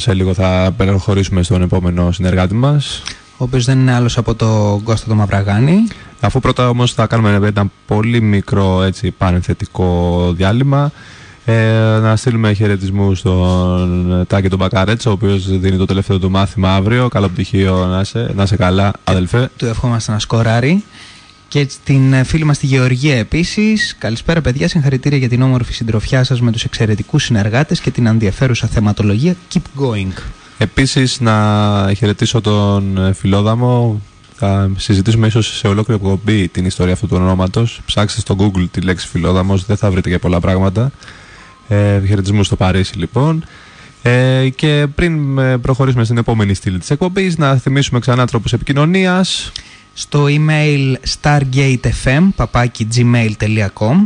Σε λίγο θα προχωρήσουμε στον επόμενο συνεργάτη μας. Ο οποίος δεν είναι άλλος από τον Κώστα το Μαυραγάνη. Αφού πρώτα όμως θα κάνουμε ένα πολύ μικρό έτσι, πανεθετικό διάλειμμα ε, να στείλουμε χαιρετισμούς στον Τάκη τον Μπακαρέτσα ο οποίος δίνει το τελευταίο του μάθημα αύριο καλό πτυχίο να είσαι, να είσαι καλά αδελφέ Του ευχόμαστε να σκοράρει. Και την ε, φίλη μας τη Γεωργία επίσης. Καλησπέρα παιδιά, συγχαρητήρια για την όμορφη συντροφιά σας με τους εξαιρετικούς συνεργάτες και την ενδιαφέρουσα θεματολογία. Keep going. Επίσης να χαιρετήσω τον ε, Φιλόδαμο θα συζητήσουμε ίσως σε ολόκληρη εκπομπή την ιστορία αυτού του ονόματος ψάξτε στο google τη λέξη Φιλόδαμος δεν θα βρείτε και πολλά πράγματα ε, χαιρετισμούς στο Παρίσι λοιπόν ε, και πριν ε, προχωρήσουμε στην επόμενη στήλη της εκπομπής να θυμίσουμε ξανά τρόπους επικοινωνίας Στο email stargatefm gmail.com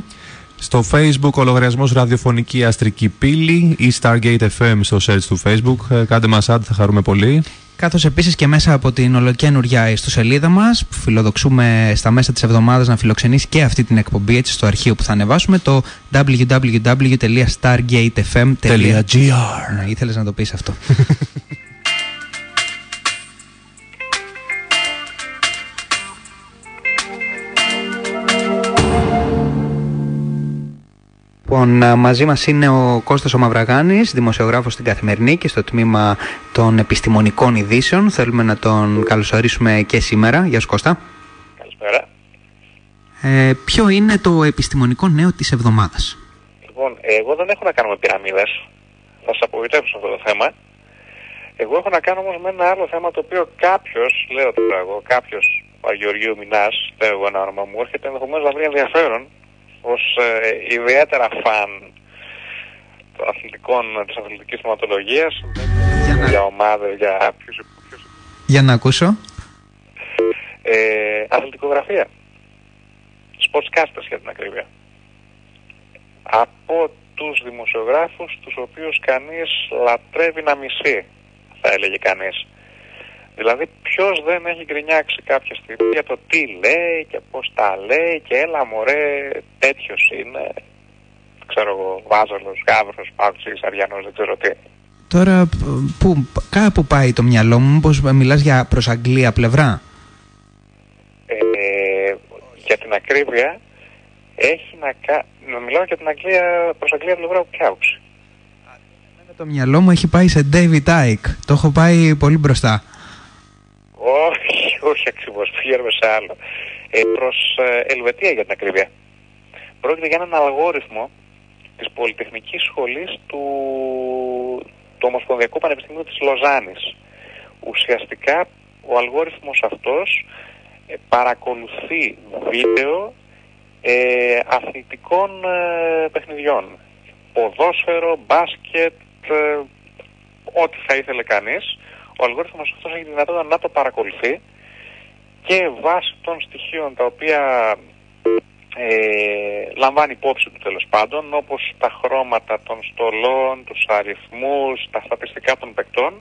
Στο facebook ο λογαριασμός ραδιοφωνική αστρική πύλη ή Stargate FM στο search του facebook. Ε, Κάντε μας ad, θα χαρούμε πολύ. Καθώς επίσης και μέσα από την ολοκένουργια ιστοσελίδα μας που φιλοδοξούμε στα μέσα της εβδομάδας να φιλοξενήσει και αυτή την εκπομπή έτσι στο αρχείο που θα ανεβάσουμε το www.stargatefm.gr Ναι, ήθελες να το πεις αυτό. Λοιπόν, α, μαζί μας είναι ο Κώστας ο Μαυραγάνης, δημοσιογράφος στην Καθημερινή και στο τμήμα των επιστημονικών ειδήσεων. Θέλουμε να τον καλωσορίσουμε και σήμερα. Γεια σου Κώστα. Καλησπέρα. Ε, ποιο είναι το επιστημονικό νέο της εβδομάδας; Λοιπόν, εγώ δεν έχω να κάνω με πυραμίδες. Θα σας απογοητεύσω αυτό το θέμα. Εγώ έχω να κάνω όμως με ένα άλλο θέμα το οποίο κάποιος, λέω τώρα εγώ, κάποιος Παγιοργίου Μινάς, λέω εγώ ένα όνομα μου, έρχεται ενδεχομένως να βρει ενδιαφέρον ως ε, ιδιαίτερα φαν των αθλητικών, της αθλητικής θεματολογίας, για, για ομάδες, για ποιους, Για να ακούσω. ε, αθλητικογραφία. Sportscasters για την ακρίβεια. Από τους δημοσιογράφους τους οποίους κανείς λατρεύει να μισεί, θα έλεγε κανείς. Δηλαδή ποιος δεν έχει γκρινιάξει κάποια στιγμή για το τι λέει και πώς τα λέει και έλα μωρέ τέτοιος είναι. Ξέρω εγώ, Βάζολος, Γάβρος, Πάουτσης, Αριανός, δεν ξέρω τι. Τώρα που, κάπου πάει το μυαλό μου, μήπως μιλάς για προς Αγγλία πλευρά; Ε, για την ακρίβεια έχει να κάνει... Μιλάω για την Αγγλία, προς Αγγλία πλευρά που πιάουξη. Το μυαλό μου έχει πάει σε David Icke. Το έχω πάει πολύ μπροστά. Όχι, όχι ακριβώς, πηγαίνουμε σε άλλο. Ε, προς ε, Ελβετία για την ακρίβεια. Πρόκειται για έναν αλγόριθμο της Πολυτεχνικής Σχολής του, του Ομοσπονδιακού Πανεπιστημίου της Λοζάνης. Ουσιαστικά ο αλγόριθμος αυτός ε, παρακολουθεί βίντεο ε, αθλητικών ε, παιχνιδιών. Ποδόσφαιρο, μπάσκετ, ε, ό,τι θα ήθελε κανείς. Ο αλγόριθμος αυτός έχει τη δυνατότητα να το παρακολουθεί και βάσει των στοιχείων τα οποία ε, λαμβάνει υπόψη του τέλος πάντων, όπως τα χρώματα των στολών, τους αριθμούς, τα στατιστικά των παικτών,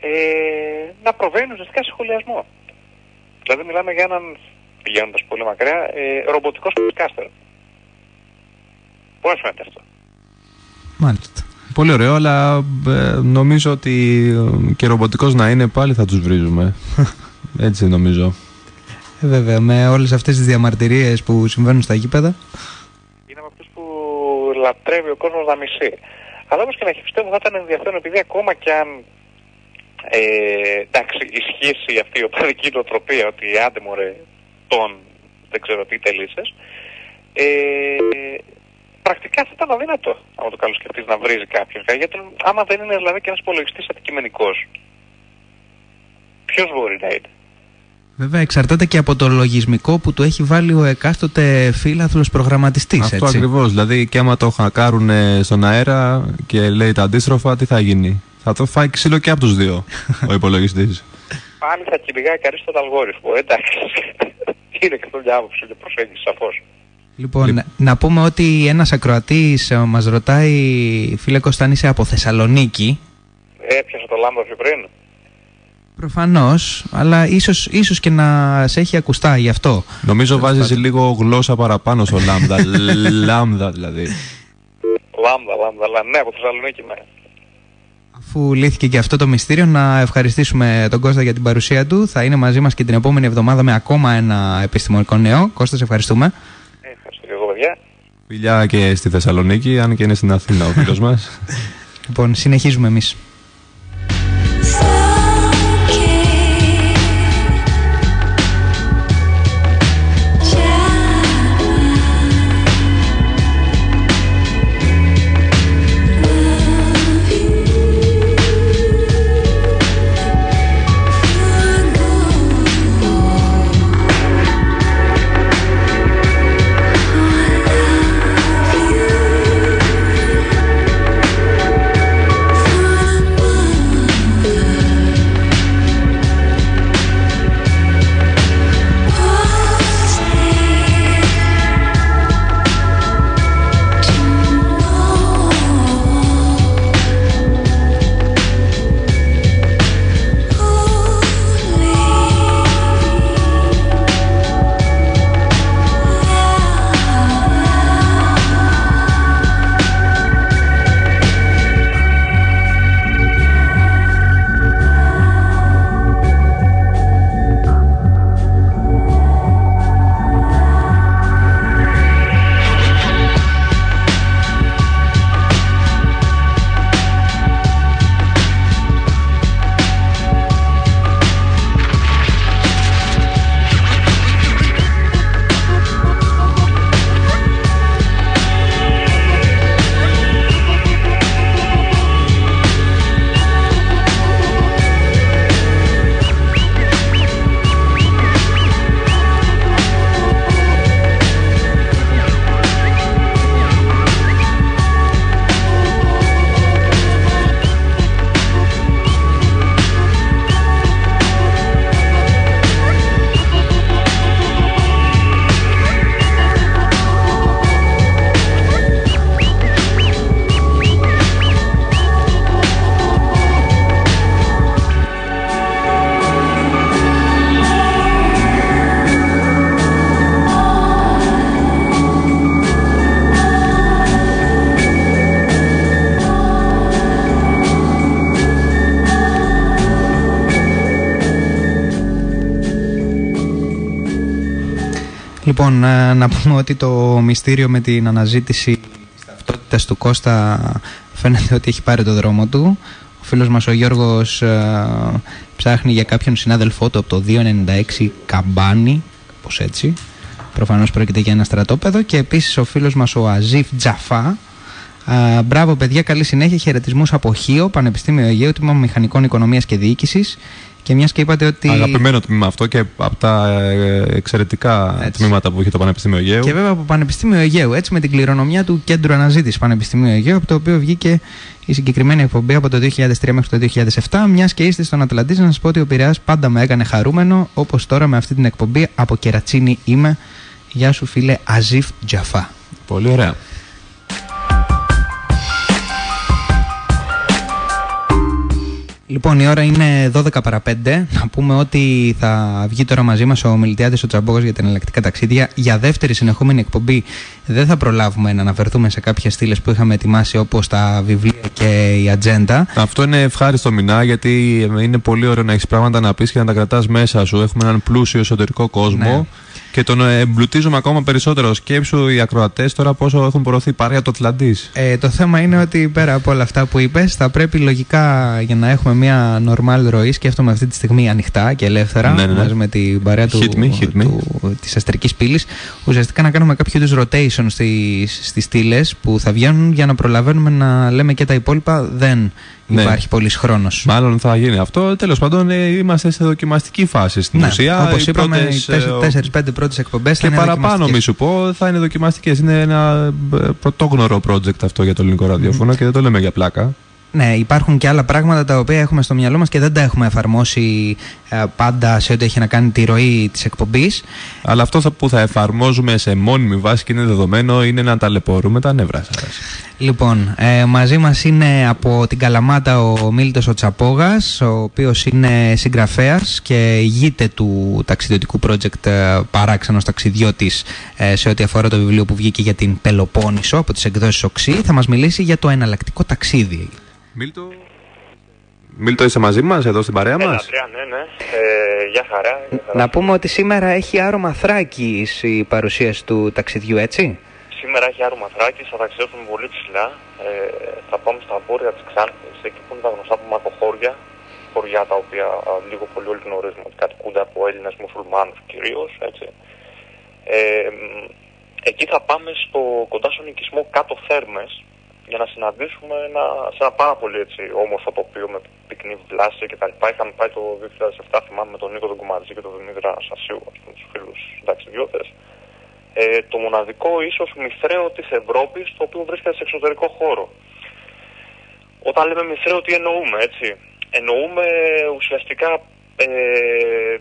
ε, να προβαίνει ουσιαστικά σε σχολιασμό. Δηλαδή μιλάμε για έναν, πηγαίνοντας πολύ μακριά, ε, ρομποτικός σπιτικάστερ. Πώς φαίνεται αυτό; Μάλιστα. Πολύ ωραίο, αλλά ε, νομίζω ότι ε, και ρομποτικός να είναι πάλι θα τους βρίζουμε. Έτσι νομίζω. Ε, βέβαια, με όλες αυτές τις διαμαρτυρίες που συμβαίνουν στα γήπεδα. Είναι από αυτούς που λατρεύει ο κόσμος να μισεί. Αλλά όπως και να έχει πιστεύω θα ήταν ενδιαφέρον επειδή ακόμα και αν ε, εντάξει, ισχύσει αυτή η οπαδική νοοτροπία ότι άντε μωρέ τον δεν ξέρω τι τελείσες ε, πρακτικά θα ήταν αδύνατο άμα το καλοσκεφτείς να βρίζει κάποιον γιατί άμα δεν είναι δηλαδή και ένας υπολογιστής αντικειμενικός ποιος μπορεί να είναι; Βέβαια, εξαρτάται και από το λογισμικό που του έχει βάλει ο εκάστοτε φίλαθλος προγραμματιστής, Αυτό έτσι. ακριβώς. Δηλαδή και άμα το χακάρουν στον αέρα και λέει τα αντίστροφα, τι θα γίνει; Θα το φάει ξύλο και από τους δύο ο υπολογιστής. πάλι θα κυνηγάει κανείς τον αλγόριθμο εντάξει είναι και αυτό μια άποψη και προσέγγιση σαφώς Λοιπόν, να πούμε ότι ένας ακροατής ε, μας ρωτάει, φίλε Κωνσταντ, είσαι από Θεσσαλονίκη; έπιασε το λάμπα πιο πριν Προφανώς, αλλά ίσως, ίσως και να σε έχει ακουστά γι' αυτό. Νομίζω βάζεις λίγο γλώσσα παραπάνω στο λάμδα. λάμδα δηλαδή. λάμπα, λάμπα, αλλά ναι από Θεσσαλονίκη ναι Αφού λύθηκε και αυτό το μυστήριο, να ευχαριστήσουμε τον Κώστα για την παρουσία του. Θα είναι μαζί μας και την επόμενη εβδομάδα με ακόμα ένα επιστημονικό νέο. Κώστα, σε ευχαριστούμε. ευχαριστώ και εγώ παιδιά Φιλιά και στη Θεσσαλονίκη, αν και είναι στην Αθήνα ο φίλος μας. Λοιπόν, συνεχίζουμε εμείς. Λοιπόν, ε, να πούμε ότι το μυστήριο με την αναζήτηση της ταυτότητας του Κώστα φαίνεται ότι έχει πάρει το δρόμο του. Ο φίλος μας ο Γιώργος ε, ψάχνει για κάποιον συνάδελφό του από το 296 Καμπάνι, κάπως έτσι. Προφανώς πρόκειται για ένα στρατόπεδο. Και επίσης ο φίλος μας ο Αζίφ Τζαφά. Α, μπράβο, παιδιά, καλή συνέχεια. Χαιρετισμούς από Χίο, Πανεπιστήμιο Αιγαίου, Τμήμα Μηχανικών Οικονομίας και Διοίκησης. Και μιας και είπατε ότι. Αγαπημένο τμήμα αυτό και από τα ε, εξαιρετικά τμήματα που είχε το Πανεπιστήμιο Αιγαίου. Και βέβαια από Πανεπιστήμιο Αιγαίου, έτσι με την κληρονομιά του Κέντρου Αναζήτησης Πανεπιστημίου Αιγαίου, από το οποίο βγήκε η συγκεκριμένη εκπομπή από το 2003 μέχρι το 2007. Μιας και είστε στον Ατλαντής, να σας πω ότι ο Πειραιάς πάντα με έκανε χαρούμενο, όπως τώρα με αυτή την εκπομπή από Κερατσίνη είμαι. Γεια σου, φίλε Αζίφ Τζαφά. Πολύ ωραία. Λοιπόν, η ώρα είναι 12 παρα 5. Να πούμε ότι θα βγει τώρα μαζί μας ο Μιλτιάδης ο Τσαμπόγο για τα εναλλακτικά ταξίδια. Για δεύτερη συνεχόμενη εκπομπή δεν θα προλάβουμε να αναφερθούμε σε κάποιες στήλες που είχαμε ετοιμάσει όπως τα βιβλία και η ατζέντα. Αυτό είναι ευχάριστο μηνά γιατί είναι πολύ ωραίο να έχεις πράγματα να πεις και να τα κρατάς μέσα σου. Έχουμε έναν πλούσιο εσωτερικό κόσμο. Ναι. Και τον ε, εμπλουτίζουμε ακόμα περισσότερο. Σκέψου οι ακροατές τώρα πόσο έχουν προωθεί πάρει το Ατλαντής. Ε, το θέμα είναι ότι πέρα από όλα αυτά που είπες, θα πρέπει λογικά για να έχουμε μια normal ροή, σκέφτομαι αυτή τη στιγμή ανοιχτά και ελεύθερα, Ναι, ναι, ναι. μαζί με την παρέα του, Hit me, hit me. του, της αστρικής πύλης, ουσιαστικά να κάνουμε κάποιο είδους rotation στις, στις στήλες που θα βγαίνουν για να προλαβαίνουμε να λέμε και τα υπόλοιπα. Δεν Ναι. υπάρχει πολύς χρόνος. Μάλλον θα γίνει αυτό. Τέλος πάντων, ε, είμαστε σε δοκιμαστική φάση στην Ναι, ουσία. όπως Οι είπαμε, πρώτες, οι τέσσερι- ε, ο- τέσσερις-πέντε πρώτες εκπομπές θα Και είναι παραπάνω, μη δοκιμαστικές. σου πω, θα είναι δοκιμαστικές. Είναι ένα ε, πρωτόγνωρο project αυτό για το ελληνικό ραδιόφωνο και δεν το λέμε για πλάκα. Ναι, υπάρχουν και άλλα πράγματα τα οποία έχουμε στο μυαλό μας και δεν τα έχουμε εφαρμόσει ε, πάντα σε ό,τι έχει να κάνει τη ροή της εκπομπής. Αλλά αυτό θα- που θα εφαρμόζουμε σε μόνιμη βάση και είναι δεδομένο είναι να ταλαιπωρούμε τα νεύρα σας. Λοιπόν, ε, μαζί μας είναι από την Καλαμάτα ο Μίλτος ο Τσαπόγας, ο οποίος είναι συγγραφέας και ηγείται του ταξιδιωτικού project ε, Παράξενος Ταξιδιώτης ε, σε ό,τι αφορά το βιβλίο που βγήκε για την Πελοπόννησο από τις εκδόσεις Οξύ. Θα μας μιλήσει για το εναλλακτικό ταξίδι. Μίλτο, Μίλτο είσαι μαζί μας εδώ στην παρέα μας; Ελατριά, ναι, ναι. Ε, γεια χαρά. γεια χαρά. Να πούμε ότι σήμερα έχει άρωμα θράκης η παρουσίαση του ταξιδιού, έτσι; Σήμερα έχει άρωμα θράκης, θα ταξιδέψουμε πολύ ψηλά. Ε, θα πάμε στα βόρεια της Ξάνθης, εκεί που είναι τα γνωστά μακοχώρια. Χωριά τα οποία α, λίγο πολύ όλοι γνωρίζουμε ότι κατοικούνται από Έλληνες μουσουλμάνους κυρίως, έτσι. Ε, μ, εκεί θα πάμε στο, κοντά στον οικισμό κάτω Θέρμες για να συναντήσουμε ένα, σε ένα πάρα πολύ έτσι, όμορφο τοπίο με πυκνή βλάση και τα λοιπά. Είχαμε πάει το 2007, θυμάμαι, με τον Νίκο τον Κουματζή και τον Δημήτρη Αναστασίου, ας πούμε, τους φίλους ταξιδιώτες. Ε, το μοναδικό ίσως μυθραίο της Ευρώπης, το οποίο βρίσκεται σε εξωτερικό χώρο. Όταν λέμε μυθραίο, τι εννοούμε, έτσι; Εννοούμε ουσιαστικά ε,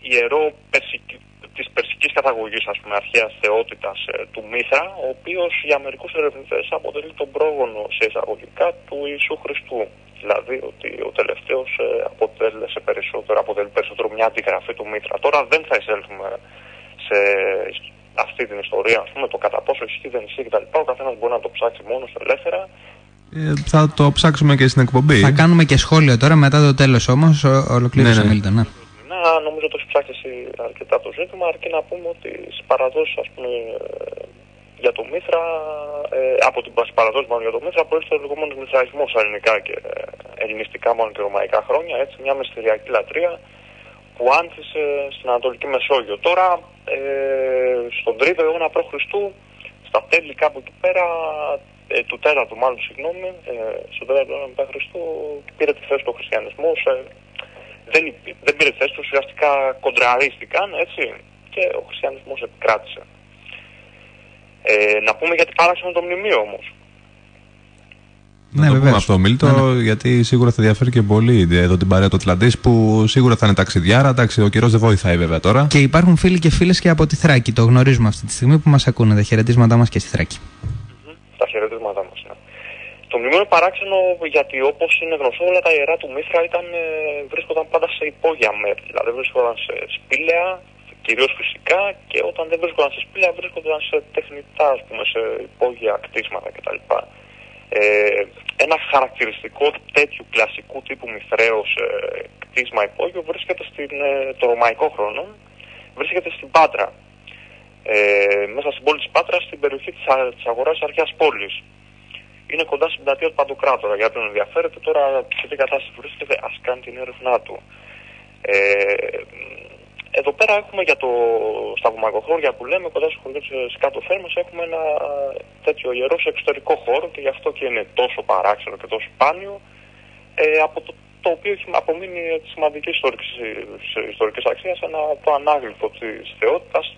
ιερό περσικ, της περσικής καταγωγής, ας πούμε, αρχαίας θεότητας ε, του Μήθρα, ο οποίος για μερικούς ερευνητές αποτελεί τον πρόγονο σε εισαγωγικά του Ιησού Χριστού. Δηλαδή ότι ο τελευταίος ε, αποτέλεσε περισσότερο, αποτελεί περισσότερο μια αντιγραφή του Μήθρα. Τώρα δεν θα εισέλθουμε σε αυτή την ιστορία, ας πούμε, το κατά πόσο ισχύει, δεν ισχύει κτλ. Ο καθένας μπορεί να το ψάξει μόνος του ελεύθερα. Ε, θα το ψάξουμε και στην εκπομπή. Θα κάνουμε και σχόλιο τώρα, μετά το τέλος όμως, ο- ολοκλήρωσε Ναι, ναι. ο Μίλτον. Ναι. Να, νομίζω το έχει ψάξει εσύ αρκετά το ζήτημα, αρκεί να πούμε ότι στις παραδόσεις, ας πούμε, ε, για το Μήθρα, ε, από την στις παραδόσεις μάλλον για το Μήθρα, προέρχεται ο λεγόμενος Μηθραϊσμό στα ελληνικά και ε, ελληνιστικά μόνο και ρωμαϊκά χρόνια, έτσι, μια μυστηριακή λατρεία που άνθησε στην Ανατολική Μεσόγειο. Τώρα, ε, στον 3ο αιώνα π.Χ., στα τέλη κάπου εκεί πέρα, ε, του τέταρτου μάλλον, συγγνώμη, ε, στον 4ο αιώνα π.Χ. πήρε τη θέση του χριστιανισμού δεν, υπή- δεν πήρε θέση του, ουσιαστικά κοντραρίστηκαν, έτσι, και ο χριστιανισμός επικράτησε. Ε, να πούμε γιατί παράξενο το μνημείο όμως. Να το πούμε αυτό, Μίλτο, γιατί σίγουρα θα ενδιαφέρει και πολύ εδώ την παρέα του Ατλαντής που σίγουρα θα είναι ταξιδιάρα. Εντάξει, ο καιρός δεν βοηθάει βέβαια τώρα. Και υπάρχουν φίλοι και φίλες και από τη Θράκη. Το γνωρίζουμε αυτή τη στιγμή που μας ακούνε τα χαιρετίσματά μας και στη Θράκη. Το μνημείο είναι παράξενο γιατί όπως είναι γνωστό όλα τα ιερά του Μήθρα ήταν, ε, βρίσκονταν πάντα σε υπόγεια μέρη. Δηλαδή βρίσκονταν σε σπήλαια, κυρίως φυσικά και όταν δεν βρίσκονταν σε σπήλαια βρίσκονταν σε τεχνητά, ας πούμε, σε υπόγεια κτίσματα κτλ. Ε, ένα χαρακτηριστικό τέτοιου κλασικού τύπου μυθραίος ε, κτίσμα υπόγειο βρίσκεται στην, ε, το ρωμαϊκό χρόνο, βρίσκεται στην Πάτρα. Ε, μέσα στην πόλη της Πάτρας, στην περιοχή της, α- της αγοράς της αρχαίας πόλης. Είναι κοντά στην πλατεία του Παντοκράτορα. Για όποιον ενδιαφέρεται τώρα σε τι κατάσταση βρίσκεται, ας κάνει την έρευνά του. Ε, εδώ πέρα έχουμε για το, στα βομακοχώρια που λέμε, κοντά στο χωριό της κάτω θέρμας, έχουμε ένα τέτοιο ιερός σε εξωτερικό χώρο και γι' αυτό και είναι τόσο παράξενο και τόσο σπάνιο, ε, από το, το οποίο έχει απομείνει σημαντική ιστορική, ιστορικής αξίας, ένα, το ανάγλυφο της θεότητας,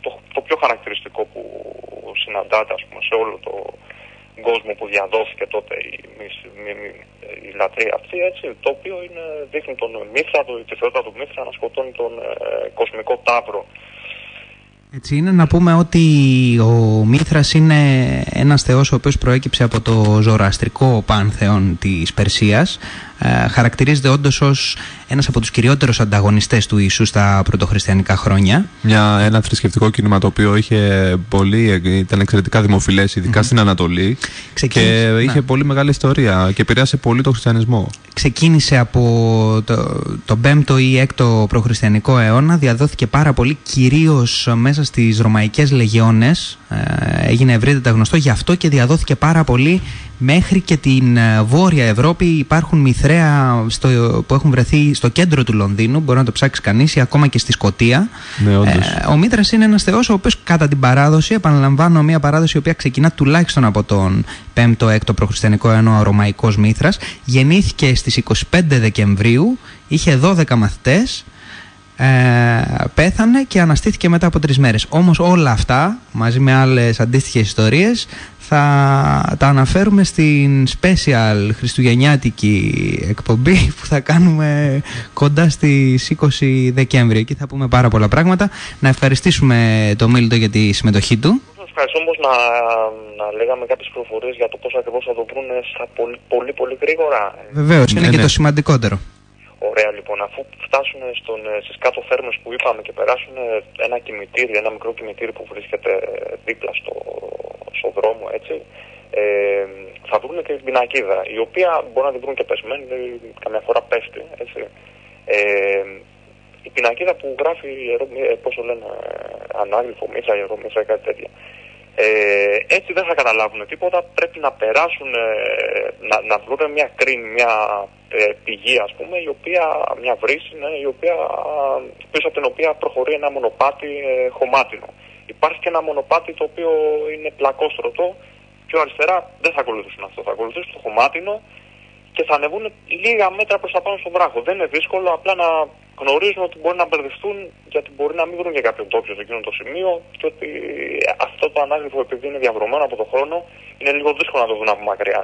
το, το πιο χαρακτηριστικό που συναντάται ας πούμε, σε όλο το κόσμο που διαδόθηκε τότε η, μυς- μυ- μυ- η λατρεία αυτή, έτσι, το οποίο είναι, δείχνει τον Μήθρα, το, τη θεότητα του Μήθρα να σκοτώνει τον ε, κοσμικό τάβρο. Έτσι είναι να πούμε ότι ο Μήθρας είναι ένας θεός ο οποίος προέκυψε από το ζωροαστρικό πάνθεον της Περσίας. Ε, χαρακτηρίζεται όντως ως ένας από τους κυριότερους ανταγωνιστές του Ιησού στα πρωτοχριστιανικά χρόνια. Μια, ένα θρησκευτικό κίνημα το οποίο είχε πολύ, ήταν εξαιρετικά δημοφιλές, ειδικά στην Ανατολή Ξεκίνησε- και ναι. είχε πολύ μεγάλη ιστορία και επηρέασε πολύ τον χριστιανισμό. ξεκίνησε από το, το 5ο ή 6ο προχριστιανικό αιώνα, διαδόθηκε πάρα πολύ κυρίως μέσα στις ρωμαϊκές λεγιώνες, ε, έγινε ευρύτερα γνωστό, γι' αυτό και διαδόθηκε πάρα πολύ μέχρι και την ε, Βόρεια Ευρώπη. Υπάρχουν μυθρέα στο, που έχουν βρεθεί στο κέντρο του Λονδίνου, μπορεί να το ψάξει κανείς, ή ακόμα και στη Σκωτία. Ναι, όντως. Ε, ο Μήτρας είναι ένας θεός ο οποίος κατά την παράδοση, επαναλαμβάνω μια παράδοση η οποία ξεκινά τουλάχιστον από τον 5ο-6ο προχριστιανικό αιώνα ο Ρωμαϊκός Μήθρας, γεννήθηκε στις 25 Δεκεμβρίου, είχε 12 μαθητές, ε, πέθανε και αναστήθηκε μετά από τρεις μέρες. Όμως όλα αυτά, μαζί με άλλες αντίστοιχες ιστορίες, θα τα αναφέρουμε στην special χριστουγεννιάτικη εκπομπή που θα κάνουμε κοντά στις 20 Δεκέμβρη. Εκεί θα πούμε πάρα πολλά πράγματα. Να ευχαριστήσουμε τον Μίλτο για τη συμμετοχή του. Σας ευχαριστώ όμως να, να λέγαμε κάποιες πληροφορίες για το πώς ακριβώς θα το βρουν στα πολύ, πολύ, πολύ γρήγορα. Βεβαίως, είναι Ναι, και ναι. το σημαντικότερο. Ωραία λοιπόν, αφού φτάσουν στον, ε, στις κάτω φέρμες που είπαμε και περάσουν ε, ένα κημητήρι, ένα μικρό κημητήρι που βρίσκεται δίπλα στο, στο δρόμο έτσι, ε, θα βρουν και την πινακίδα, η οποία μπορεί να την βρουν και πεσμένη, δηλαδή καμιά φορά πέφτει, έτσι. Ε, η πινακίδα που γράφει, ιερό, ε, πώς το λένε, ε, ανάγλυφο, μήθρα, ιερό, μήθρα, κάτι τέτοια. Ε, έτσι δεν θα καταλάβουν τίποτα, πρέπει να περάσουν, ε, να, να βρουν μια κρίνη, μια ε, πηγή ας πούμε, η οποία, μια βρύση, ναι, η οποία, α, πίσω από την οποία προχωρεί ένα μονοπάτι ε, χωμάτινο. Υπάρχει και ένα μονοπάτι το οποίο είναι πλακόστρωτο, πιο αριστερά δεν θα ακολουθήσουν αυτό, θα ακολουθήσουν το χωμάτινο και θα ανεβούν λίγα μέτρα προς τα πάνω στον βράχο. Δεν είναι δύσκολο, απλά να γνωρίζουν ότι μπορεί να μπερδευτούν γιατί μπορεί να μην βρουν και κάποιον τόπιο σε εκείνο το σημείο και ότι αυτό το ανάγλυφο επειδή είναι διαβρωμένο από τον χρόνο είναι λίγο δύσκολο να το δουν από μακριά.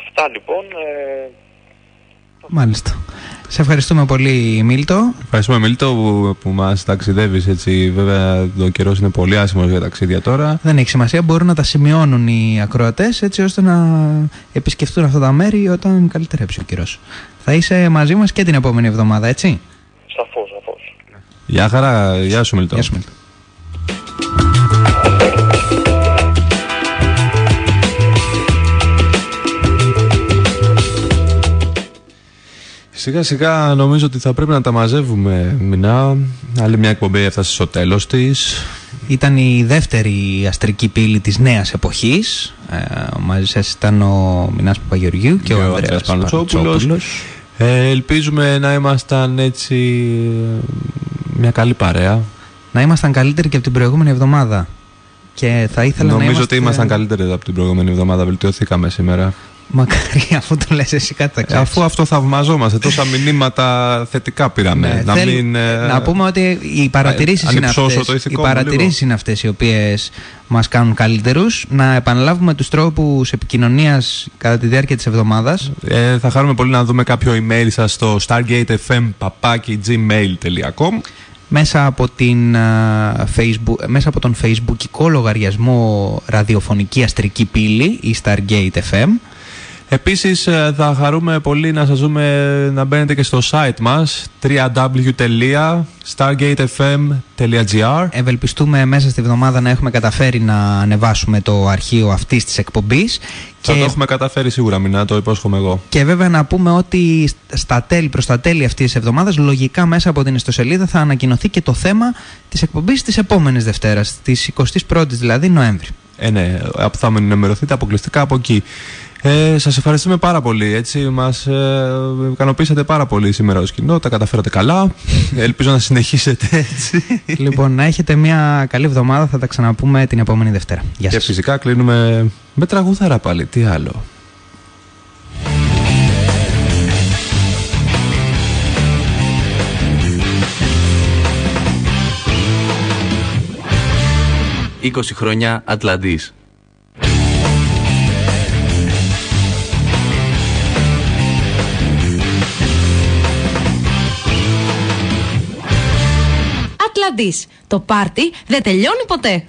Αυτά λοιπόν. Ε, Μάλιστα. Σε ευχαριστούμε πολύ Μίλτο. Ευχαριστούμε Μίλτο που, που μας ταξιδεύεις έτσι. Βέβαια ο καιρός είναι πολύ άσχημος για ταξίδια τώρα. Δεν έχει σημασία, μπορούν να τα σημειώνουν οι ακροατές έτσι ώστε να επισκεφτούν αυτά τα μέρη όταν καλυτερέψει ο καιρός. Θα είσαι μαζί μας και την επόμενη εβδομάδα, έτσι; σαφώς, σαφώς. Γεια χαρά, γεια σου Μίλτο. Γεια σου, Μίλτο. Σιγά σιγά νομίζω ότι θα πρέπει να τα μαζεύουμε μηνά. Άλλη μια εκπομπή έφτασε στο τέλος της. Ήταν η δεύτερη αστρική πύλη της νέας εποχής. Ε, μαζί σας ήταν ο Μινάς Παπαγεωργίου και, ο, Ανδρέας Πανουτσόπουλος. Πανουτσόπουλος. Ε, ελπίζουμε να ήμασταν έτσι ε, μια καλή παρέα. Να ήμασταν καλύτεροι και από την προηγούμενη εβδομάδα. Και θα ήθελα να Νομίζω είμαστε... ότι ήμασταν καλύτεροι από την προηγούμενη εβδομάδα. Βελτιωθήκαμε σήμερα. Μακάρι αφού το λες εσύ κάτι θα Ε, ξέρεις. αφού αυτό θαυμαζόμαστε, τόσα μηνύματα θετικά πήραμε. Ναι, να, θέλ- μην, ε, να πούμε ότι οι παρατηρήσεις, αν είναι υψώσω αυτές, το οι ηθικό μου παρατηρήσεις λίγο. είναι αυτές οι οποίες μας κάνουν καλύτερους. Να επαναλάβουμε τους τρόπους επικοινωνίας κατά τη διάρκεια της εβδομάδας. Ε, θα χαρούμε πολύ να δούμε κάποιο email σας στο stargatefm.gmail.com Μέσα από, την, α, Facebook, μέσα από τον facebookικό λογαριασμό ραδιοφωνική αστρική πύλη η Stargate FM. Επίσης ε, θα χαρούμε πολύ να σας δούμε να μπαίνετε και στο site μας www.stargatefm.gr Ευελπιστούμε μέσα στη βδομάδα να έχουμε καταφέρει να ανεβάσουμε το αρχείο αυτής της εκπομπής. Θα το έχουμε καταφέρει σίγουρα, μην το υπόσχομαι εγώ. Και βέβαια να πούμε ότι στα τέλη, προς τα τέλη αυτής της εβδομάδας λογικά μέσα από την ιστοσελίδα θα ανακοινωθεί και το θέμα της εκπομπής της επόμενης Δευτέρας, της 21ης δηλαδή Νοέμβρη. Ε, ναι, θα με ενημερωθείτε αποκλειστικά από εκεί. Ε, σας ευχαριστούμε πάρα πολύ, έτσι, μας ε, ικανοποίησατε πάρα πολύ σήμερα ως κοινό, τα καταφέρατε καλά, ελπίζω να συνεχίσετε έτσι. λοιπόν, να έχετε μια καλή εβδομάδα, θα τα ξαναπούμε την επόμενη Δευτέρα. Γεια Και σας. φυσικά κλείνουμε με τραγούδαρα πάλι, τι άλλο. «20 χρόνια Ατλαντής». Ατλαντής. Το πάρτι δεν τελειώνει ποτέ.